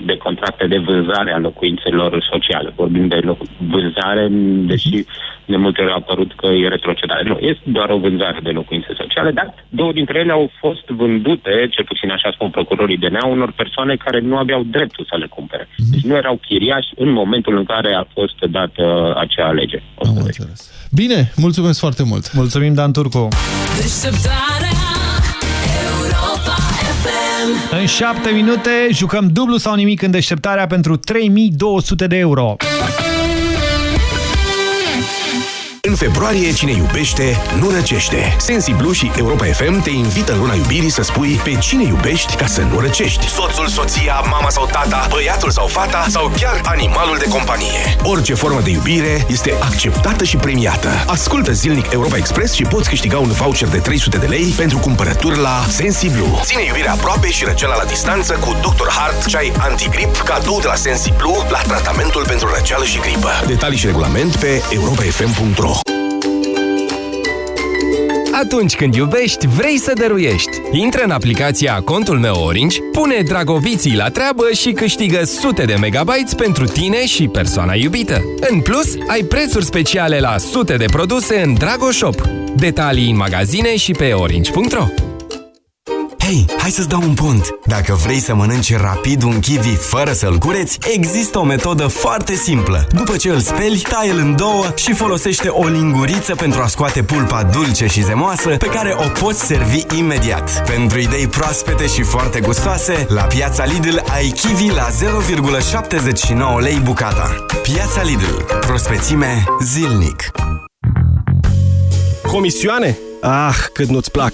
de contracte de vânzare a locuințelor sociale. Vorbim de loc- vânzare, deși de multe ori a apărut că e retrocedare. Nu, este doar o vânzare de locuințe sociale, dar două dintre ele au fost vândute, cel puțin așa spun procurorii DNA, unor persoane care nu aveau dreptul să le cumpere. Deci nu erau chiriași în momentul în care a fost dată uh, acea lege. Am înțeles. Bine, mulțumesc foarte mult. Mulțumim, Dan Turcu. Deșteptarea Europa FM În 7 minute jucăm dublu sau nimic în deșteptarea pentru 3200 de euro. În februarie, cine iubește, nu răcește. Sensiblu și Europa FM te invită în luna iubirii să spui pe cine iubești ca să nu răcești. Soțul, soția, mama sau tata, băiatul sau fata sau chiar animalul de companie. Orice formă de iubire este acceptată și premiată. Ascultă zilnic Europa Express și poți câștiga un voucher de 300 de lei pentru cumpărături la Sensiblu. Ține iubirea aproape și răceala la distanță cu Dr. Hart, ceai antigrip, cadou de la Sensiblu la tratamentul pentru răceală și gripă. Detalii și regulament pe europafm.ro Atunci când iubești, vrei să dăruiești. Intră în aplicația Contul meu Orange, pune dragobiții la treabă și câștigă sute de megabytes pentru tine și persoana iubită. În plus, ai prețuri speciale la sute de produse în Dragoshop. Detalii în magazine și pe orange.ro Hei, hai să-ți dau un pont! Dacă vrei să mănânci rapid un kiwi fără să-l cureți, există o metodă foarte simplă. După ce îl speli, tai-l în două și folosește o linguriță pentru a scoate pulpa dulce și zemoasă pe care o poți servi imediat. Pentru idei proaspete și foarte gustoase, la Piața Lidl ai kiwi la 0,79 lei bucata. Piața Lidl. Prospețime zilnic. Comisioane? Ah, cât nu-ți plac!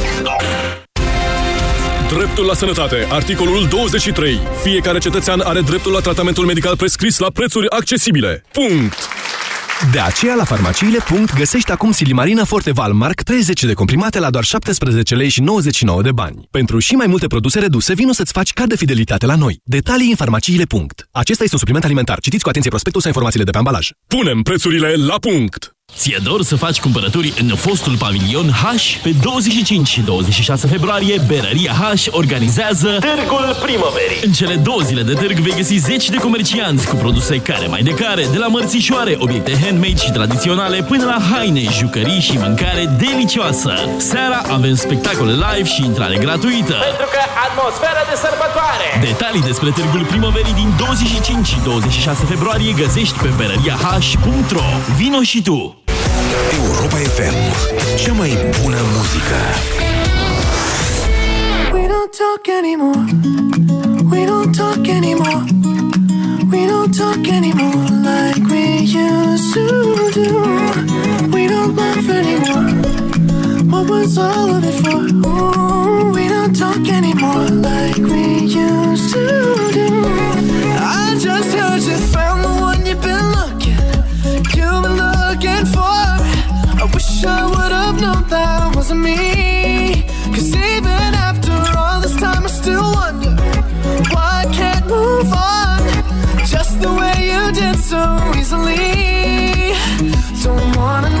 Dreptul la sănătate. Articolul 23. Fiecare cetățean are dreptul la tratamentul medical prescris la prețuri accesibile. Punct! De aceea, la farmaciile. Punct, găsești acum Silimarina Forte Valmark 30 de comprimate la doar 17 lei și 99 de bani. Pentru și mai multe produse reduse, vino să-ți faci card de fidelitate la noi. Detalii în farmaciile. Punct. Acesta este un supliment alimentar. Citiți cu atenție prospectul sau informațiile de pe ambalaj. Punem prețurile la punct! Ți-e dor să faci cumpărături în fostul pavilion H? Pe 25 și 26 februarie, Berăria H organizează Târgul Primăverii. În cele două zile de târg vei găsi zeci de comercianți cu produse care mai de care, de la mărțișoare, obiecte handmade și tradiționale, până la haine, jucării și mâncare delicioasă. Seara avem spectacole live și intrare gratuită. Pentru că atmosfera de sărbătoare! Detalii despre Târgul Primăverii din 25 și 26 februarie găsești pe berăriah.ro. Vino și tu! Europa FM. Cea mai bună muzică. We don't talk anymore. We don't talk anymore. We don't talk anymore like we used to do. We don't laugh anymore. What was all of it for? Ooh, we don't talk anymore like we used to do. I just heard you found the one you've been looking. wish I would have known that wasn't me. Cause even after all this time I still wonder Why I can't move on. Just the way you did so easily. Don't wanna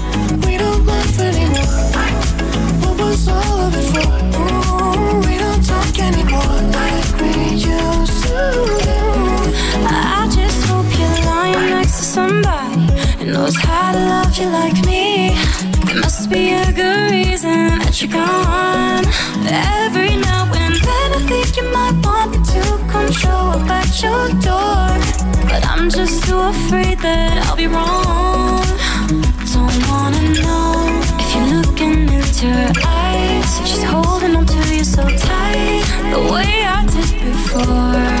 Knows how to love you like me. There must be a good reason that you're gone. Every now and then I think you might want me to come show up at your door. But I'm just too afraid that I'll be wrong. Don't wanna know if you're looking into her eyes. She's holding on to you so tight, the way I did before.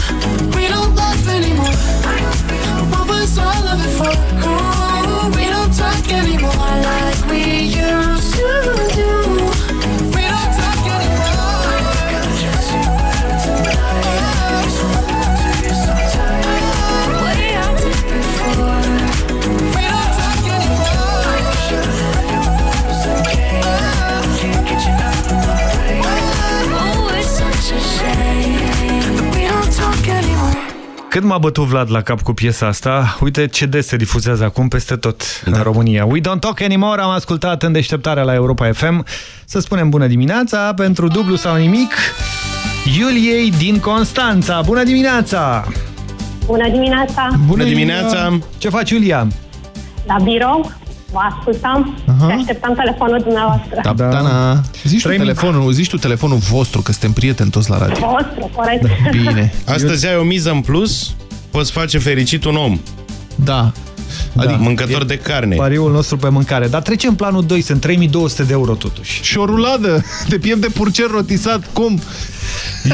All of it for? Oh, Cât m-a bătut Vlad la cap cu piesa asta, uite ce des se difuzează acum peste tot da. în România. We don't talk anymore, am ascultat în deșteptarea la Europa FM. Să spunem bună dimineața pentru dublu sau nimic. Iuliei din Constanța. Bună dimineața! Bună dimineața! Bună dimineața! Ce faci, Iulia? La birou, vă ascultam Aha. și așteptam telefonul dumneavoastră. Da, da. Dana, zici tu, Trei telefonul, zici tu telefonul vostru, că suntem prieteni toți la radio. Vostru, corect. Bine. Astăzi ai o miză în plus, poți face fericit un om. Da. Adică mâncător de carne. Pariul nostru pe mâncare. Dar trecem planul 2, sunt 3200 de euro totuși. Și o ruladă de piept de purcer rotisat, cum?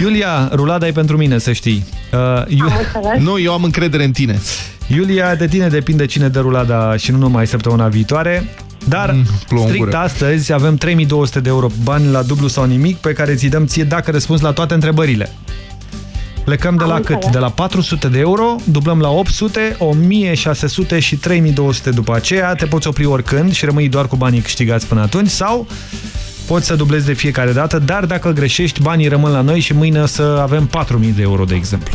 Iulia, rulada e pentru mine, să știi. Uh, Iu... Nu, eu am încredere în tine. Iulia, de tine depinde cine dă rulada și nu numai săptămâna viitoare. Dar, mm, strict gură. astăzi, avem 3200 de euro bani la dublu sau nimic pe care ți dăm ție dacă răspunzi la toate întrebările. Plecăm de la cât? De la 400 de euro, dublăm la 800, 1600 și 3200 după aceea. Te poți opri oricând și rămâi doar cu banii câștigați până atunci sau poți să dublezi de fiecare dată, dar dacă greșești, banii rămân la noi și mâine o să avem 4000 de euro, de exemplu.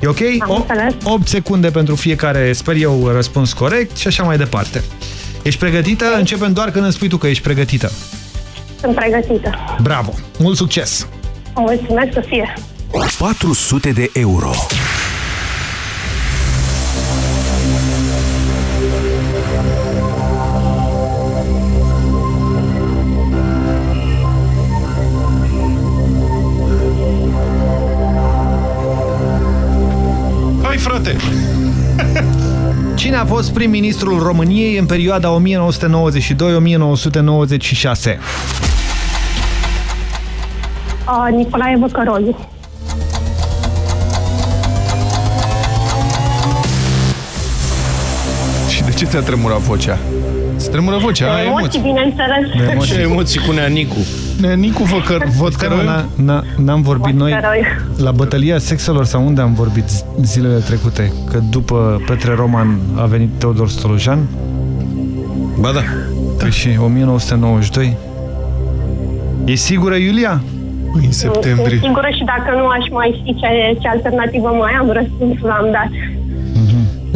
E ok? O, 8 secunde pentru fiecare, sper eu, răspuns corect și așa mai departe. Ești pregătită? Începem doar când îmi spui tu că ești pregătită. Sunt pregătită. Bravo! Mult succes! Mulțumesc să fie. 400 de euro. Cine a fost prim-ministrul României în perioada 1992-1996? Uh, Nicolae Văcăroiu. Și de ce ți-a tremurat vocea? Îți tremură vocea, ai emoții, emoții. bineînțeles. Ce emoții cu Neanicu. Neanicu vă căr văd Stai, mă, n- n- N-am vorbit noi Căroi. la bătălia sexelor sau unde am vorbit zilele trecute? Că după Petre Roman a venit Teodor Stolojan? Ba da. Păi și 1992? E sigură, Iulia? În Sunt sigură și dacă nu aș mai ști ce, ce alternativă mai am, răspunsul l-am dat.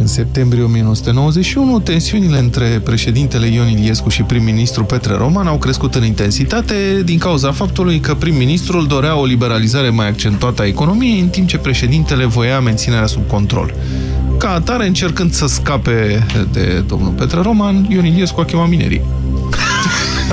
În septembrie 1991, tensiunile între președintele Ion Iliescu și prim-ministru Petre Roman au crescut în intensitate din cauza faptului că prim-ministrul dorea o liberalizare mai accentuată a economiei, în timp ce președintele voia menținerea sub control. Ca atare, încercând să scape de domnul Petre Roman, Ion Iliescu a chemat minerii.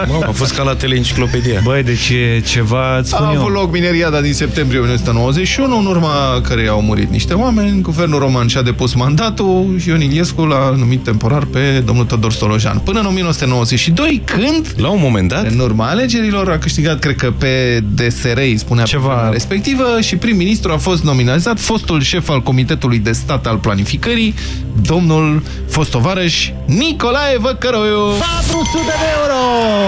Mamă, a fost ca la teleenciclopedia. Băi, deci e ceva, îți spun A eu. avut loc mineriada din septembrie 1991, în urma cărei au murit niște oameni. Guvernul roman și-a depus mandatul și Ion Iliescu l-a numit temporar pe domnul Todor Stolojan. Până în 1992, când, la un moment dat, în urma alegerilor, a câștigat, cred că pe DSR, îi spunea Ceva... respectivă, și prim-ministru a fost nominalizat fostul șef al Comitetului de Stat al Planificării, domnul fostovarăș Nicolae Văcăroiu. 400 de euro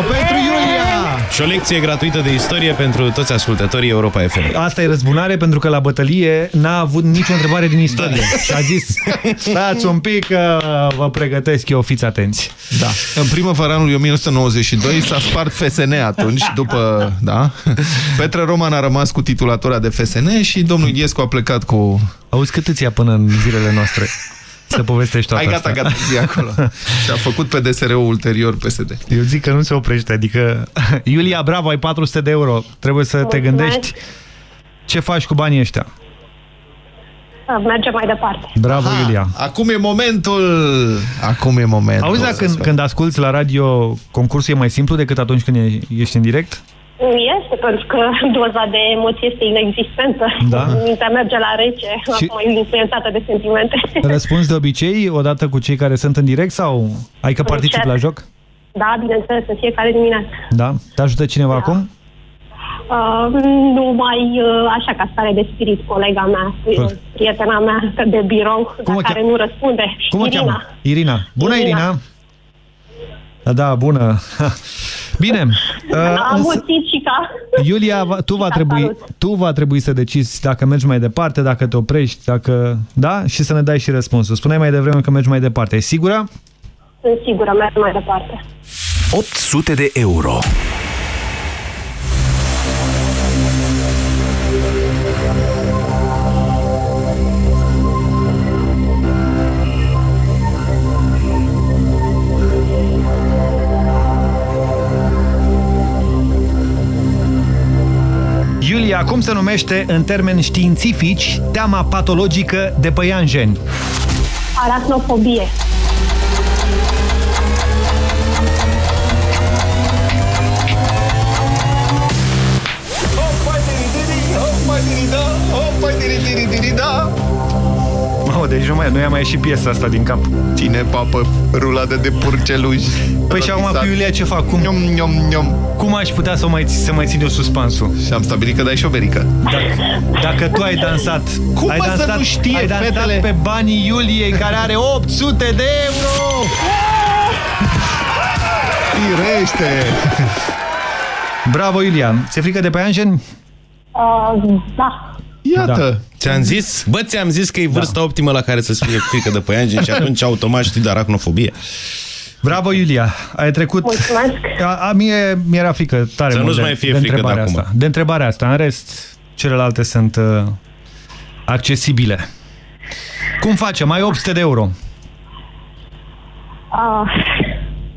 pentru Iulia! Și o lecție gratuită de istorie pentru toți ascultătorii Europa FM. Asta e răzbunare pentru că la bătălie n-a avut nicio întrebare din istorie. Da. Și a zis, stați un pic că vă pregătesc eu, fiți atenți. Da. În primăvara anului 1992 s-a spart FSN atunci, după, da? Petre Roman a rămas cu titulatura de FSN și domnul Iliescu a plecat cu... Auzi cât îți ia până în zilele noastre să povestești toată Hai gata, asta. gata, zi acolo. și a făcut pe DSR-ul ulterior PSD. Eu zic că nu se oprește, adică... Iulia, bravo, ai 400 de euro. Trebuie să te Mulțumesc. gândești ce faci cu banii ăștia. Mergem mai departe. Bravo, Aha, Iulia. Acum e momentul. Acum e momentul. Auzi, dacă când, când asculti la radio, concursul e mai simplu decât atunci când e- ești în direct? Este, pentru că doza de emoție este inexistentă. Da. Mintea merge la rece, Și- acum e influențată de sentimente. Răspunzi de obicei odată cu cei care sunt în direct sau ai că participi Încerc. la joc? Da, bineînțeles, în fiecare dimineață. Da? Te ajută cineva acum? Uh, numai uh, așa ca stare de spirit, colega mea, prietena mea de birou, dar care nu răspunde, Cum o Irina. cheamă? Irina. Bună, Irina. Irina! Da, da, bună. Bine. Uh, Am însă- muțit și ca... Iulia, va- tu va, Da, trebui, salut. tu va trebui să decizi dacă mergi mai departe, dacă te oprești, dacă... Da? Și să ne dai și răspunsul. Spuneai mai devreme că mergi mai departe. E sigură? Sunt sigură, merg mai departe. 800 de euro. Iulia, cum se numește în termeni științifici teama patologică de păianjeni? Aracnofobie. Mamă, deci nu, mai, nu i-a mai ieșit piesa asta din cap. Cine papă rulade de purceluși? Păi și acum cu Iulia ce fac? Cum, Niom, niom, niom. cum aș putea să mai, să mai țin eu suspansul? Și am stabilit că dai și o berică. Dacă, dacă tu ai dansat, Cum, ai mă, să dansat, nu știe ai dansat fetele? pe banii Iuliei, care are 800 de euro! Firește! Bravo, Iulia! Ți-e frică de păianjeni? Uh, da. Iată! Da. Ți-am zis? Bă, ți-am zis că e vârsta optimă la care să-ți fie frică de păianjeni și atunci automat știi de aracnofobie. Bravo, Iulia! Ai trecut... Mulțumesc. A, a mie mi-era frică tare Să mult nu-ți de, mai fie de frică de întrebarea acum. asta. De întrebarea asta. În rest, celelalte sunt uh, accesibile. Cum facem? Ai 800 de euro. Uh,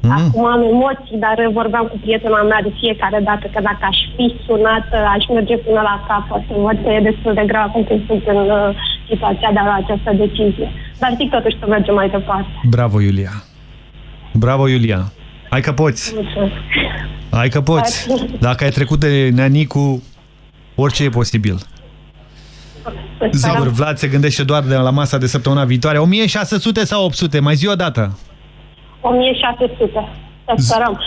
Mm. Acum am emoții, dar vorbeam cu prietena mea de fiecare dată că dacă aș fi sunată, aș merge până la capăt. Văd că e destul de grav când sunt în uh, situația de a lua această decizie. Dar zic totuși să mergem mai departe. Bravo, Iulia! Bravo, Iulia! Hai că poți! Mulțumesc. Hai că poți! Dacă ai trecut de neanicu, orice e posibil. Sigur, Vlad se gândește doar de la masa de săptămâna viitoare. 1600 sau 800? Mai zi o dată. 1600. Să sperăm.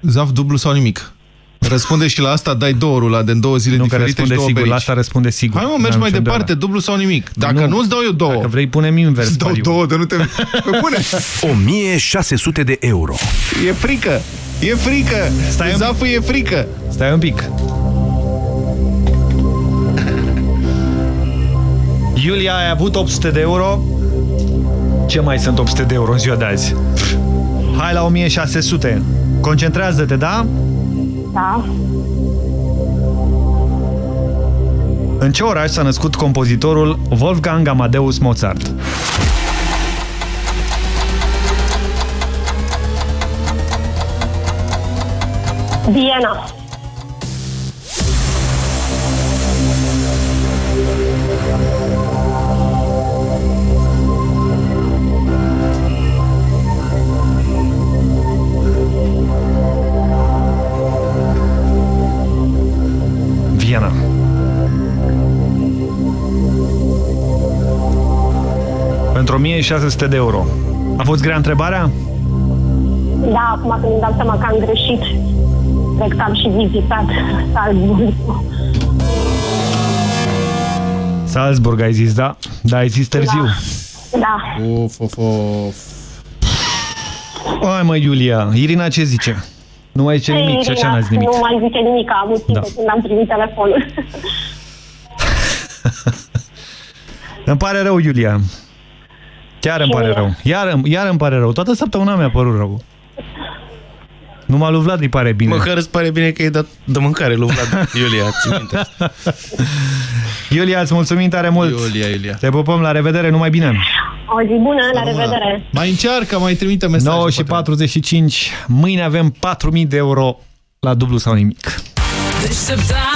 Zaf dublu sau nimic? Răspunde și la asta, dai două rulade în două zile nu, că diferite și răspunde două sigur, berici. la asta răspunde sigur. Hai mă, mergi N-am mai nicio departe, dublu sau nimic. Dacă nu, îți dau eu două. Dacă vrei, punem invers. Îți dau pariu. două, de nu te... Păi pune! 1600 de euro. E frică! E frică! Stai un- Zafă e frică! Stai un pic. Iulia, ai avut 800 de euro. Ce mai sunt 800 de euro în ziua de azi? Hai la 1600. Concentrează-te, da? Da. În ce oraș s-a născut compozitorul Wolfgang Amadeus Mozart? Viena. Viena. Pentru 1600 de euro. A fost grea întrebarea? Da, acum când îmi dau seama că am greșit, cred că am și vizitat Salzburg. Salzburg ai zis, da? Da, ai zis târziu. Da. Of, of, of. Hai mă, Iulia. Irina ce zice? Nu mai zice nimic și așa Irina, n-ați nimic. Nu mai zice nimic, am avut Da. da. când am primit telefonul. Îmi pare rău, Iulia. Chiar îmi Și pare mie. rău. Iar, iar îmi pare rău. Toată săptămâna mi-a părut rău. Numai lui Vlad îi pare bine. Măcar îți pare bine că e dat de mâncare lui Vlad. Iulia, ții minte. Iulia, îți mulțumim tare mult. Iulia, Iulia. Te pupăm, la revedere, numai bine. O zi bună, la revedere! Mai încearcă, mai trimite mesaje. 9 și 45. Mâine avem 4.000 de euro la dublu sau nimic. Deșteptarea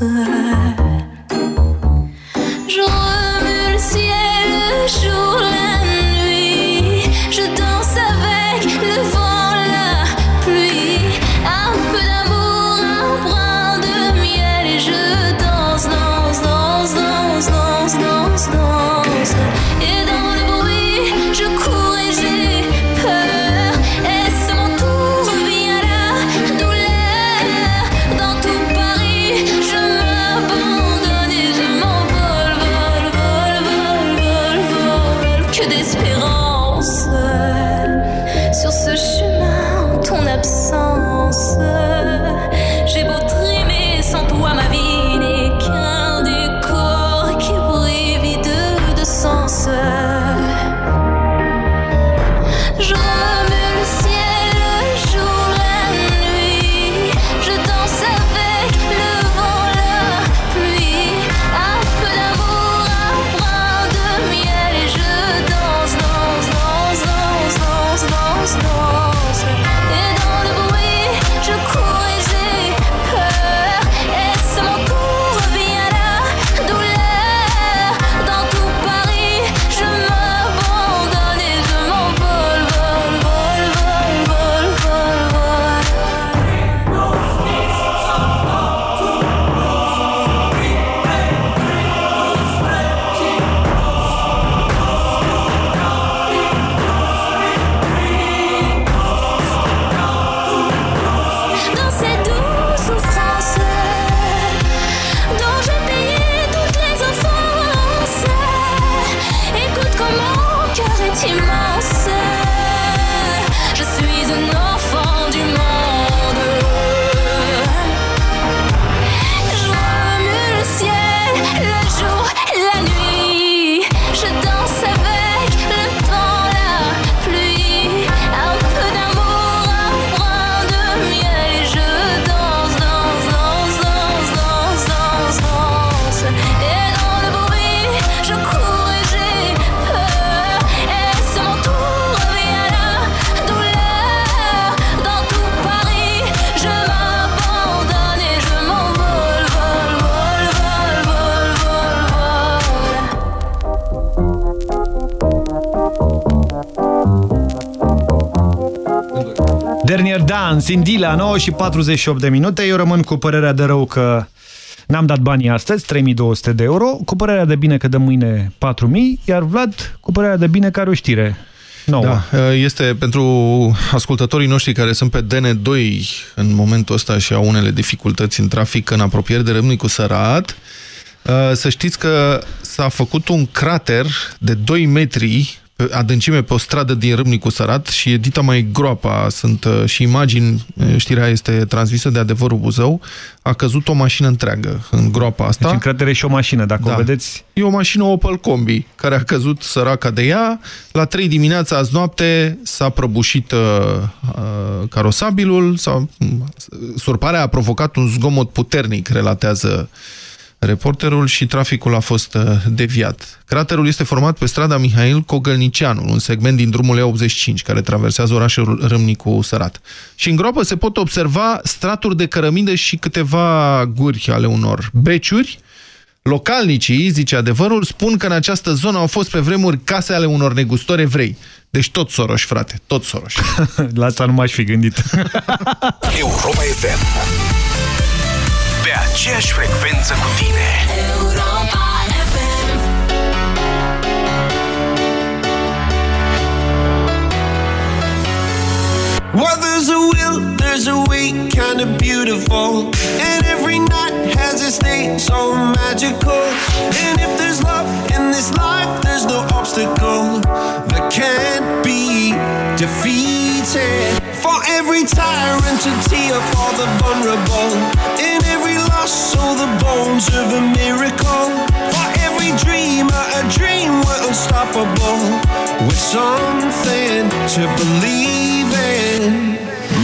Je remue le ciel, le jour, Dernier Dance, Indila, 9 și 48 de minute. Eu rămân cu părerea de rău că n-am dat banii astăzi, 3200 de euro, cu părerea de bine că dăm mâine 4000, iar Vlad cu părerea de bine că are o știre nouă. Da, este pentru ascultătorii noștri care sunt pe DN2 în momentul ăsta și au unele dificultăți în trafic în apropiere de Râmnicu Sărat, să știți că s-a făcut un crater de 2 metri adâncime pe o stradă din Râmnicu Sărat și edita mai groapa. Sunt uh, și imagini, uh, știrea este transmisă de adevărul Buzău, a căzut o mașină întreagă în groapa asta. Deci în cratere și o mașină, dacă da. o vedeți. E o mașină Opel Combi, care a căzut săraca de ea. La 3 dimineața azi noapte s-a prăbușit uh, uh, carosabilul, sau, uh, surparea a provocat un zgomot puternic, relatează reporterul și traficul a fost uh, deviat. Craterul este format pe strada Mihail Cogălnicianu, un segment din drumul E85, care traversează orașul Râmnicu Sărat. Și în groapă se pot observa straturi de cărămidă și câteva guri ale unor beciuri. Localnicii, zice adevărul, spun că în această zonă au fost pe vremuri case ale unor negustori evrei. Deci tot Soros, frate, tot Soros. La asta nu m-aș fi gândit. Europa FM Pe aceeași frecvență cu tine Well, there's a will, there's a way, kinda beautiful. And every night has its day, so magical. And if there's love in this life, there's no obstacle that can't be defeated. For every tyrant, a tear for the vulnerable. In every loss, so the bones of a miracle. For every dreamer, a dream we're unstoppable. With something to believe in.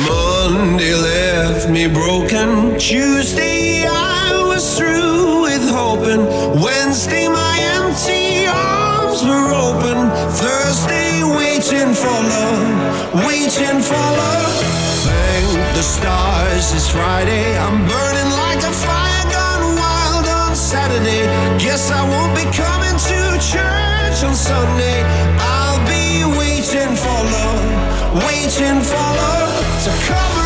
Monday left me broken. Tuesday I was through with hoping. Wednesday my empty arms were open. Thursday waiting for love, waiting for love. Thank the stars it's Friday. I'm burning like a fire I won't be coming to church on Sunday. I'll be waiting for love, waiting for love to come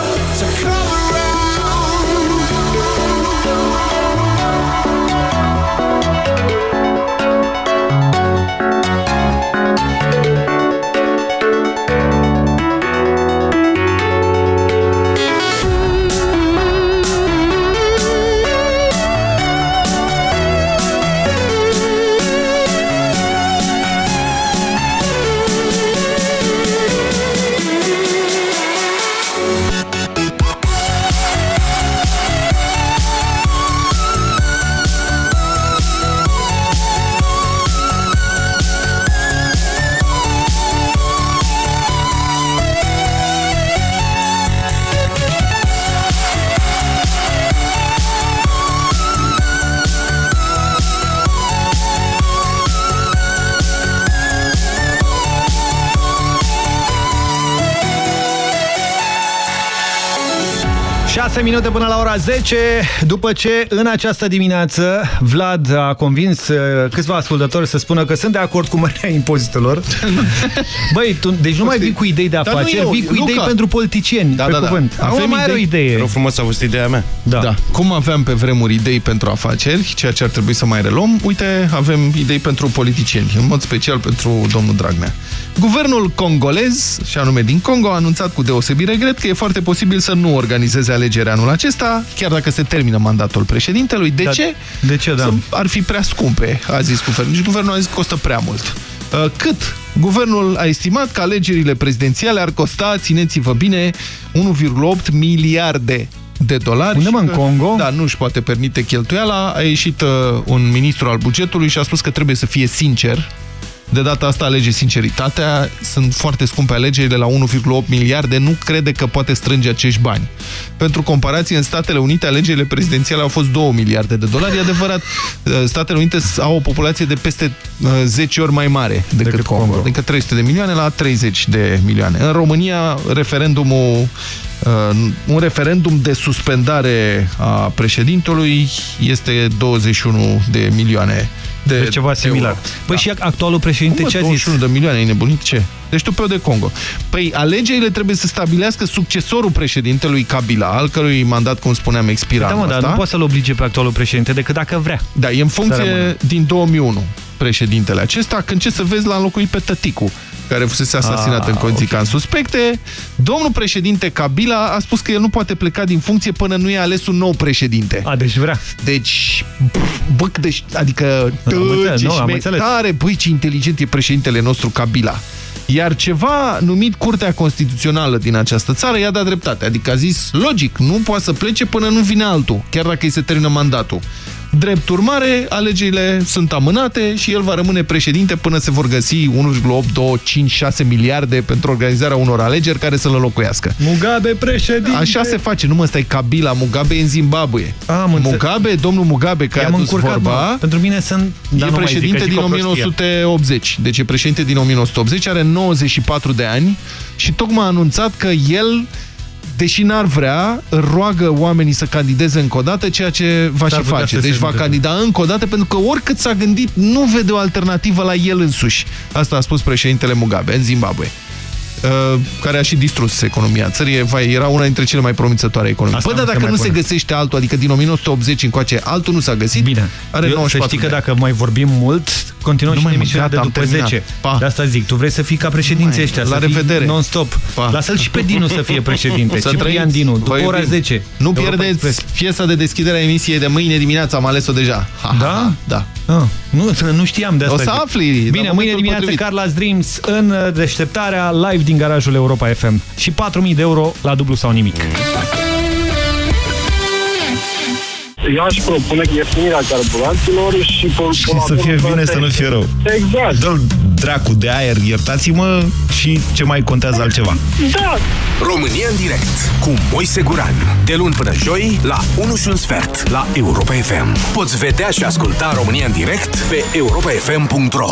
6 minute până la ora 10, după ce în această dimineață Vlad a convins uh, câțiva ascultători să spună că sunt de acord cu mărirea impozitelor. Băi, tu, deci nu mai vii cu idei de Dar nu afaceri, eu, vii cu Luca. idei pentru politicieni, Da, pe da, da. cuvânt. Avem Acum mai are o idei. idee. Rău frumos a fost ideea mea. Da. da. Cum aveam pe vremuri idei pentru afaceri, ceea ce ar trebui să mai reluăm, uite, avem idei pentru politicieni, în mod special pentru domnul Dragnea. Guvernul congolez, și anume din Congo, a anunțat cu deosebit regret că e foarte posibil să nu organizeze alegeri anul acesta, chiar dacă se termină mandatul președintelui. De Da, ce? de ce, da? Să- Ar fi prea scumpe, a zis guvernul. Nici guvernul a zis că costă prea mult. Uh, Cât? Guvernul a estimat că alegerile prezidențiale ar costa, țineți-vă bine, 1,8 miliarde de dolari. Unde, mă, și în că- Congo? Da, nu își poate permite cheltuiala. A ieșit uh, un ministru al bugetului și a spus că trebuie să fie sincer. De data asta alege sinceritatea. Sunt foarte scumpe alegerile la 1,8 miliarde. Nu crede că poate strânge acești bani. Pentru comparație, în Statele Unite alegerile prezidențiale au fost 2 miliarde de dolari. E adevărat, uh, Statele Unite au o populație de peste uh, 10 ori mai mare decât, Decât Congo. Congo. Adică 300 de milioane la 30 de milioane. În România, referendumul Uh, un referendum de suspendare a președintelui este 21 de milioane de Deci ceva similar. euro. Păi și actualul președinte Cum, mă, ce a zis? 21 de milioane, e nebunit? Ce? Deci tu pe de Congo. Păi alegerile trebuie să stabilească succesorul președintelui Kabila, al cărui mandat, cum spuneam, expira Da, mă, anul dar ăsta. nu poate să-l oblige pe actualul președinte decât dacă vrea. Da, e în Să funcție rămână. din 2001 președintele acesta, când ce să vezi l-a înlocuit pe tăticu care fusese asasinat Ah, în condiții okay. suspecte. Domnul președinte Kabila a spus că el nu poate pleca din funcție până nu e ales un nou președinte. A, deci vrea. Deci, bă, deci, adică, Am înțeles, ce nu, am șme- înțeles. tare, băi, ce inteligent e președintele nostru Kabila. Iar ceva numit Curtea Constituțională din această țară i-a dat dreptate. Adică a zis, logic, nu poate să plece până nu vine altul, chiar dacă îi se termină mandatul. Drept urmare, alegerile sunt amânate și el va rămâne președinte până se vor găsi 1,8256 miliarde pentru organizarea unor alegeri care să-l înlocuiască. Mugabe președinte. Așa se face, nu mă stai Kabila, Mugabe e în Zimbabwe. Am înțeles. Mugabe, domnul Mugabe, care a I-am dus încurcat, vorba, mă. Pentru mine sunt... Da, e nu mai zic, președinte că zic din o prostie. 1980. Deci e președinte din 1980, are 94 de ani și tocmai a anunțat că el deși n-ar vrea, roagă oamenii să candideze încă o dată, ceea ce va S-ar și putea face. să Deci se va întâmple. candida încă o dată, pentru că oricât s-a gândit, nu vede o alternativă la el însuși. Asta a spus președintele Mugabe în Zimbabwe. Uh, care a și distrus economia țării. Vai, era una dintre cele mai promițătoare economii. Asta Păi, dar nu se dacă mai nu se pune. găsește altul, adică din 1980 încoace, altul nu s-a găsit, Bine. are Eu, să 94 știi că de ani. dacă mai vorbim mult, continuăm Nu și mai, în mă, emisiunea de gata, am după terminat. 10. Pa. De asta zic, tu vrei să fii ca președinții Mai, ăștia, la să fii revedere. non-stop. Pa. Lasă-l și pe Dinu să fie președinte. Să Ciprian trăiți. Dinu, după Vă ora iubim. 10. Nu Europa pierdeți Express. piesa de deschidere a emisiei de mâine dimineață, am ales-o deja. Ha, Da? ha, Da. Ah, nu, nu știam de asta. O să zic. afli, la Bine, momentul mâine dimineață potrivit. Carla's Dreams în uh, deșteptarea live din garajul Europa FM. Și 4.000 de euro la dublu sau nimic. Eu aș propune ieftinirea carburanților și... Și să fie bine, să nu fie rău. Exact. dă dracu de aer, iertați-mă, și ce mai contează altceva. Da. România în direct cu Moise Guran. De luni până joi la 1 și un sfert la Europa FM. Poți vedea și asculta România în direct pe europafm.ro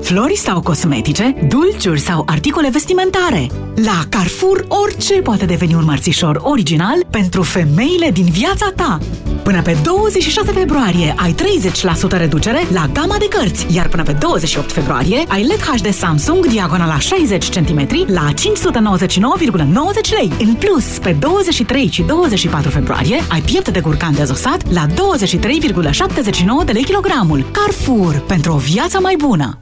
Flori sau cosmetice, dulciuri sau articole vestimentare. La Carrefour, orice poate deveni un mărțișor original pentru femeile din viața ta. Până pe 26 februarie ai 30% reducere la gama de cărți, iar până pe 28 februarie ai LED HD Samsung diagonala 60 cm la 599,90 lei. În plus, pe 23 și 24 februarie ai piept de curcan dezosat la 23,79 de lei kilogramul. Carrefour, pentru o viață mai bună!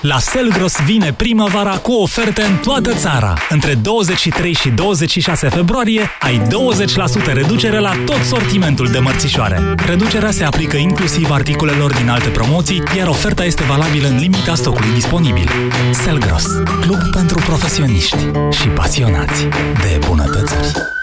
La Selgros vine primăvara cu oferte în toată țara. Între 23 și 26 februarie ai 20% reducere la tot sortimentul de mărțișoare. Reducerea se aplică inclusiv articolelor din alte promoții, iar oferta este valabilă în limita stocului disponibil. Selgros, club pentru profesioniști și pasionați de bunătățuri.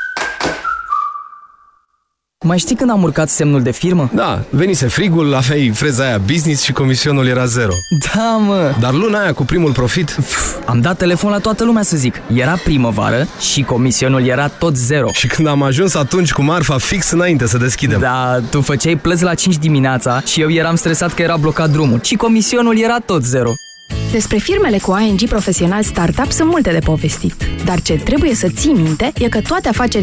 Mai știi când am urcat semnul de firmă? Da, venise frigul, aveai freza aia business și comisionul era zero. Da, mă! Dar luna aia cu primul profit... Pf, am dat telefon la toată lumea să zic. Era primăvară și comisionul era tot zero. Și când am ajuns atunci cu marfa fix înainte să deschidem. Da, tu făceai plăți la 5 dimineața și eu eram stresat că era blocat drumul. Și comisionul era tot zero. Despre firmele cu ING Profesional Startup sunt multe de povestit. Dar ce trebuie să ții minte e că toate afacerile